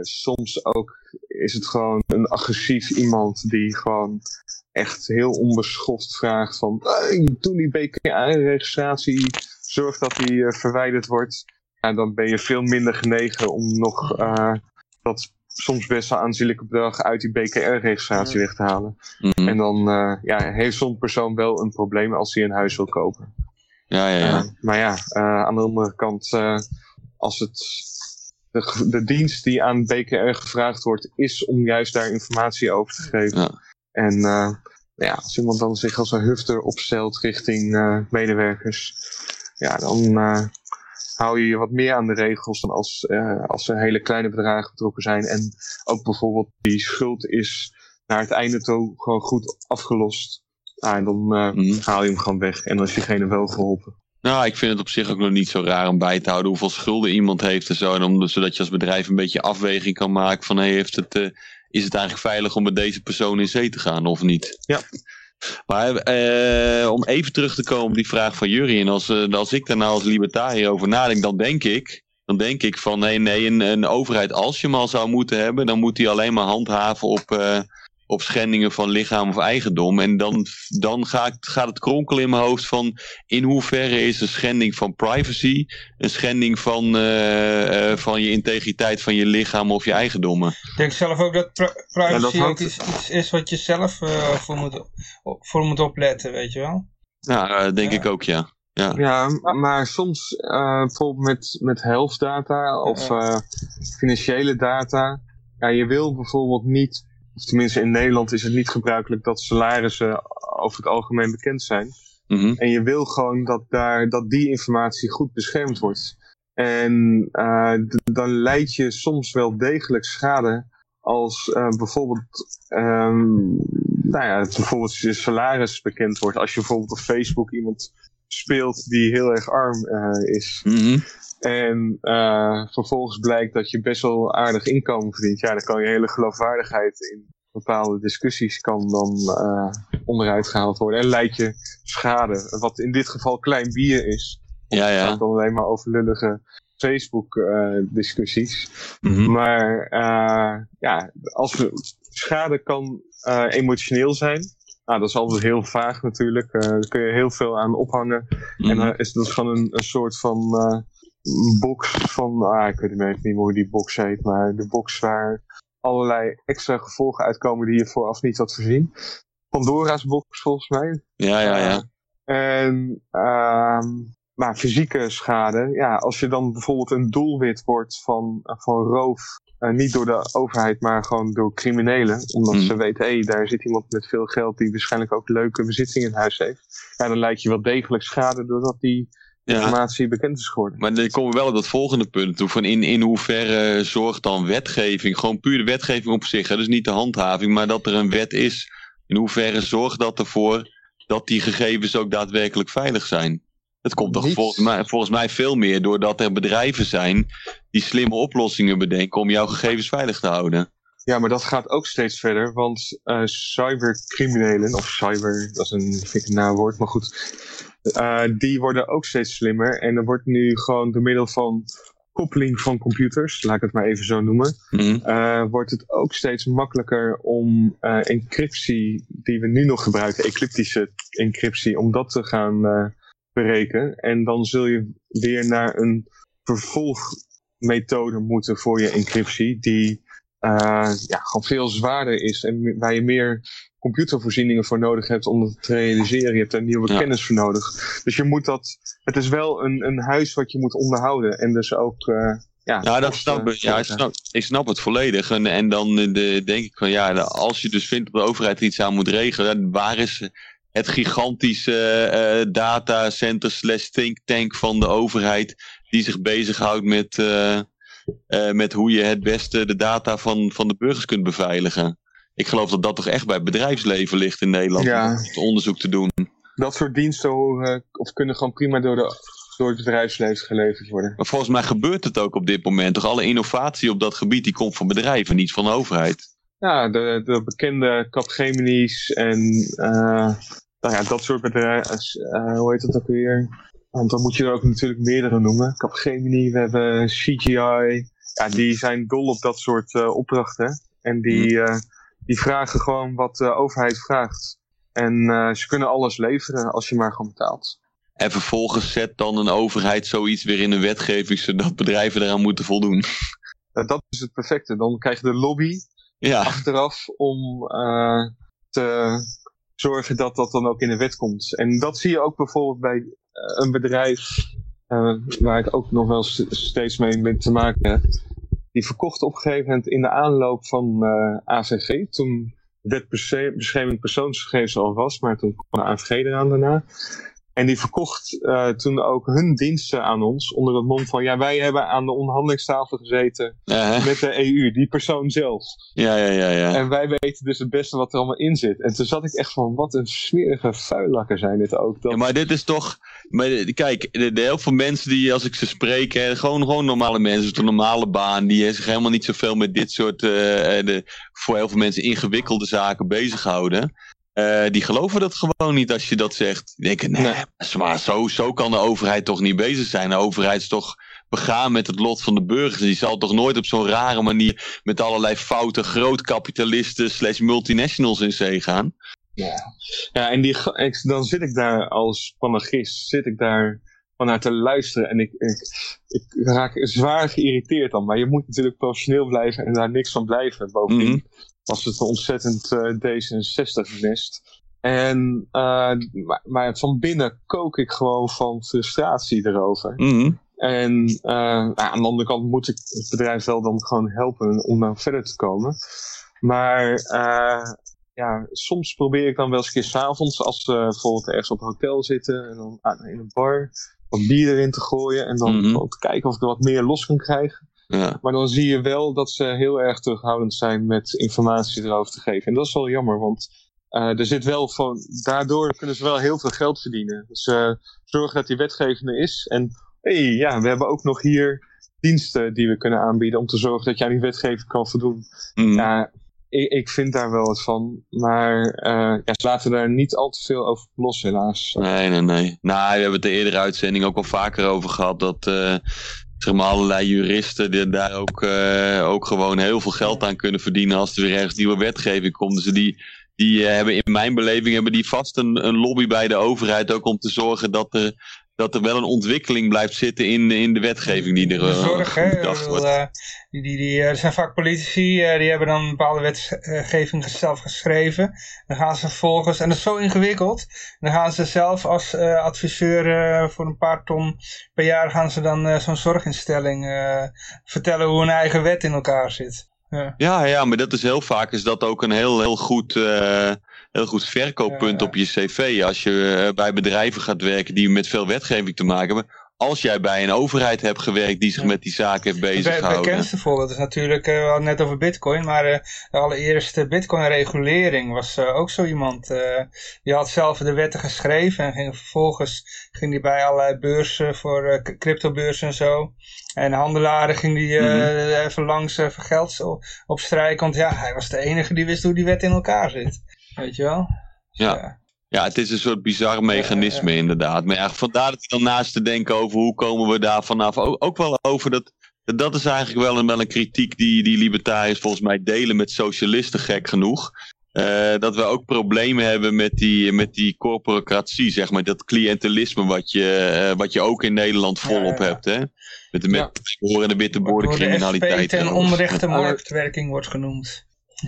soms ook is het gewoon een agressief iemand die gewoon echt heel onbeschoft vraagt van, doe die BKA-registratie, zorg dat die verwijderd wordt. Dan ben je veel minder genegen om nog uh, dat soms best wel aanzienlijke bedrag uit die BKR-registratie weg te halen. Mm -hmm. En dan uh, ja, heeft zo'n persoon wel een probleem als hij een huis wil kopen. Ja, ja, ja. Uh, maar ja, aan de andere kant, als het de, de, dienst die aan BKR gevraagd wordt, is om juist daar informatie over te geven. Ja. En ja, als iemand dan zich als een hufter opstelt richting medewerkers, ja, dan hou je je wat meer aan de regels dan als, uh, als er hele kleine bedragen betrokken zijn. En ook bijvoorbeeld die schuld is naar het einde toe gewoon goed afgelost. Nou, en dan uh, mm. haal je hem gewoon weg en dan is diegene wel geholpen. Nou, ik vind het op zich ook nog niet zo raar om bij te houden hoeveel schulden iemand heeft en zo. En om, zodat je als bedrijf een beetje afweging kan maken van hey, heeft het, uh, is het eigenlijk veilig om met deze persoon in zee te gaan of niet. Ja. Maar eh, om even terug te komen op die vraag van Jurien. Als, uh, als ik daar nou als libertariër over nadenk, dan denk ik, dan denk ik van nee, nee, een, een overheid als je hem al zou moeten hebben, dan moet hij alleen maar handhaven op, uh, op schendingen van lichaam of eigendom. En dan, dan ga ik, gaat het kronkelen in mijn hoofd van in hoeverre is een schending van privacy een schending van, uh, uh, van je integriteit van je lichaam of je eigendommen. Ik denk zelf ook dat privacy ja, dat ook iets, iets, is wat je zelf uh, voor, moet, voor moet opletten, weet je wel. Ja, denk ja. ik ook, ja. Ja, ja maar soms bijvoorbeeld met, met health data of financiële data. Ja, je wil bijvoorbeeld niet of tenminste in Nederland is het niet gebruikelijk dat salarissen over het algemeen bekend zijn. Mm -hmm. En je wil gewoon dat, daar, dat die informatie goed beschermd wordt. En uh, dan leid je soms wel degelijk schade als uh, bijvoorbeeld, um, nou ja, bijvoorbeeld je salaris bekend wordt. Als je bijvoorbeeld op Facebook iemand speelt die heel erg arm uh, is. Mm -hmm. En uh, vervolgens blijkt dat je best wel aardig inkomen verdient. Ja, dan kan je hele geloofwaardigheid in bepaalde discussies kan dan uh, onderuit gehaald worden. En leid je schade, wat in dit geval klein bier is. Ja, ja. Het gaat dan alleen maar over lullige Facebook-discussies. Maar uh, ja, als we, schade kan emotioneel zijn. Nou, dat is altijd heel vaag natuurlijk. Daar kun je heel veel aan ophangen. En dan is dat gewoon een, een soort van box van... Ah, ik weet niet meer hoe die box heet. Maar de box waar allerlei extra gevolgen uitkomen die je vooraf niet had voorzien. Pandora's box volgens mij. Ja, ja, ja. En... ehm maar fysieke schade, ja, als je dan bijvoorbeeld een doelwit wordt van, van roof, uh, niet door de overheid, maar gewoon door criminelen, omdat Mm. ze weten, hé, hey, daar zit iemand met veel geld die waarschijnlijk ook leuke bezittingen in huis heeft. Ja, dan lijkt je wel degelijk schade doordat die Ja. informatie bekend is geworden. Maar dan komen we wel op dat volgende punt toe. Van in, in hoeverre zorgt dan wetgeving, gewoon puur de wetgeving op zich, hè, dus niet de handhaving, maar dat er een wet is. In hoeverre zorgt dat ervoor dat die gegevens ook daadwerkelijk veilig zijn? Het komt toch volgens mij, volgens mij veel meer doordat er bedrijven zijn die slimme oplossingen bedenken om jouw gegevens veilig te houden. Ja, maar dat gaat ook steeds verder, want uh, cybercriminelen, of cyber, dat is een, vind ik een nawoord, maar goed, uh, die worden ook steeds slimmer. En er wordt nu gewoon door middel van koppeling van computers, laat ik het maar even zo noemen, Mhm. uh, wordt het ook steeds makkelijker om uh, encryptie, die we nu nog gebruiken, ecliptische encryptie, om dat te gaan berekenen. En dan zul je weer naar een vervolgmethode moeten voor je encryptie, die ja, gewoon veel zwaarder is en waar je meer computervoorzieningen voor nodig hebt om dat te realiseren. Je hebt daar nieuwe Ja. kennis voor nodig. Dus je moet dat, het is wel een, een huis wat je moet onderhouden en dus ook, uh, ja. Ja, dat snap ik. Ja, ik, snap, ik snap het volledig. En, en dan eh, de, denk ik van ja, als je dus vindt dat de overheid er iets aan moet regelen, waar is het gigantische eh datacenter slash think tank van de overheid die zich bezighoudt met, eh, eh, met hoe je het beste de data van, van de burgers kunt beveiligen. Ik geloof dat dat toch echt bij het bedrijfsleven ligt in Nederland Ja. om onderzoek te doen. Dat soort diensten horen, of kunnen gewoon prima door, de, door het bedrijfsleven geleverd worden. Maar volgens mij gebeurt het ook op dit moment. Toch alle innovatie op dat gebied die komt van bedrijven, niet van de overheid. Ja, de, de bekende Capgemini's en uh, nou ja, dat soort bedrijven. Uh, hoe heet dat ook weer? Want dan moet je er ook natuurlijk meerdere noemen. Capgemini, we hebben CGI. Ja, die zijn dol op dat soort uh, opdrachten. En die, uh, die vragen gewoon wat de overheid vraagt. En uh, ze kunnen alles leveren als je maar gewoon betaalt. En vervolgens zet dan een overheid zoiets weer in een wetgeving, zodat bedrijven eraan moeten voldoen. Uh, dat is het perfecte. Dan krijg je de lobby Ja, achteraf om uh, te zorgen dat dat dan ook in de wet komt. En dat zie je ook bijvoorbeeld bij een bedrijf uh, waar ik ook nog wel st steeds mee, mee te maken heb. Die verkocht op een gegeven moment in de aanloop van uh, AVG, toen wet bescherming persoonsgegevens al was, maar toen kwam de AVG eraan daarna. En die verkocht uh, toen ook hun diensten aan ons onder het mom van ja, wij hebben aan de onderhandelingstafel gezeten met de EU, die persoon zelf. ja, ja, ja. ja. En wij weten dus het beste wat er allemaal in zit. En toen zat ik echt van, wat een smerige vuilakken zijn dit ook. Dat... Ja, maar dit is toch. Maar kijk, de, de heel veel mensen die als ik ze spreek, hè, gewoon, gewoon normale mensen, met een normale baan, die zich helemaal niet zoveel met dit soort, uh, de, voor heel veel mensen ingewikkelde zaken bezighouden. Uh, die geloven dat gewoon niet als je dat zegt. Die denken, nee, nee. maar zo, zo kan de overheid toch niet bezig zijn. De overheid is toch begaan met het lot van de burgers. Die zal toch nooit op zo'n rare manier met allerlei foute grootkapitalisten slash multinationals in zee gaan. Ja, ja en die, dan zit ik daar als panagist, zit ik daar vanuit te luisteren en ik, ik, ik raak zwaar geïrriteerd dan. Maar je moet natuurlijk professioneel blijven en daar niks van blijven. Bovendien. Was het ontzettend uh, D66-nest. En, uh, maar, maar, van binnen kook ik gewoon van frustratie erover. Mhm. En uh, aan de andere kant moet ik het bedrijf wel dan gewoon helpen om daar verder te komen. Maar uh, ja, soms probeer ik dan wel eens een keer s'avonds, als we bijvoorbeeld ergens op een hotel zitten en dan ah, in een bar, wat bier erin te gooien en dan Mhm. te kijken of ik er wat meer los kan krijgen. Ja. Maar dan zie je wel dat ze heel erg terughoudend zijn met informatie erover te geven. En dat is wel jammer, want uh, er zit wel van, daardoor kunnen ze wel heel veel geld verdienen. Dus uh, zorgen dat die wetgeving er is. En hey, ja, we hebben ook nog hier diensten die we kunnen aanbieden om te zorgen dat aan die wetgeving kan voldoen. Mhm. Ja, ik, ik vind daar wel wat van. Maar uh, ja, ze laten daar niet al te veel over los, helaas. Nee, nee, nee. Nou, we hebben het de eerdere uitzending ook al vaker over gehad. Dat, uh, zeg maar, allerlei juristen die daar ook, eh, ook gewoon heel veel geld aan kunnen verdienen als er weer ergens nieuwe wetgeving komt. Dus die, die eh, hebben in mijn beleving hebben die vast een, een lobby bij de overheid ook om te zorgen dat er dat er wel een ontwikkeling blijft zitten in, in de wetgeving die er De uh, zorg, hè. bedacht Ik wordt. bedoel, eh, die, die, die, eh, er zijn vaak politici, eh, die hebben dan een bepaalde wetgeving zelf geschreven. Dan gaan ze vervolgens, en dat is zo ingewikkeld, dan gaan ze zelf als eh, adviseur eh, voor een paar ton per jaar gaan ze dan eh, zo'n zorginstelling eh, vertellen hoe hun eigen wet in elkaar zit. Ja. Ja, ja, maar dat is heel vaak is dat ook een heel, heel goed, eh, heel goed verkooppunt op je cv. Als je eh, bij bedrijven gaat werken die met veel wetgeving te maken hebben. Als jij bij een overheid hebt gewerkt die zich met die zaken heeft bezig Het bekendste voorbeeld is natuurlijk, eh, we hadden net over bitcoin, maar eh, de allereerste bitcoin regulering was ook zo iemand. die had zelf de wetten geschreven en ging vervolgens ging die bij allerlei beurzen voor cryptobeurzen en zo. En handelaren ging die Mhm. even langs voor geld zo- opstrijken, want ja, hij was de enige die wist hoe die wet in elkaar zit. Weet je wel? Dus, Ja. eh, Ja, het is een soort bizar mechanisme inderdaad. Maar ja, vandaar dat ik dan naast te denken over hoe komen we daar vanaf. Ook, ook wel over dat, dat is eigenlijk wel een, wel een kritiek die, die libertariërs volgens mij delen met socialisten gek genoeg. Eh, dat we ook problemen hebben met die, met die corporocratie, zeg maar. Dat cliëntelisme wat je, eh, wat je ook in Nederland volop Ja, hebt. Hè? Met de met Ja. horende witte Door de. SP ten onrechte marktwerking wordt genoemd.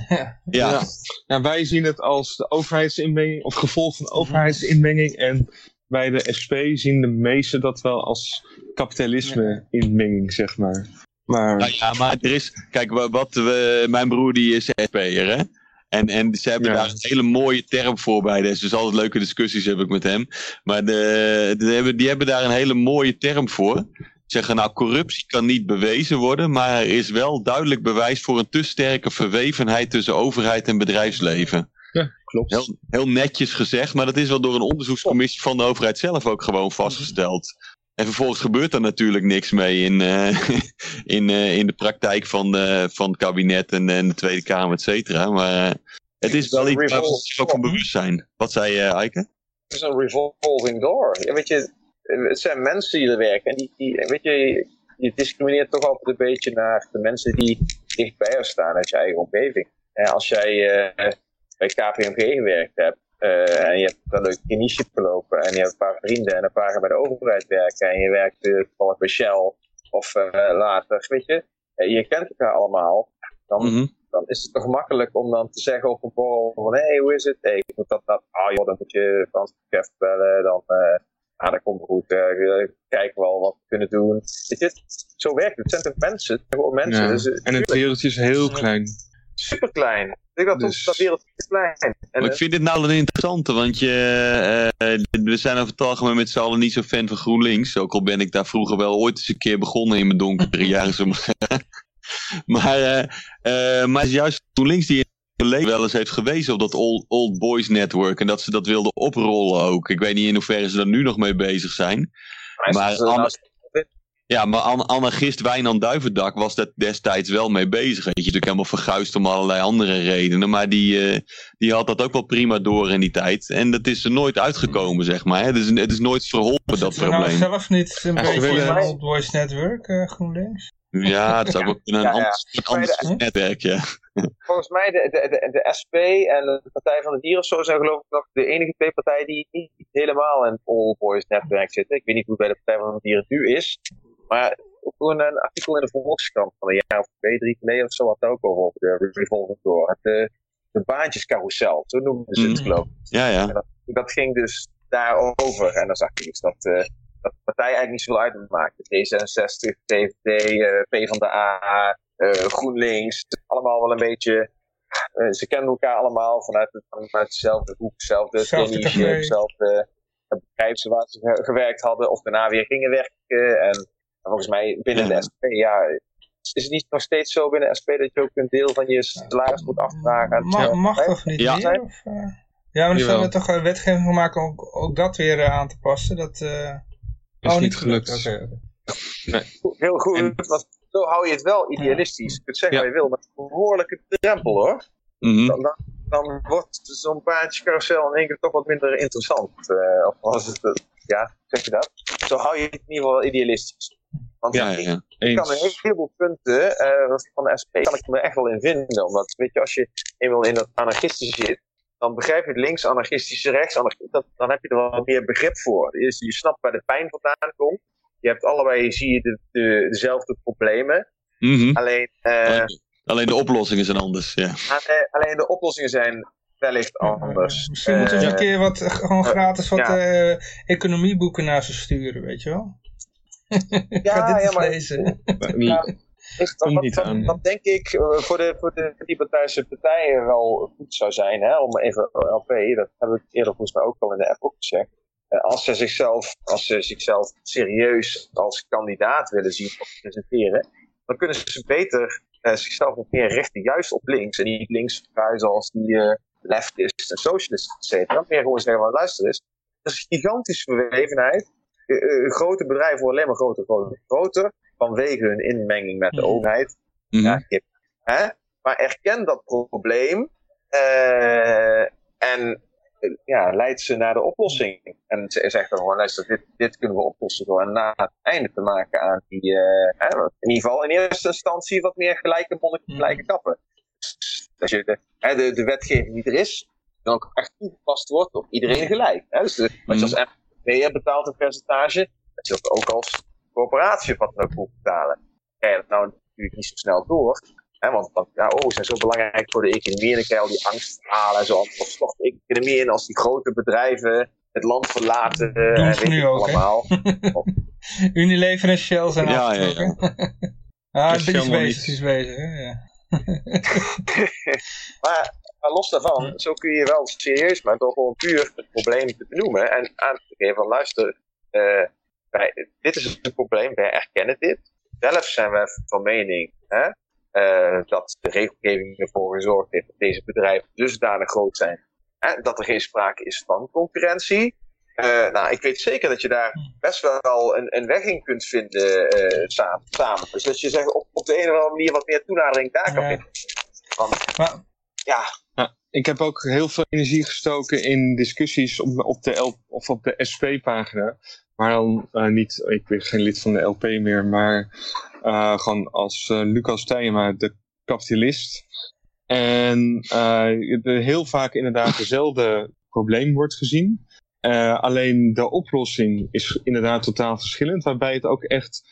Ja. Ja, Ja. Ja, wij zien het als de overheidsinmenging, of gevolg van overheidsinmenging. En bij de SP zien de meesten dat wel als kapitalisme-inmenging, zeg maar. Maar Nou ja, maar er is. Kijk, wa- wat we, mijn broer die is SP'er, hè? En, en ze hebben Ja. daar een hele mooie term voor bij. Dus, dus altijd leuke discussies heb ik met hem. Maar de, de hebben, die hebben daar een hele mooie term voor. Zeggen nou, corruptie kan niet bewezen worden, maar er is wel duidelijk bewijs voor een te sterke verwevenheid tussen overheid en bedrijfsleven. klopt. Heel, heel netjes gezegd, maar dat is wel door een onderzoekscommissie van de overheid zelf ook gewoon vastgesteld. En vervolgens gebeurt er natuurlijk niks mee in, eh, in, eh, in de praktijk van, eh, van het kabinet en, en de Tweede Kamer, et cetera. Maar het is wel iets waar we ook van bewust zijn. Wat zei je, Eike? Het is een revolving door. Ja, weet je, het zijn mensen die er werken. En die, die, weet je, je discrimineert toch altijd een beetje naar de mensen die dicht bij jou staan uit je eigen omgeving. En als jij eh, bij KPMG gewerkt hebt eh, en je hebt een leuke kineship gelopen en je hebt een paar vrienden en een paar gaan bij de overheid werken en je werkt eh, bij Shell of later, weet je, je kent elkaar allemaal, dan, Mhm. dan is het toch makkelijk om dan te zeggen op een borrel van hé, hey, hoe is het? Hey, ik moet dat, dat, ah joh, dan moet je Frans Chef bellen, dan, ah, dat komt goed, eh, eh, kijken we al wat we kunnen doen. Weet je, zo werkt het. Het zijn toch mensen, het zijn gewoon mensen. Ja. Dus, eh, En het wereldje is heel klein. super klein. Ik denk dat Dus- dat wereld is klein. En, Maar ik eh, vind dit nou een interessante, want je, we zijn over het algemeen met z'n allen niet zo fan van GroenLinks. Ook al ben ik daar vroeger wel ooit eens een keer begonnen in mijn donkere jaren. we maar zeggen. Maar, eh, eh, maar het is juist GroenLinks die wel eens heeft gewezen op dat Old, old Boys Network. En dat ze dat wilden oprollen ook. Ik weet niet in hoeverre ze daar nu nog mee bezig zijn. maar maar eh, nou- Ja, maar an anarchist Wijnand Duivendak was daar destijds wel mee bezig. Weet je, natuurlijk helemaal verguisd om allerlei andere redenen. Maar die, eh, die had dat ook wel prima door in die tijd. En dat is er nooit uitgekomen, zeg maar. hè. Het, is, het is nooit verholpen, dat nou probleem. zelf niet een Ja, beetje een Old Boys Network, eh, GroenLinks? Ja, het zou ook kunnen een Ja, ja. ander, een ander Hm? netwerk, ja. volgens mij de, de, de, de SP en de Partij van de Dieren of zo zijn geloof ik nog de enige twee partijen die niet helemaal in het All Boys netwerk zitten. Ik weet niet hoe het bij de Partij van de Dieren nu is. Maar gewoon een artikel in de Volkskrant van een jaar of twee, drie geleden of zo had het ook over, de Revolving Door. Het, eh, de baantjescarousel, zo noemen ze het Mhm. geloof ik. Ja, ja. Dat ging dus daarover. En dan zag je dus dat, eh, dat de partij eigenlijk niet zoveel uitmaakte. D66, VVD, eh PvdA, eh GroenLinks. Allemaal wel een beetje... eh, ze kenden elkaar allemaal vanuit, het, vanuit dezelfde hoek, dezelfde café. dezelfde bedrijf waar ze ge- gewerkt hadden of daarna weer gingen werken. En volgens mij binnen Ja. de SP, ja, is het niet nog steeds zo binnen de SP dat je ook een deel van je salaris moet eh, mag bedrijf? toch niet Ja. meer? Of, eh? Ja, maar dan zullen toch een wetgeving van maken om ook, ook dat weer eh, aan te passen. Dat, eh, Is oh, niet gelukt. Oké. Heel goed, En- want zo hou je het wel idealistisch. Je kunt zeggen wat je wil, maar het is een behoorlijke drempel hoor. Mhm. Dan, dan, dan wordt zo'n paardjescarousel in één keer toch wat minder interessant. Eh, of was het, eh, ja, zeg je dat? Zo hou je het in ieder geval wel idealistisch. Want Ja, ik, ja. ik kan een heleboel punten eh, van de SP kan ik me echt wel in vinden. Omdat, weet je, als je eenmaal in dat anarchistische zit, dan begrijp je het links anarchistische, rechts dan heb je er wel meer begrip voor. Dus je snapt waar de pijn vandaan komt. Je hebt allebei, zie je de, de, dezelfde problemen. Mhm. Alleen, eh, Alleen- Alleen de oplossingen zijn anders. Ja. alleen- alleen de oplossingen zijn wellicht anders. Misschien moeten we eens een Eh, keer wat, eh, gewoon eh, gratis wat ja. eh, economieboeken naar ze sturen, weet je wel? Ik Ja, ga dit ja, eens maar- lezen. Is, wat, niet wat- wat denk ik eh, voor de, voor de libertarische partijen wel goed zou zijn, hè, om even LP, dat hebben we eerder volgens mij ook al in de app ook gezegd. Eh, als ze zichzelf, als ze zichzelf serieus als kandidaat willen zien presenteren, dan kunnen ze beter eh, zichzelf wat meer richten, juist op links. En niet links verhuizen als die eh leftist en socialist, et cetera. Meer gewoon zeggen, van, luister eens, dat is een gigantische verwevenheid. Eh, grote bedrijven worden alleen maar groter, groter, groter vanwege hun inmenging met de Mhm. overheid. Mhm. Ja. Hè? Maar erken dat probleem en ja, leid ze naar de oplossing. En ze zegt dan gewoon, luister, dit, dit kunnen we oplossen door een na het einde te maken aan die, eh, in ieder geval in eerste instantie wat meer gelijke monniken, Mhm. gelijke kappen. Als je de, hè, de, de wetgeving die er is, dan ook echt toegepast wordt op iedereen gelijk. Hè? Dus de, als je als MP'er betaalt een percentage, dat je dat ook als corporatie wat dan ook moet betalen. Krijg je dat nou natuurlijk niet zo snel door. Hè, want want, ja, oh, ze zijn zo belangrijk voor de economie. En dan krijg je al die angstverhalen en zo. Wat stort de economie in als die grote bedrijven het land verlaten. eh, Doen en ze weet nu ik ook, allemaal. Unilever en Shell zijn Ja, ja. Ja, Is die is bezig, niet. is bezig. Hè? Ja. Maar, maar los daarvan, zo kun je wel serieus maar door gewoon puur het probleem te benoemen. En aan te geven van luister, eh, wij, dit is een probleem, wij erkennen dit. Zelf zijn wij van mening hè, eh, dat de regelgeving ervoor gezorgd heeft dat deze bedrijven dusdanig groot zijn. Hè, dat er geen sprake is van concurrentie. Eh, nou, ik weet zeker dat je daar best wel een, een weg in kunt vinden eh, samen, samen. Dus dat je zegt op, op de een of andere manier wat meer toenadering daar kan vinden. Want ja, Ja, ik heb ook heel veel energie gestoken in discussies op, op de, L, of op de SP-pagina. Maar dan eh, niet, ik ben geen lid van de LP meer, maar eh, gewoon als eh, Lucas Tijema, de kapitalist. En heel vaak inderdaad dezelfde probleem wordt gezien. Alleen de oplossing is inderdaad totaal verschillend, waarbij het ook echt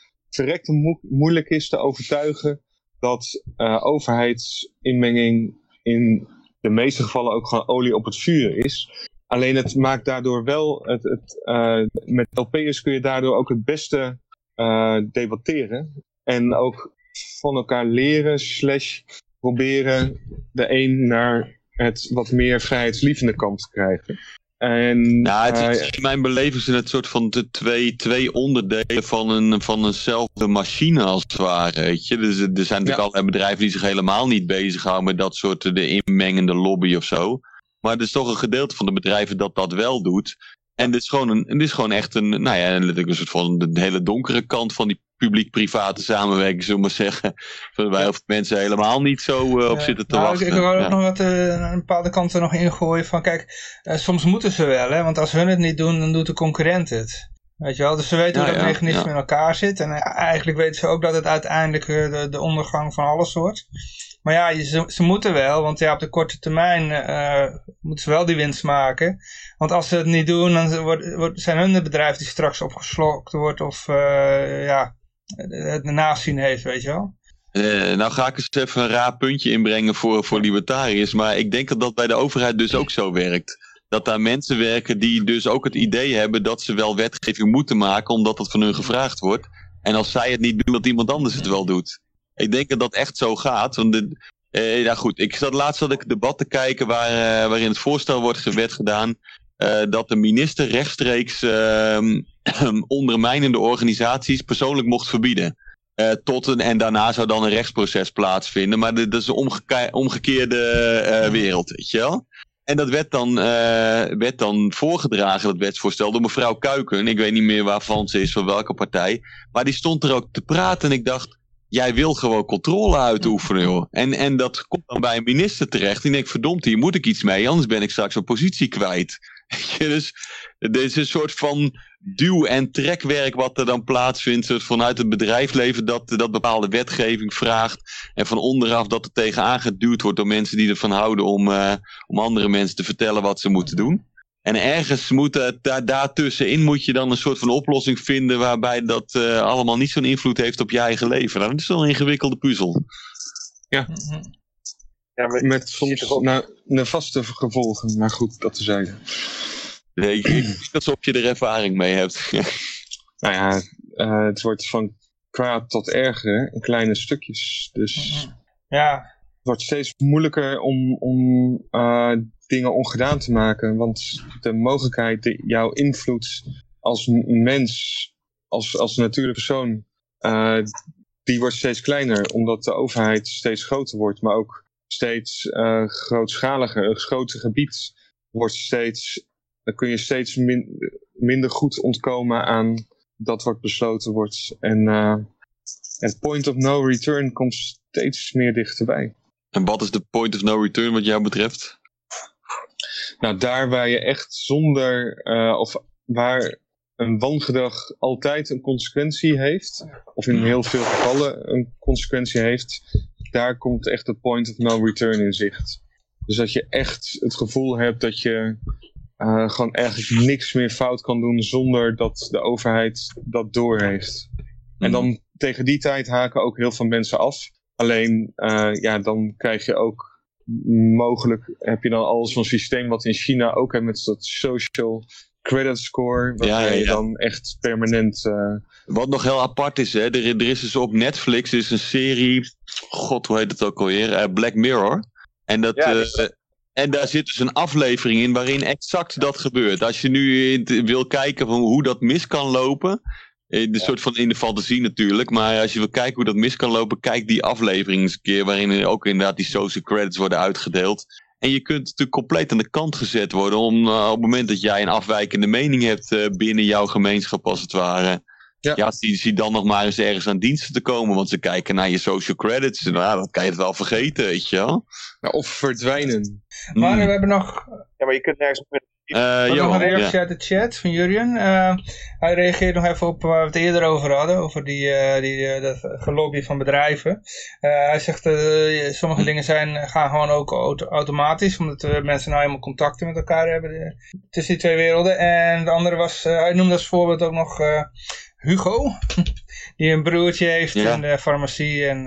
mo moeilijk is te overtuigen dat overheidsinmenging in de meeste gevallen ook gewoon olie op het vuur is. Alleen het maakt daardoor wel, het, het, eh, met LP'ers kun je daardoor ook het beste eh, debatteren. En ook van elkaar leren, slash proberen de een naar het wat meer vrijheidslievende kant te krijgen. En, Nou, het eh, in mijn beleving zijn het soort van de twee, twee onderdelen van, een, van eenzelfde machine als het ware. Weet je? Dus er zijn natuurlijk Ja. allerlei bedrijven die zich helemaal niet bezighouden met dat soort de inmengende lobby of zo. Maar er is toch een gedeelte van de bedrijven dat dat wel doet. En dit is gewoon, een, dit is gewoon echt een, nou ja, een, soort van de hele donkere kant van die publiek-private samenwerking, zullen we maar zeggen. Waar wij of mensen helemaal niet zo eh, op zitten te nou, wachten. Ik, ik wil ook Ja. nog wat aan een bepaalde kanten nog ingooien van kijk, eh, soms moeten ze wel, hè, want als hun het niet doen, dan doet de concurrent het. Weet je wel, dus ze weten Ja, hoe dat ja, mechanisme in elkaar zit en eigenlijk weten ze ook dat het uiteindelijk de, de ondergang van alles wordt. Maar ja, ze, ze moeten wel, want ja, op de korte termijn eh, moeten ze wel die winst maken. Want als ze het niet doen, dan wordt, wordt, zijn hun de bedrijf die straks opgeslokt wordt of eh, ja, het nazien heeft, weet je wel. Eh, nou ga ik eens even een raar puntje inbrengen voor, voor libertariërs. Maar ik denk dat dat bij de overheid dus ook zo werkt. Dat daar mensen werken die dus ook het idee hebben dat ze wel wetgeving moeten maken omdat het van hun gevraagd wordt. En als zij het niet doen, dat iemand anders het wel doet. Ik denk dat dat echt zo gaat. Want de, eh, ja goed, ik zat laatst zat ik debat te kijken waar, eh, waarin het voorstel wordt ge- werd gedaan. eh, dat de minister rechtstreeks ehm ondermijnende organisaties persoonlijk mocht verbieden. Eh, tot een, en daarna zou dan een rechtsproces plaatsvinden. Maar dat is een omgeke- omgekeerde wereld, weet je wel? En dat werd dan, werd dan voorgedragen, dat wetsvoorstel, door mevrouw Kuiken. Ik weet niet meer waarvan ze is, van welke partij. Maar die stond er ook te praten en ik dacht... Jij wil gewoon controle uitoefenen, joh. En, en dat komt dan bij een minister terecht. En ik denk, verdomd, hier moet ik iets mee, anders ben ik straks mijn positie kwijt. dus dit is een soort van duw- en trekwerk wat er dan plaatsvindt vanuit het bedrijfsleven dat, dat bepaalde wetgeving vraagt. En van onderaf dat er tegenaan geduwd wordt door mensen die ervan houden om, uh, om andere mensen te vertellen wat ze moeten doen. En ergens moet uh, daar, daartussenin moet je dan een soort van oplossing vinden waarbij dat uh, allemaal niet zo'n invloed heeft op je eigen leven. Nou, dat is wel een ingewikkelde puzzel. Ja. ja maar Met soms nou, nefaste gevolgen, maar goed, dat te zeggen. Nee, ik denk alsof je er ervaring mee hebt. nou ja, uh, het wordt van kwaad tot erger in kleine stukjes. Dus ja. het wordt steeds moeilijker om, om uh, dingen ongedaan te maken. Want de mogelijkheid, jouw invloed als mens, als, als natuurlijke persoon, uh, die wordt steeds kleiner. Omdat de overheid steeds groter wordt, maar ook steeds grootschaliger. Het grote gebied wordt steeds dan kun je steeds min, minder goed ontkomen aan dat wat besloten wordt. En uh, het point of no return komt steeds meer dichterbij. En wat is de point of no return wat jou betreft? Nou, daar waar je echt zonder, uh, of waar een wangedrag altijd een consequentie heeft, of in heel veel gevallen een consequentie heeft, daar komt echt het point of no return in zicht. Dus dat je echt het gevoel hebt dat je uh, gewoon eigenlijk niks meer fout kan doen zonder dat de overheid dat doorheeft. En dan mhm. tegen die tijd haken ook heel veel mensen af. Alleen, uh, ja, dan krijg je ook mogelijk, heb je dan alles van systeem wat in China ook heeft met dat social credit score, waar ja, ja, je dan echt permanent... Uh... Wat nog heel apart is, hè, er, er is dus op Netflix is een serie, god hoe heet het ook alweer, Black Mirror. En dat, en daar zit dus een aflevering in waarin exact dat gebeurt. Als je nu wil kijken van hoe dat mis kan lopen. In de soort van in de fantasie natuurlijk. Maar als je wil kijken hoe dat mis kan lopen, kijk die aflevering eens een keer. Waarin ook inderdaad die social credits worden uitgedeeld. En je kunt natuurlijk compleet aan de kant gezet worden. Om uh, op het moment dat jij een afwijkende mening hebt uh, binnen jouw gemeenschap als het ware. Ja, die dan nog maar eens ergens aan diensten te komen. Want ze kijken naar je social credits. Nou, dan kan je het wel vergeten, weet je wel. Ja, of verdwijnen. Maar hmm. we hebben nog... Ja, maar je kunt nergens op... Uh, nog een reactie uit de chat van Jurjen. Uh, hij reageert nog even op waar we het eerder over hadden. Over die, uh, die, dat gelobby van bedrijven. hij zegt sommige dingen zijn, gaan gewoon ook automatisch. Omdat mensen nou helemaal contacten met elkaar hebben tussen die twee werelden. En de andere was, hij noemde als voorbeeld ook nog Hugo. die een broertje heeft in de farmacie en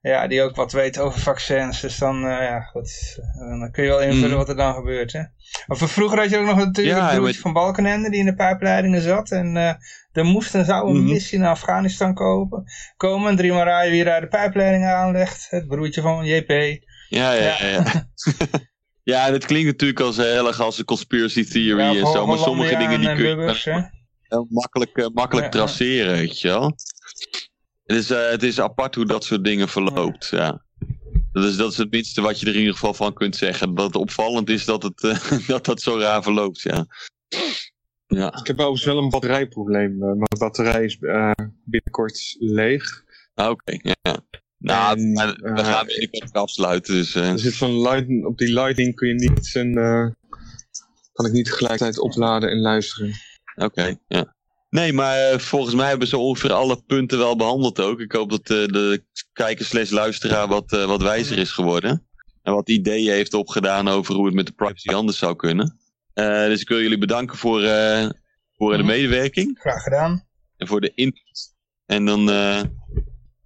ja, die ook wat weet over vaccins. Dus dan, uh, ja, goed, dan kun je wel invullen mm. wat er dan gebeurt. Hè? Of vroeger had je ook nog natuurlijk ja, broertje met... van Balkenende die in de pijpleidingen zat. En uh, er moest en zou een mm -hmm. missie naar Afghanistan kopen, komen. En drie rijden wie daar de pijpleidingen aanlegt. Het broertje van JP. Ja, ja, ja. ja. ja. dat klinkt natuurlijk als heel erg als een conspiracy theory en zo. Maar sommige dingen die kun je heel makkelijk, makkelijk traceren, weet je wel. Het is, uh, het is apart hoe dat soort dingen verloopt, ja. Dat is, dat is het minste wat je er in ieder geval van kunt zeggen. Dat het opvallend is dat het, uh, dat, dat zo raar verloopt, ja. ja. Ik heb overigens wel een batterijprobleem. mijn batterij is binnenkort leeg. Ah, oké, okay, ja. Nou, en, we gaan binnenkort afsluiten. Dus, Er zit van light, op die lighting kun je niet een, kan ik niet tegelijkertijd opladen en luisteren. Oké, ja. Nee, maar eh, volgens mij hebben ze ongeveer alle punten wel behandeld ook. Ik hoop dat uh, de kijker slash luisteraar wat, uh, wat wijzer is geworden. En wat ideeën heeft opgedaan over hoe het met de privacy anders zou kunnen. dus ik wil jullie bedanken voor, voor de mhm. medewerking. Graag gedaan. En voor de input. En dan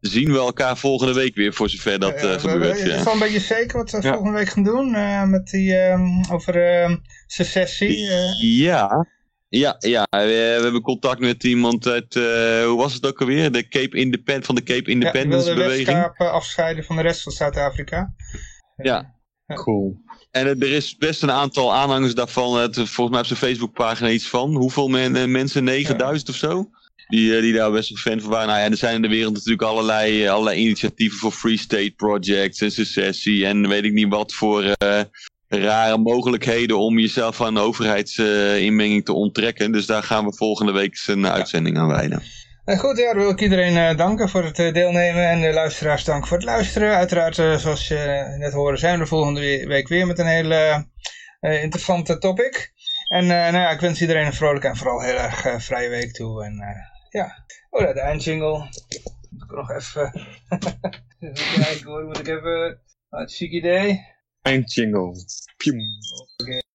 zien we elkaar volgende week weer voor zover dat gebeurt. Het is wel een beetje zeker wat we volgende week gaan doen. met die, ehm, over ehm, secessie. Ja. Ja, ja we, we, hebben contact met iemand uit, uh, hoe was het ook alweer? De Cape Independent, van de Cape Independence ja, beweging. Ja, wilde afscheiden van de rest van Zuid-Afrika. Ja. Cool. En er is best een aantal aanhangers daarvan. Het, volgens mij op zijn Facebookpagina iets van. Hoeveel men, eh, mensen? 9000 of zo? Die, eh, die daar best een fan van waren. Nou ja, er zijn in de wereld natuurlijk allerlei, allerlei initiatieven voor Free State Projects en secessie. En weet ik niet wat voor rare mogelijkheden om jezelf aan overheidsinmenging te onttrekken. Dus daar gaan we volgende week een uitzending aan wijden. Uh, goed, ja, dan wil ik iedereen uh, danken voor het uh, deelnemen en de luisteraars danken voor het luisteren. Uiteraard, zoals je net hoorde, zijn we de volgende week weer met een hele interessante topic. En uh, nou ja, ik wens iedereen een vrolijke en vooral heel erg uh, vrije week toe. En ja, oh ja, de eindjingle. Moet ik nog even, even kijken hoor, moet ik even, wat chic idee. Eindjingle. Oké. Okay.